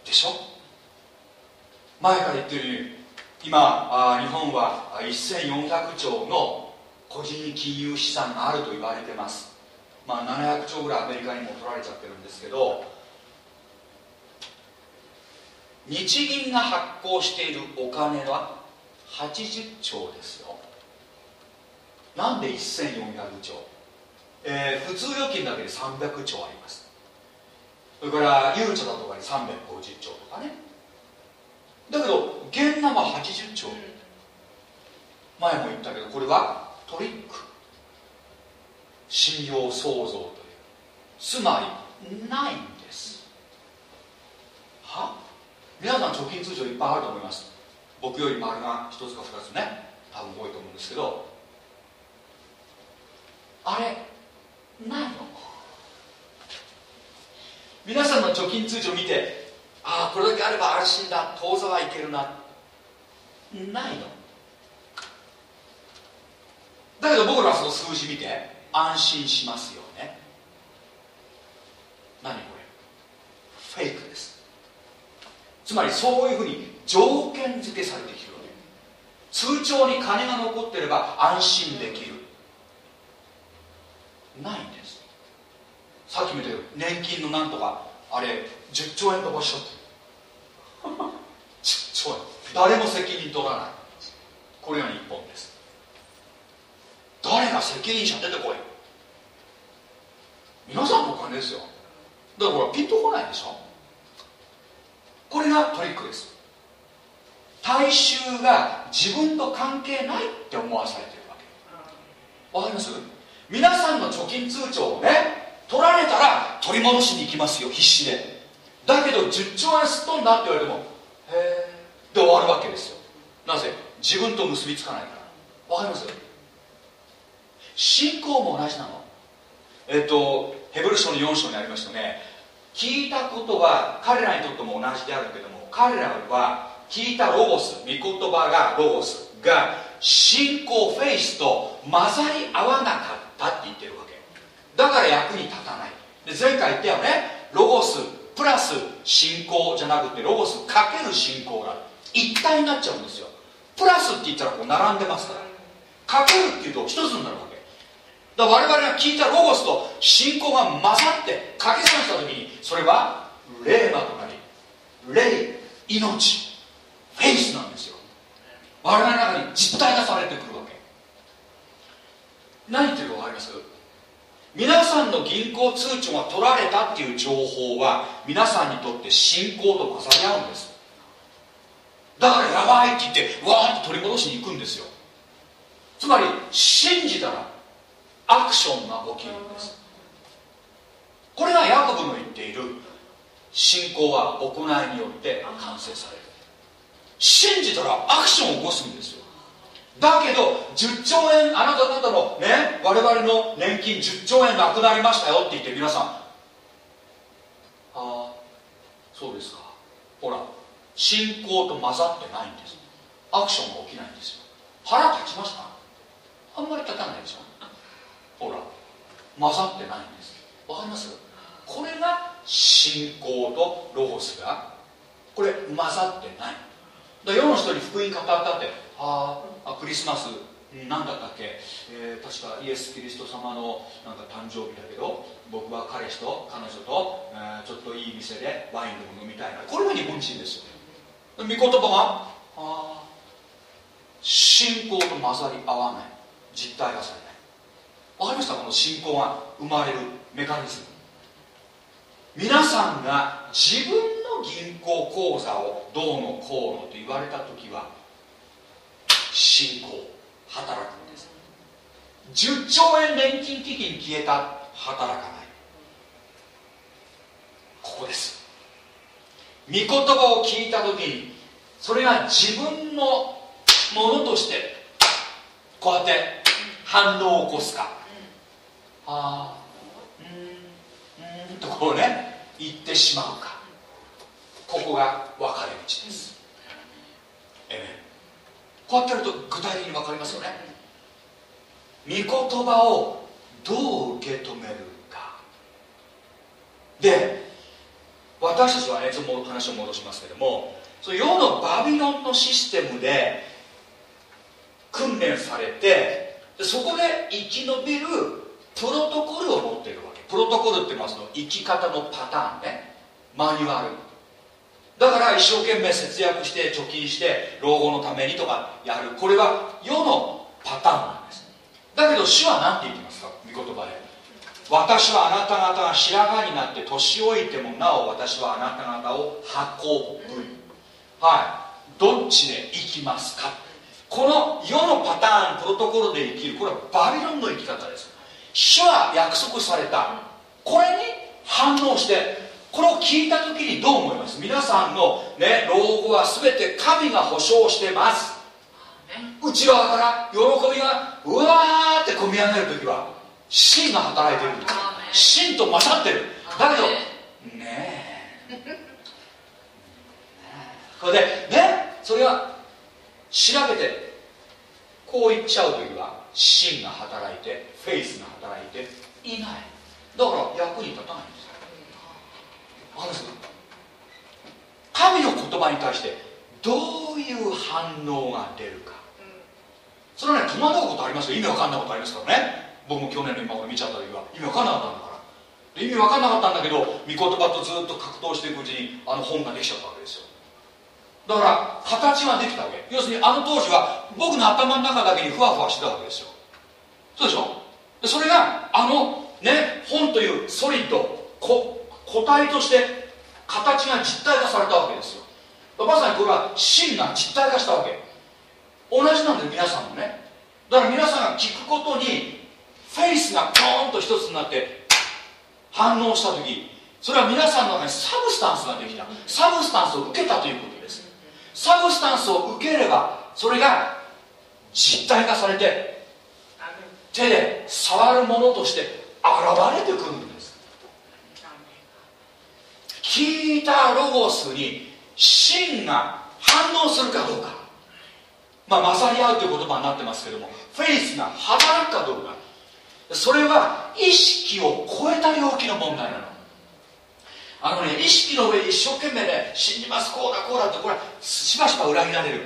でしょ？前から言ってるように今あ日本は1400兆の個人金融資産があると言われてます。まあ700兆ぐらいアメリカにも取られちゃってるんですけど日銀が発行しているお金は80兆です。なんで1400兆、えー普通預金だけで300兆あります。それからゆうちょだとかに350兆とかね。だけど現ナは80兆。前も言ったけどこれはトリック。信用創造という。つまりないんです。は？皆さん貯金通帳いっぱいあると思います。僕より丸が1つか2つね。多分多いと思うんですけど。あれ？ないの？皆さんの貯金通帳見てああこれだけあれば安心だ。当座はいけるな。ないの？だけど僕らはその数字見て安心しますよね。何これ？フェイクです。つまりそういうふうに条件付けされてきるわけ。通帳に金が残ってれば安心できる。ないんです。さっきも言ったよ。うに年金のなんとかあれ10兆円飛ばしちゃって。10兆円。誰も責任取らない。これが日本です。誰が責任者出てこい。皆さんのお金ですよ。だからピンとこないでしょ。これがトリックです。大衆が自分と関係ないって思わされてるわけ。わかります？皆さんの貯金通帳をね取られたら取り戻しに行きますよ必死で。だけど10兆円すっ飛んだって言われてもへえで終わるわけですよ。なぜ？自分と結びつかないから。わかります？信仰も同じなの。えっとヘブル書の4章にありましたね。聞いたことは彼らにとっても同じであるけども彼らは聞いたロゴス御言葉がロゴスが信仰フェイスと混ざり合わなかった。って言ってるわけ。だから役に立たない。で前回言ったよね。ロゴスプラス信仰じゃなくてロゴスかける信仰が一体になっちゃうんですよ。プラスって言ったらこう並んでますから。かけるっていうと一つになるわけ。だから我々が聞いたロゴスと信仰が混ざって掛け算した時にそれは霊馬となり霊命フェイスなんですよ。我々の中に実体化されてくる。何言ってるか分かります。皆さんの銀行通帳が取られたっていう情報は皆さんにとって信仰と混ざり合うんです。だからやばいって言ってわーって取り戻しに行くんですよ。つまり信じたらアクションが起きるんです。これがヤコブの言っている信仰は行いによって完成される。信じたらアクションを起こすんですよ。だけど10兆円あなた方のね我々の年金10兆円なくなりましたよって言って皆さん。ああそうですか。ほら信仰と混ざってないんです。アクションが起きないんですよ。腹立ちました？あんまり立たないでしょほら混ざってないんです。わかります？これが信仰とロゴスがこれ混ざってない。だ世の人に福音語ったってああクリスマス。何だったっけ、えー、確かイエス・キリスト様のなんか誕生日だけど僕は彼氏と彼女と、えーちょっといい店でワインでも飲みたいな。これが日本人ですよ御言葉がああ信仰と混ざり合わない。実体化されない。わかりました？この信仰が生まれるメカニズム。皆さんが自分の銀行口座をどうのこうのと言われた時は信仰働くんです。10兆円年金基金消えた働かない。ここです。御言葉を聞いた時にそれが自分のものとしてこうやって反応を起こすか。ああうんうんとこうね言ってしまうか。ここが分かれ道です。ええこうやってると具体的に分かりますよね。御言葉をどう受け止めるか。で私たちはねちょっと話を戻しますけどもその世のバビロンのシステムで訓練されてでそこで生き延びるプロトコルを持っているわけ。プロトコルって言いますと生き方のパターンね。マニュアル。だから一生懸命節約して貯金して老後のためにとかやるこれは世のパターンなんです。だけど主は何て言ってますか？御言葉で。私はあなた方が白髪になって年老いてもなお私はあなた方を運ぶ。はい。どっちで生きますか？この世のパターンプロトコルで生きる。これはバビロンの生き方です。主は約束された。これに反応してこれを聞いた時にどう思います？皆さんの、ね、老後は全て神が保証してます。内側から喜びがうわーって込み上げる時は芯が働いてるんです芯と混ざってる。だけどねえ。これでねそれは調べてこう言っちゃう時は芯が働いてフェイスが働いていない。だから役に立たないんです神の言葉に対してどういう反応が出るか。それはね戸惑うことありますよ。意味わかんないことありますからね。僕も去年の今頃見ちゃった時は。意味わかんなかったんだから。意味わかんなかったんだけど御言葉とずっと格闘していくうちにあの本ができちゃったわけですよ。だから形ができたわけ。要するにあの当時は僕の頭の中だけにふわふわしてたわけですよ。そうでしょ？それがあのね本というソリッド個体として形が実体化されたわけですよ。まさにこれは真が実体化したわけ。同じなんで皆さんもね。だから皆さんが聞くことにフェイスがポーンと一つになって反応した時それは皆さんの中に substance ができた。 substance を受けたということです。 substance を受ければそれが実体化されて手で触るものとして現れてくるんです聞いたロゴスに真が反応するかどうか。まあ混ざり合うという言葉になってますけどもフェイスが働くかどうか。それは意識を超えた領域の問題なの。あのね意識の上で一生懸命ね信じますこうだこうだってこれはしばしば裏切られる。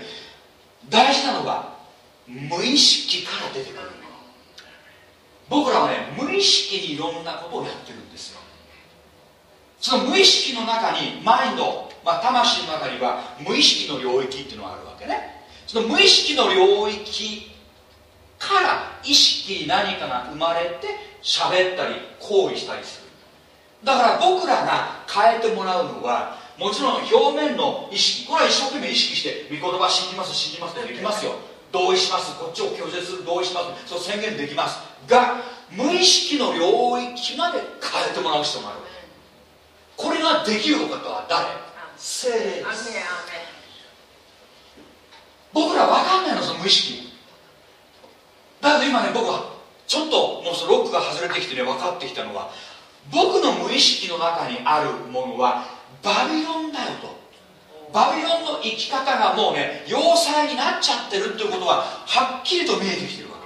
大事なのは無意識から出てくる。僕らはね無意識にいろんなことをやってる。その無意識の中にマインド、まあ、魂の中には無意識の領域っていうのがあるわけね。その無意識の領域から意識に何かが生まれて喋ったり行為したりする。だから僕らが変えてもらうのはもちろん表面の意識これは一生懸命意識して御言葉信じます信じますってできますよ。同意します。こっちを拒絶する。同意します。そう宣言できます。が無意識の領域まで変えてもらう必要があるこれができる方は誰？精霊です。僕ら分かんないのその無意識だけど今ね僕はちょっともうそのロックが外れてきてね分かってきたのは僕の無意識の中にあるものはバビロンだよと。バビロンの生き方がもうね要塞になっちゃってるっていうことははっきりと見えてきてるわ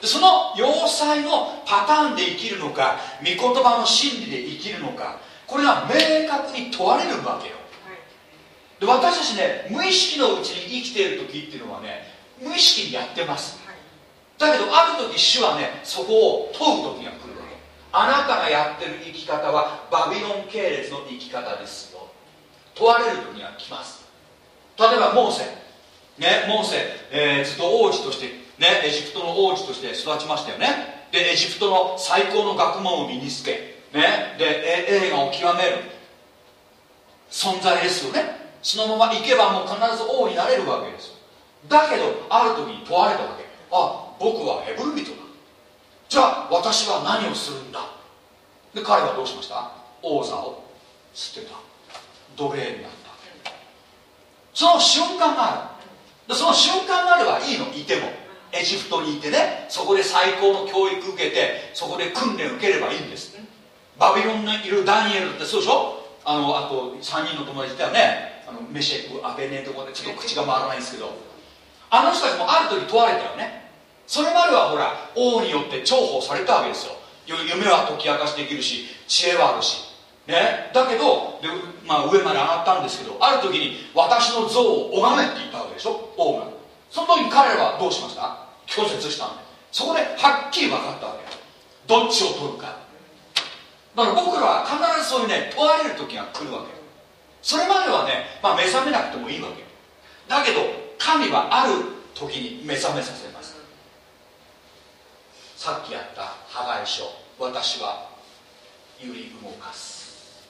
でその要塞のパターンで生きるのか御言葉の真理で生きるのかこれが明確に問われるわけよ。で私たちね無意識のうちに生きている時っていうのはね無意識にやってます。だけどある時主はねそこを問う時が来るわけ。あなたがやってる生き方はバビロン系列の生き方ですよ。問われる時が来ます。例えばモーセ。ねモーセ、えーずっと王子としてねエジプトの王子として育ちましたよね。でエジプトの最高の学問を身につけ。ね。でえ映画を極める。存在ですよね。そのまま行けばもう必ず王になれるわけですだけどある時に問われたわけ。あ僕はヘブル人だ。じゃあ私は何をするんだ。で彼はどうしました？王座を捨てた。奴隷になった。その瞬間がある。でその瞬間があればいいの。いても。エジプトにいてね。そこで最高の教育受けてそこで訓練受ければいいんです。バビロンにいるダニエルってそうでしょ？あのあと3人の友達いたよね。あのメシェクアベネとかでちょっと口が回らないんですけど。あの人たちもある時問われたよね。それまではほら王によって重宝されたわけですよ。夢は解き明かしできるし知恵はあるし。ね。だけどで、まあ、上まで上がったんですけどある時に私の像を拝めって言ったわけでしょ？王が。その時に彼らはどうしました？拒絶したんでそこではっきり分かったわけ。どっちを取るか。だから僕らは必ずそういうね問われる時が来るわけそれまではね、まあ、目覚めなくてもいいわけだけど神はある時に目覚めさせます。さっきやった破壊書私は揺り動かす。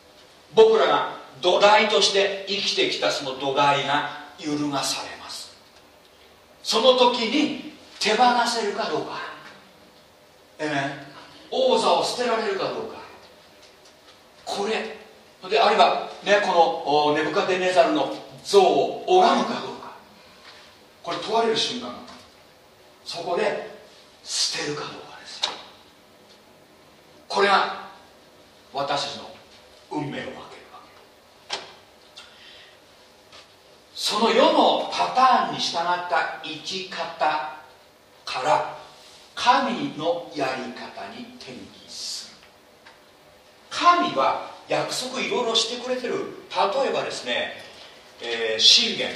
僕らが土台として生きてきたその土台が揺るがされます。その時に手放せるかどうか。ええ王座を捨てられるかどうか。これ。であるいはねこのネブカデネザルの像を拝むかどうか。これ問われる瞬間。そこで捨てるかどうかです。これが私たちの運命を分けるわけ。その世のパターンに従った生き方から神のやり方に転機神は約束いろいろしてくれてる。例えばですね、えー、信玄。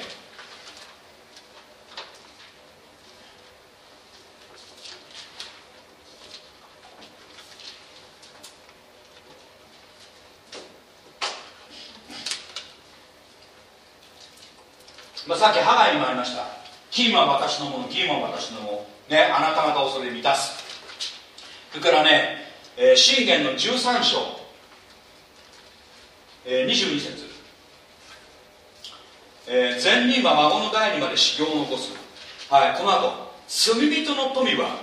まあ、さっきハガイにもありました。金は私のもの銀は私のもの。ねあなた方をそれで満たす。それからね、えー、信玄の13章、えー、22節、えー、善人は孫の代にまで修行を残す。はいこの後罪人の富は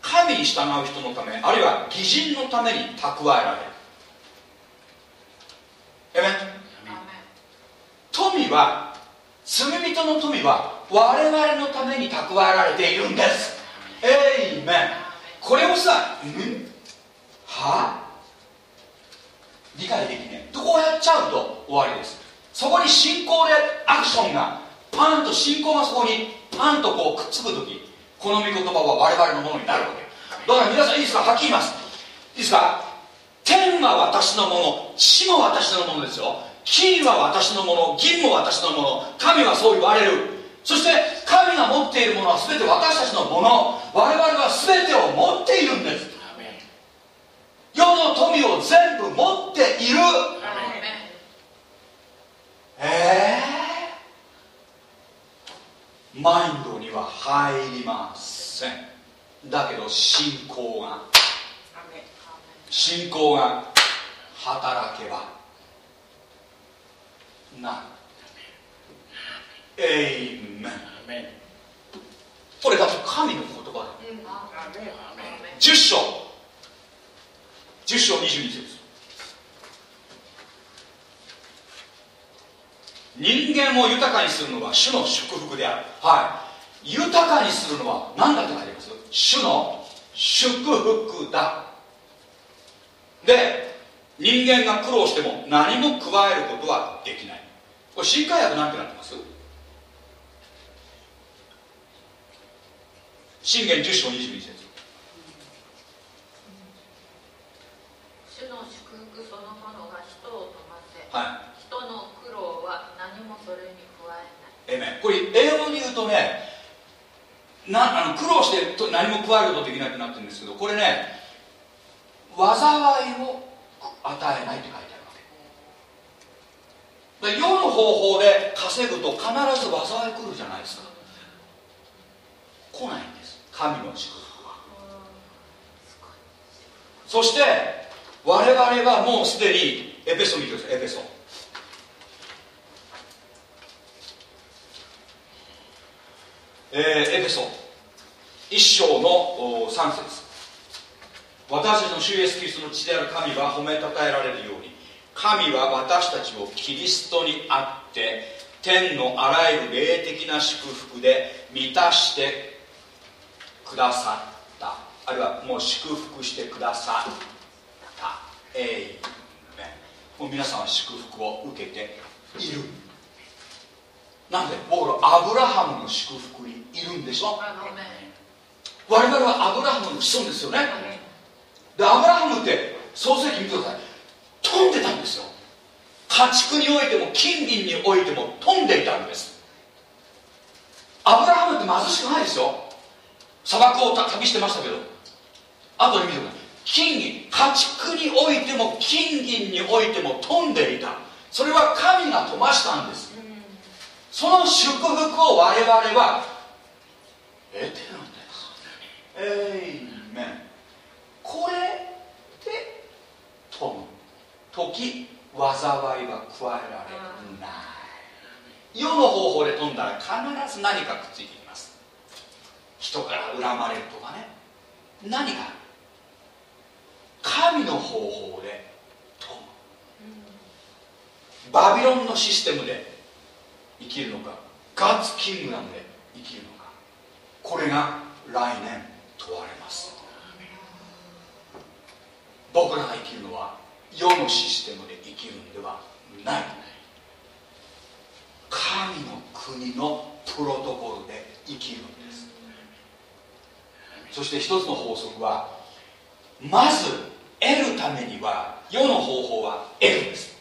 神に従う人のためあるいは義人のために蓄えられる。えめ富は罪人の富は我々のために蓄えられているんです。エイメンこれをさうんは？あ理解できねえこうやっちゃうと終わりです。そこに信仰でアクションがパンと信仰がそこにパンとこうくっつく時この御言葉は我々のものになるわけ。だから皆さんいいですか？はっきり言います。いいですか？天は私のもの地も私のものですよ。金は私のもの銀も私のもの神はそう言われる。そして神が持っているものは全て私たちのもの。我々は全てを持っているんです。世の富を全部持っている。ええー、マインドには入りません。だけど信仰が。信仰が働けば。なエイメン。これだって神の言葉だ10章10章22節。人間を豊かにするのは主の祝福である。はい。豊かにするのは何だって書いてます？主の祝福だ。で人間が苦労しても何も加えることはできない。これ新海薬なんてなってます？信玄10章22節。主の祝福そのものが人を富ませは人の苦労は何もそれに加い。えない。えめ。これ英語で言うとねなあの苦労してと何も加えることできなくなってるんですけどこれね災いを与えないって書いてあるわけ。で世の方法で稼ぐと必ず災い来るじゃないですか。来ないんです。神の祝福は。そして我々はもうすでにエペソ見てくださいエペソ。えーエペソ。一章のお3節。私たちの主イエスキリストの血である神は褒めたたえられるように神は私たちをキリストにあって天のあらゆる霊的な祝福で満たしてくださった。あるいはもう祝福してくださったえいもう皆さんは祝福を受けて。いる。なんで？僕らアブラハムの祝福にいるんでしょ？我々はアブラハムの子孫ですよね。でアブラハムって創世記見てください。飛んでたんですよ。家畜においても金銀においても飛んでいたんです。アブラハムって貧しくないですよ。砂漠を旅してましたけど。後で見てください金銀家畜においても金銀においても飛んでいた。それは神が飛ばしたんです。その祝福を我々は得てるんです。えいめんこれで飛ぶ時災いは加えられない。世の方法で飛んだら必ず何かくっついてきます。人から恨まれるとかね。何か神の方法で飛ぶバビロンのシステムで生きるのかガッツキングダムで生きるのか。これが来年問われます。僕らが生きるのは世のシステムで生きるんではない。神の国のプロトコルで生きるんです。そして一つの法則はまず得るためには世の方法は得るんです。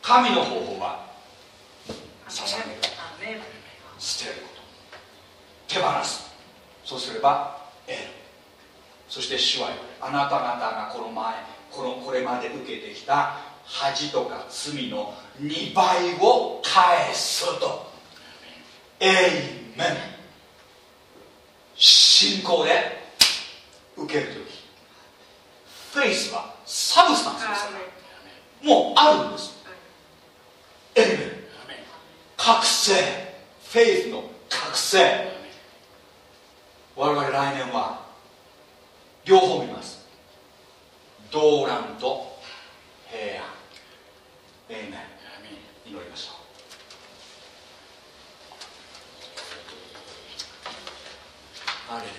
神の方法は捧げる。捨てること。手放す。そうすれば得る。そして主は言われるあなた方がこの前このこれまで受けてきた恥とか罪の2倍を返すと。Amen。信仰で受けるとき faith は substance ですから。もうあるんです。エイメン覚醒 faith の覚醒我々来年は両方見ます動乱と平安エイメン祈りましょうハレル。ヤ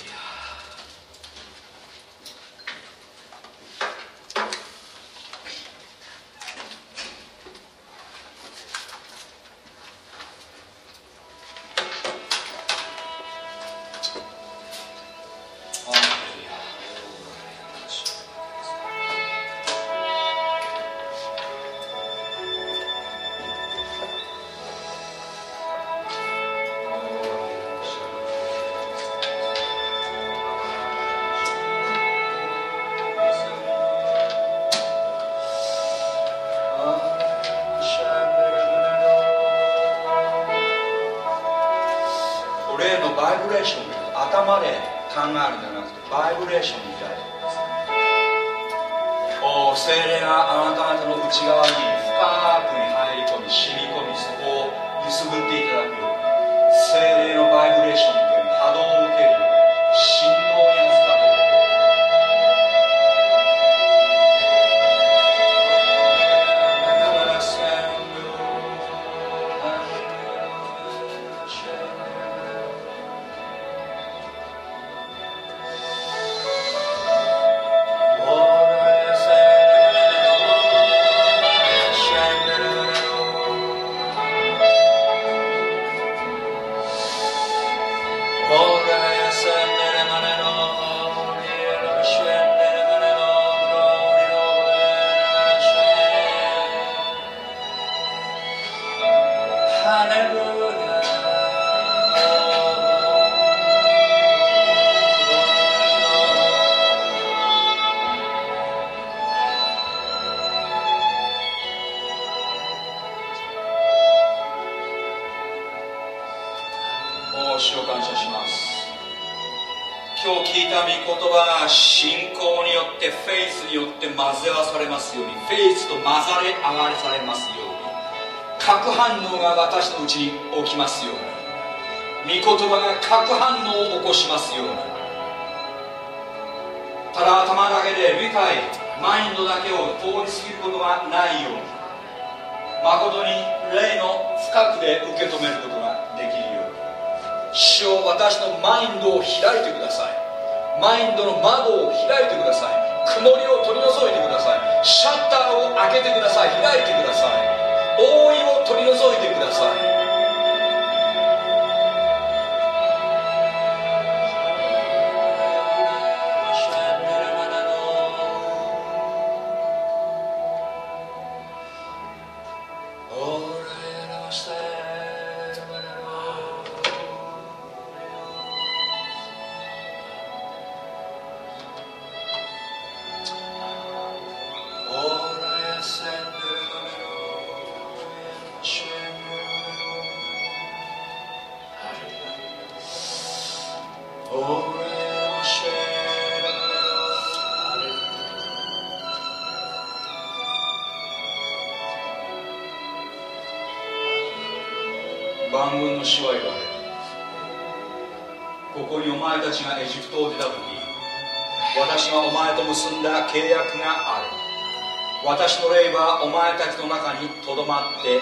どまっている。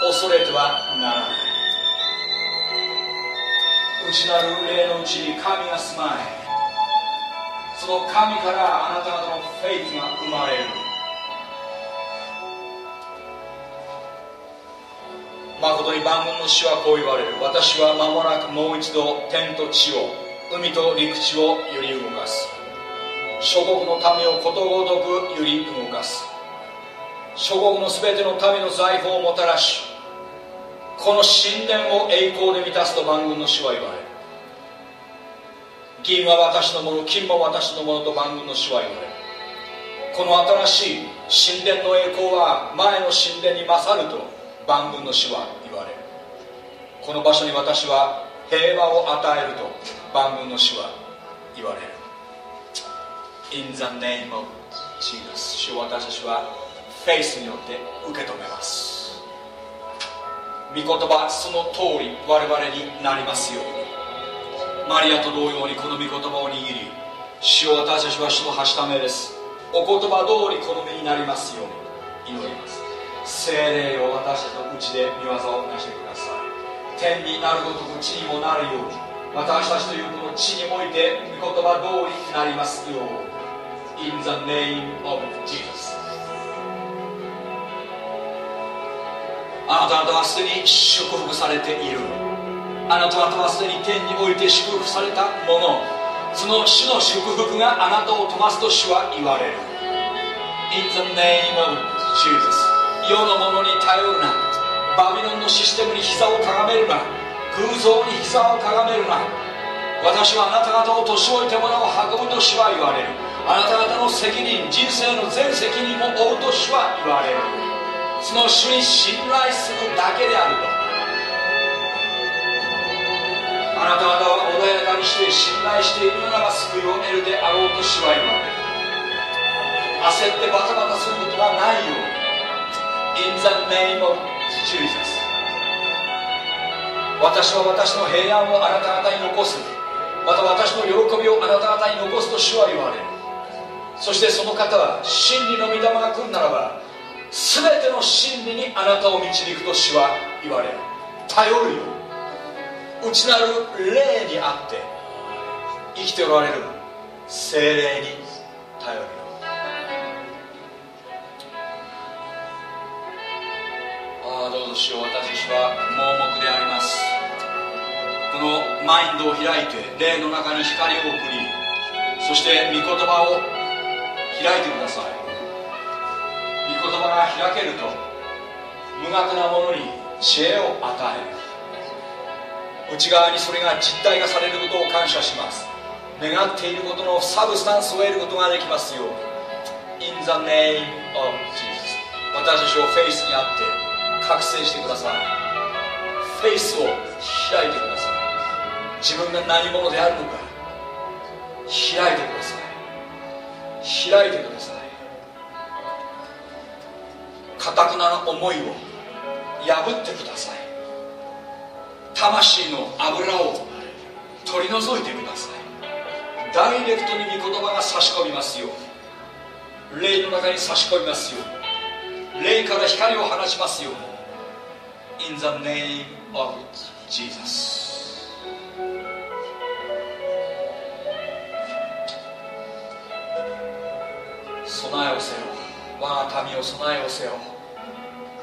恐れてはならない内なる。霊のうちに神が住まいその神からあなた方のフェイスが生まれる。誠に万軍の主はこう言われる。私は間もなくもう一度天と地を海と陸地を揺り動かす諸国の民をことごとく揺り動かす諸国のすべての民の財宝をもたらしこの神殿を栄光で満たすと万軍の主は言われ銀は私のもの金も私のものと万軍の主は言われこの新しい神殿の栄光は前の神殿に勝ると万軍の主は言われこの場所に私は平和を与えると万軍の主は言われる。In the name of Jesus 主私たちはフェイスによって受け止めます。御言葉その通り我々になりますように。マリアと同様にこの御言葉を握り主を私たちは主のはしためです。お言葉通りこの身になりますように。祈ります。精霊を私たちのうちで見業をなしてください。天になるごとく地にもなるように。私たちというこの地において御言葉通りになりますよう In the name of Jesus. あなた方はすでに祝福されている。あなた方はすでに天において祝福されたもの。その主の祝福があなたを飛ばすと主は言われる。In the name of Jesus 世のものに頼るな。バビロンのシステムに膝をかがめるな。偶像に膝をかがめるな。私はあなた方を年老いてもらを運ぶと主は言われる。あなた方の責任人生の全責任も負うと主は言われる。その主に信頼するだけであると。あなた方は穏やかにして信頼しているなら救いを得るであろうと主は言われ焦ってバタバタすることがないように。In the name of Jesus 私は私の平安をあなた方に残す。また私の喜びをあなた方に残すと主は言われそしてその方は真理の御霊が来るならば全ての真理にあなたを導くと主は言われる。頼るよ。内なる霊にあって生きておられる。精霊に頼るよああどうぞ主よ私たちは盲目であります。このマインドを開いて霊の中に光を送りそして御言葉を開いてください。御言葉が開けると無学なものに知恵を与える。内側にそれが実体化されることを感謝します。願っていることのサブスタンスを得ることができますように。In the name of Jesus 私たちをフェイスにあって覚醒してください。フェイスを開いてください。自分が何者であるのか開いてください。開いてください。かたくなな思いを破ってください。魂の油を取り除いてください。ダイレクトに御言葉が差し込みますように。霊の中に差し込みますように。霊から光を放ちますように。In the name of Jesus. 備えをせよ。我が民を備えをせよ。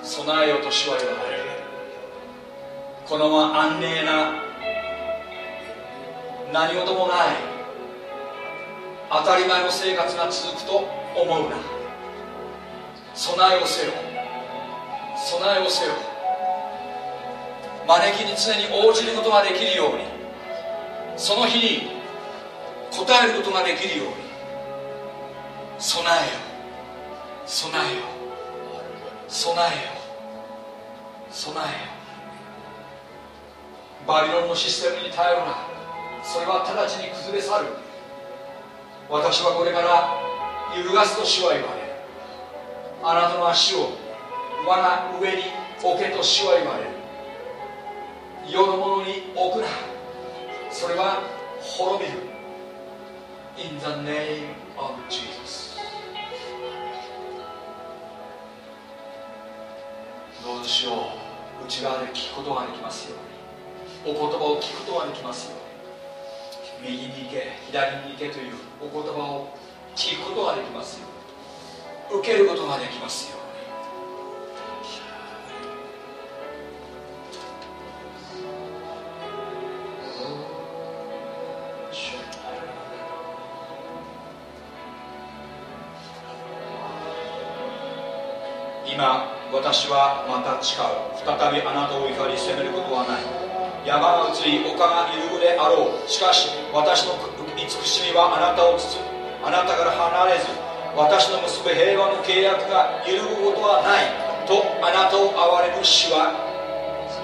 備えよと主は言われるこのまま安寧な何事もない当たり前の生活が続くと思うな。備えをせよ。備えをせよ。招きに常に応じることができるように。その日に応えることができるように。備えよ。備えよ。備えよ。備えよ。バビロンのシステムに頼るな。それは直ちに崩れ去る。私はこれから揺るがすと主は言われる。あなたの足を我が上に置けと主は言われる。世のものに置くな。それは滅びる。In the name of Jesus. どうしよう内側で聞くことができますように。お言葉を聞くことができますように。右に行け左に行けというお言葉を聞くことができますように。受けることができますように。今私はまた誓う。再びあなたを怒り責めることはない。山が移り丘が揺るぐであろう。しかし私の慈しみはあなたを包む。あなたから離れず私の結ぶ平和の契約が揺るぐことはない。とあなたを憐れむ主は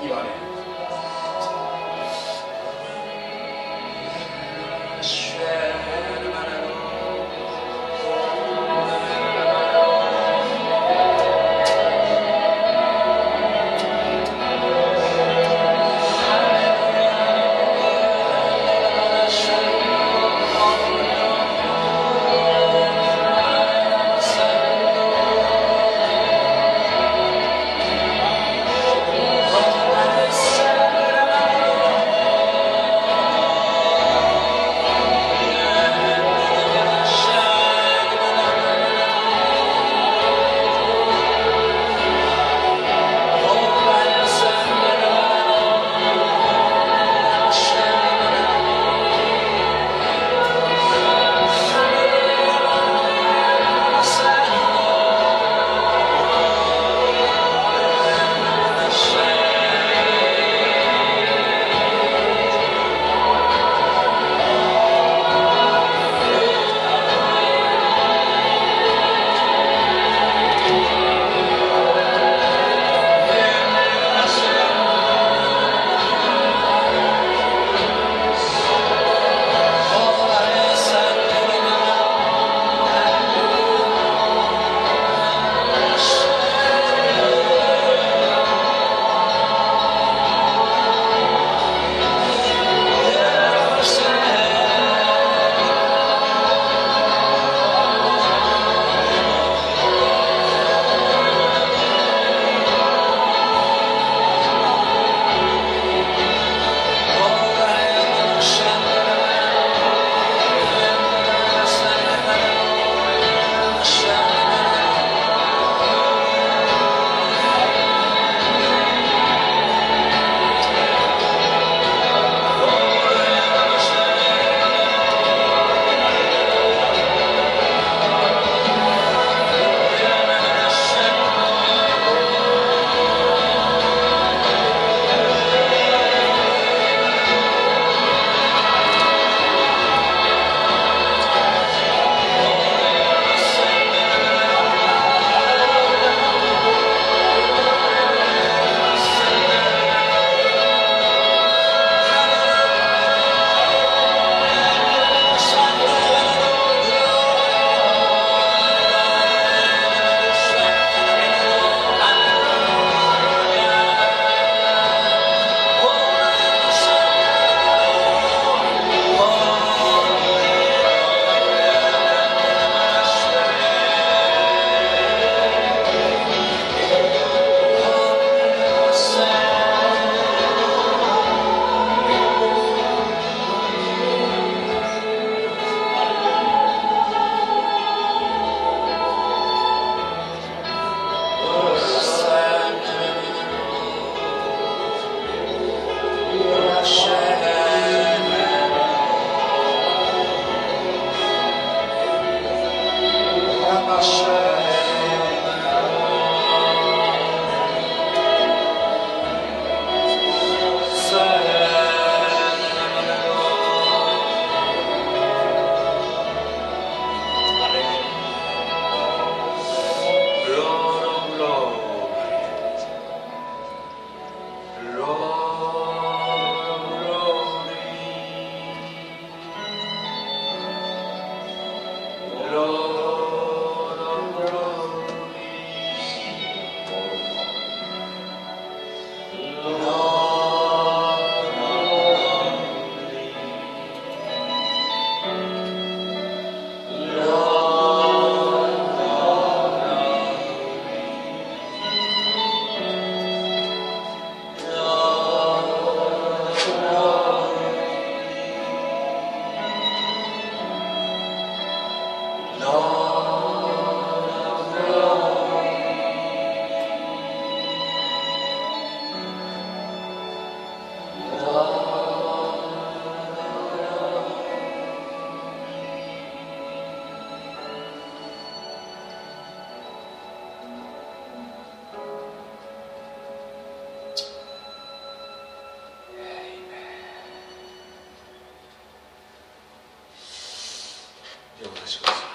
言われる。主よろしくお願いします。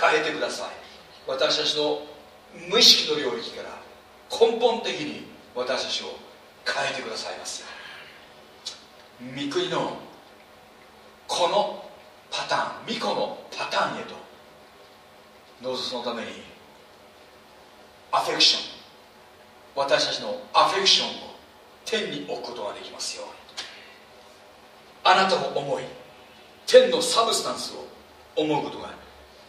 変えてください。私たちの無意識の領域から根本的に私たちを変えてくださいます。御国のこのパターン巫女のパターンへとどうぞそのためにアフェクション私たちのアフェクションを天に置くことができますように。あなたも思い天のサブスタンスを思うことが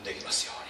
できますよ。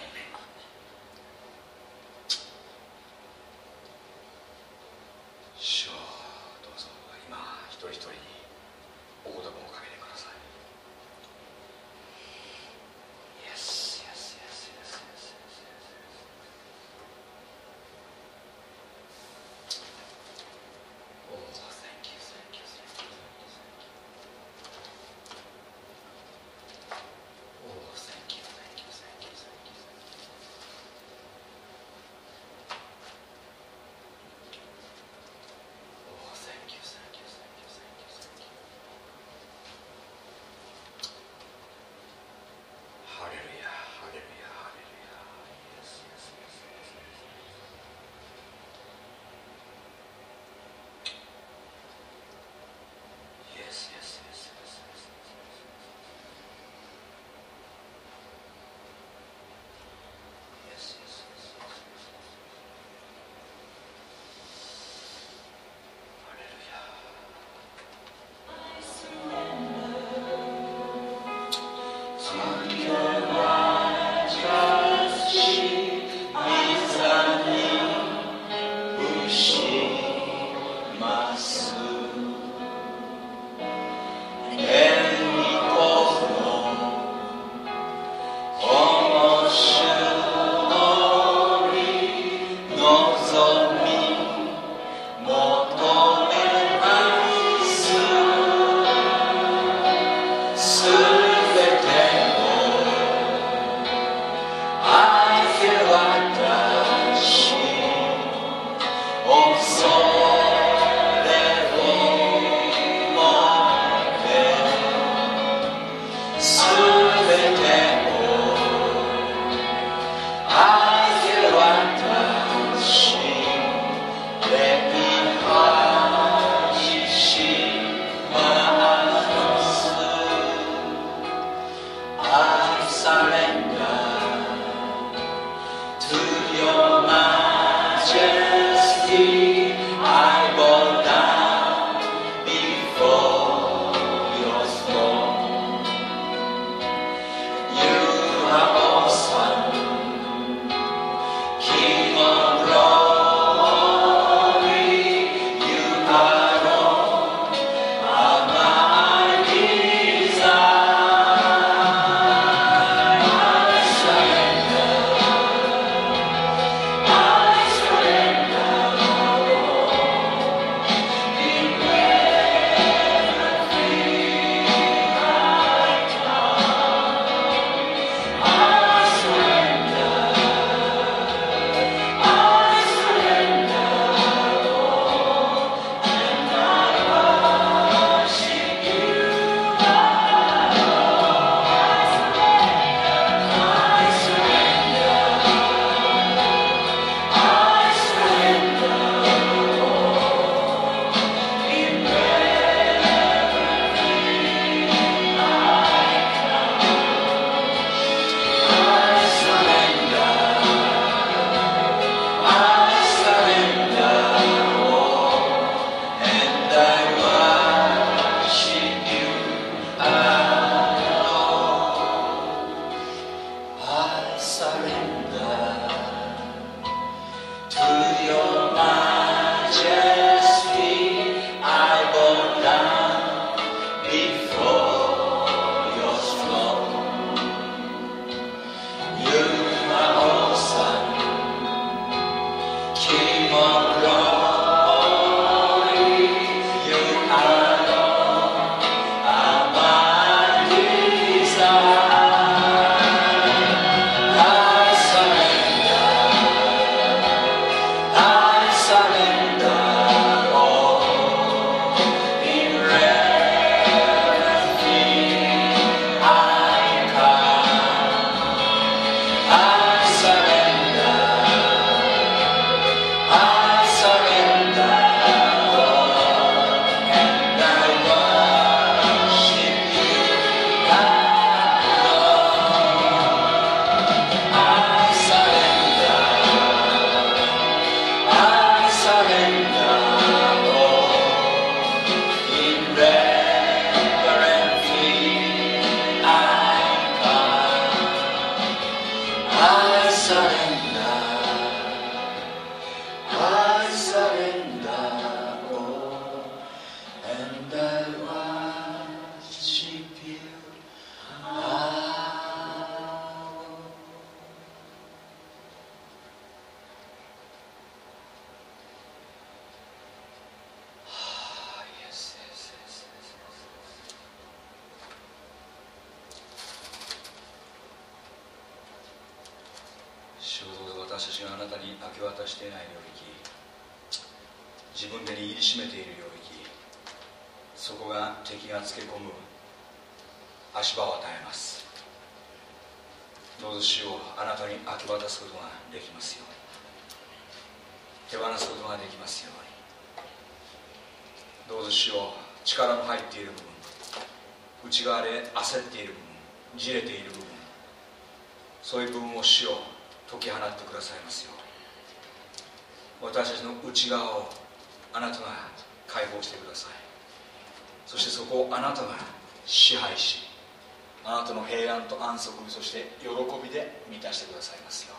して喜びで満たしてくださいますよ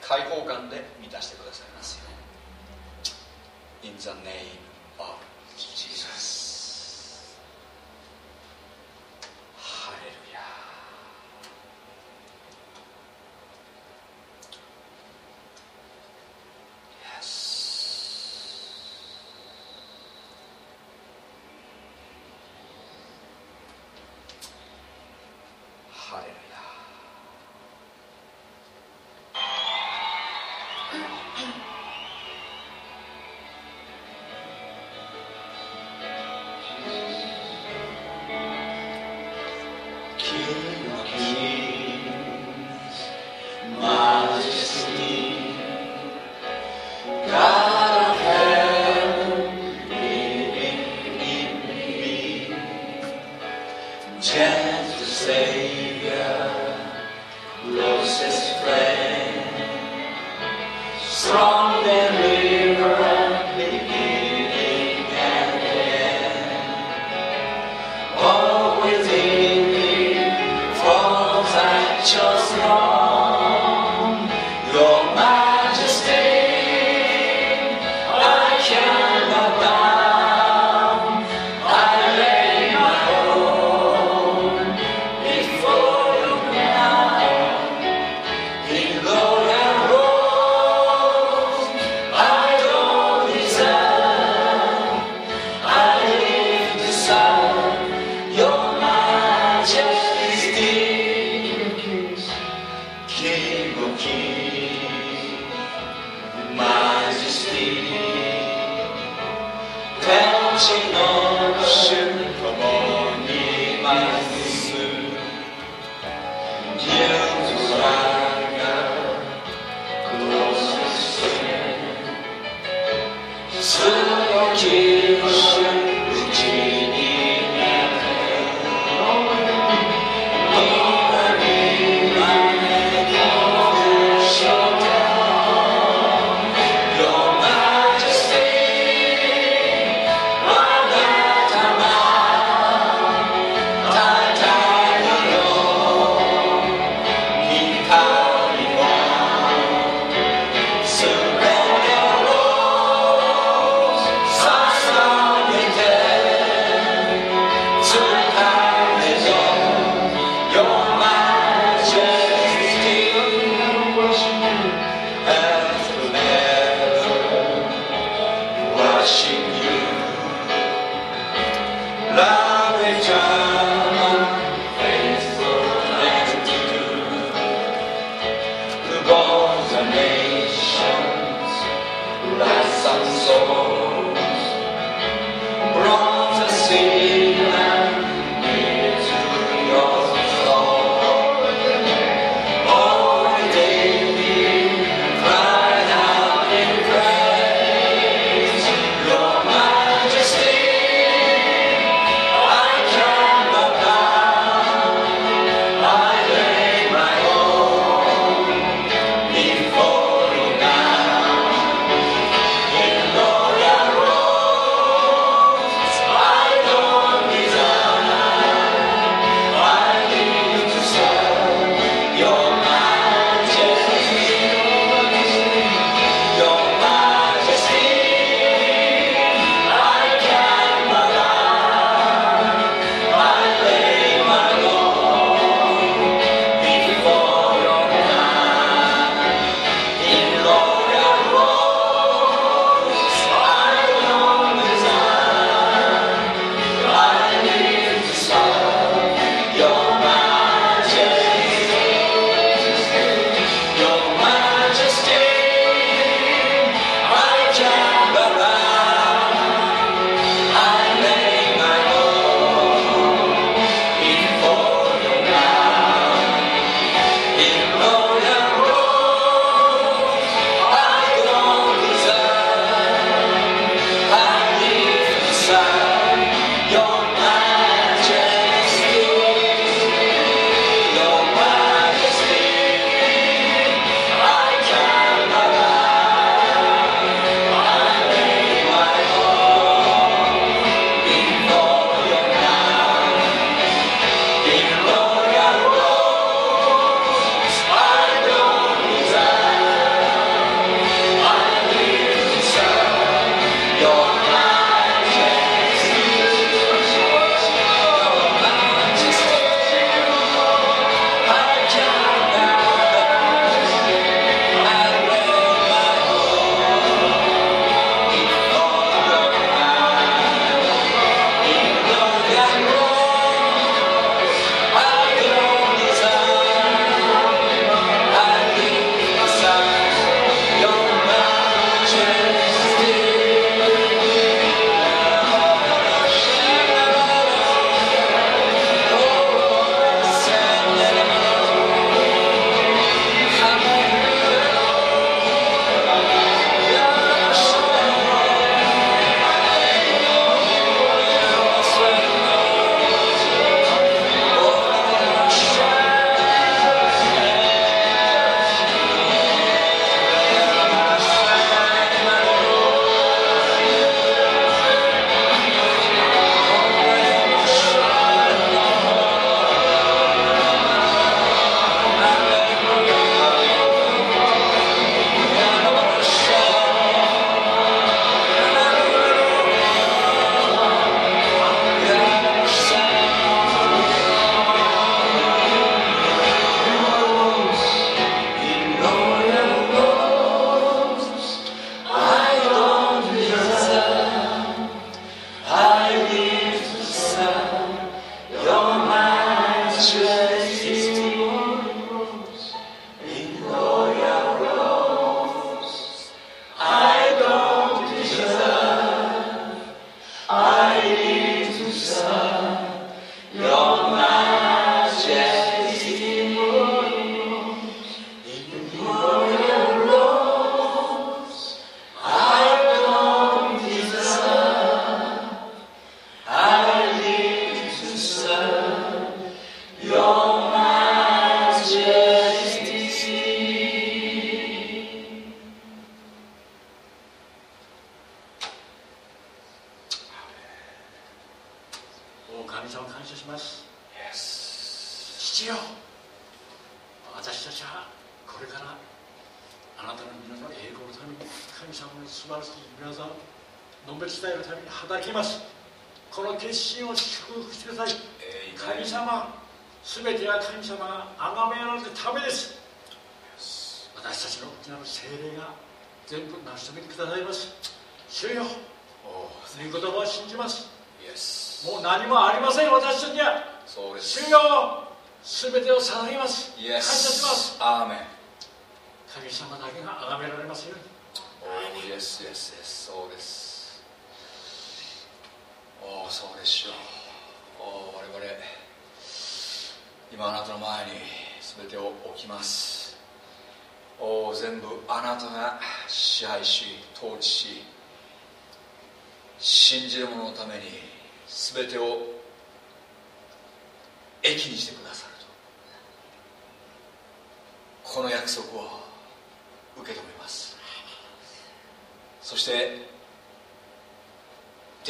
開放感で満たしてくださいますよ In the name of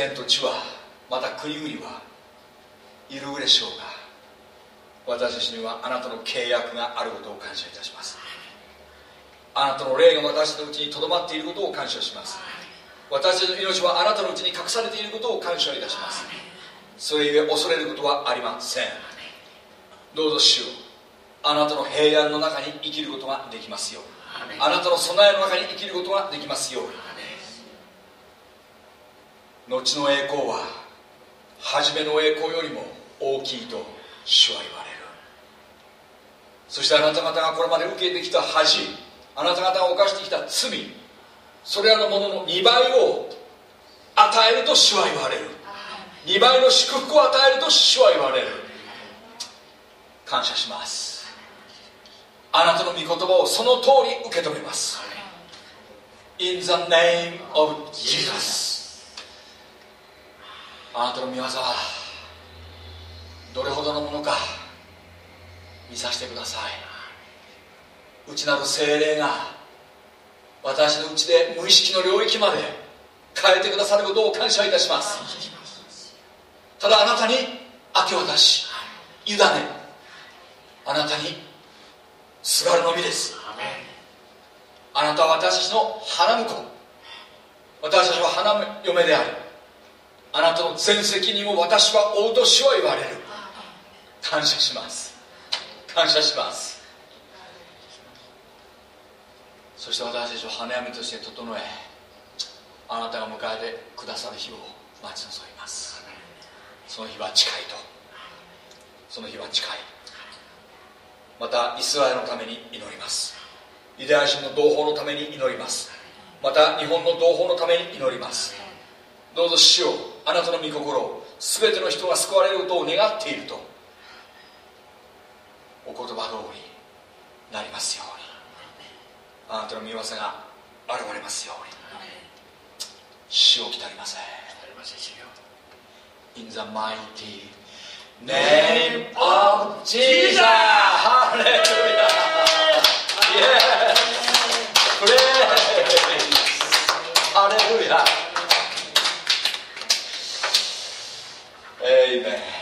天と地はまた国々はいるでしょうが私たちにはあなたの契約があることを感謝いたします。あなたの霊が私たちのうちにとどまっていることを感謝します。私たちの命はあなたのうちに隠されていることを感謝いたします。それゆえ恐れることはありません。どうぞ主よあなたの平安の中に生きることができますよう。にあなたの備えの中に生きることができますよう。に後の栄光は初めの栄光よりも大きいと主は言われる。そしてあなた方がこれまで受けてきた恥あなた方が犯してきた罪それらのものの2倍を与えると主は言われる。2倍の祝福を与えると主は言われる。感謝します。あなたの御言葉をその通り受け止めます。In the name of Jesus あなたの御業はどれほどのものか見させてください内なる精霊が私のうちで無意識の領域まで変えてくださることを感謝いたします。ただあなたに明け渡し委ねあなたにすがるのみです。あなたは私たちの花婿。私たちは花嫁であるあなたの全責任を私は負うと主は言われる。感謝します。感謝します。そして私たちを花嫁として整えあなたが迎えてくださる日を待ち望みます。その日は近いと。その日は近い。またイスラエルのために祈ります。ユダヤ人の同胞のために祈ります。また日本の同胞のために祈ります。どうぞ主よあなたの御心を全ての人が救われることを願っているとお言葉通りなりますようにあなたの御業が現れますように主を来たりません In the mighty name of Jesus! Hallelujah! Yes! Praise! Hallelujah! Amen.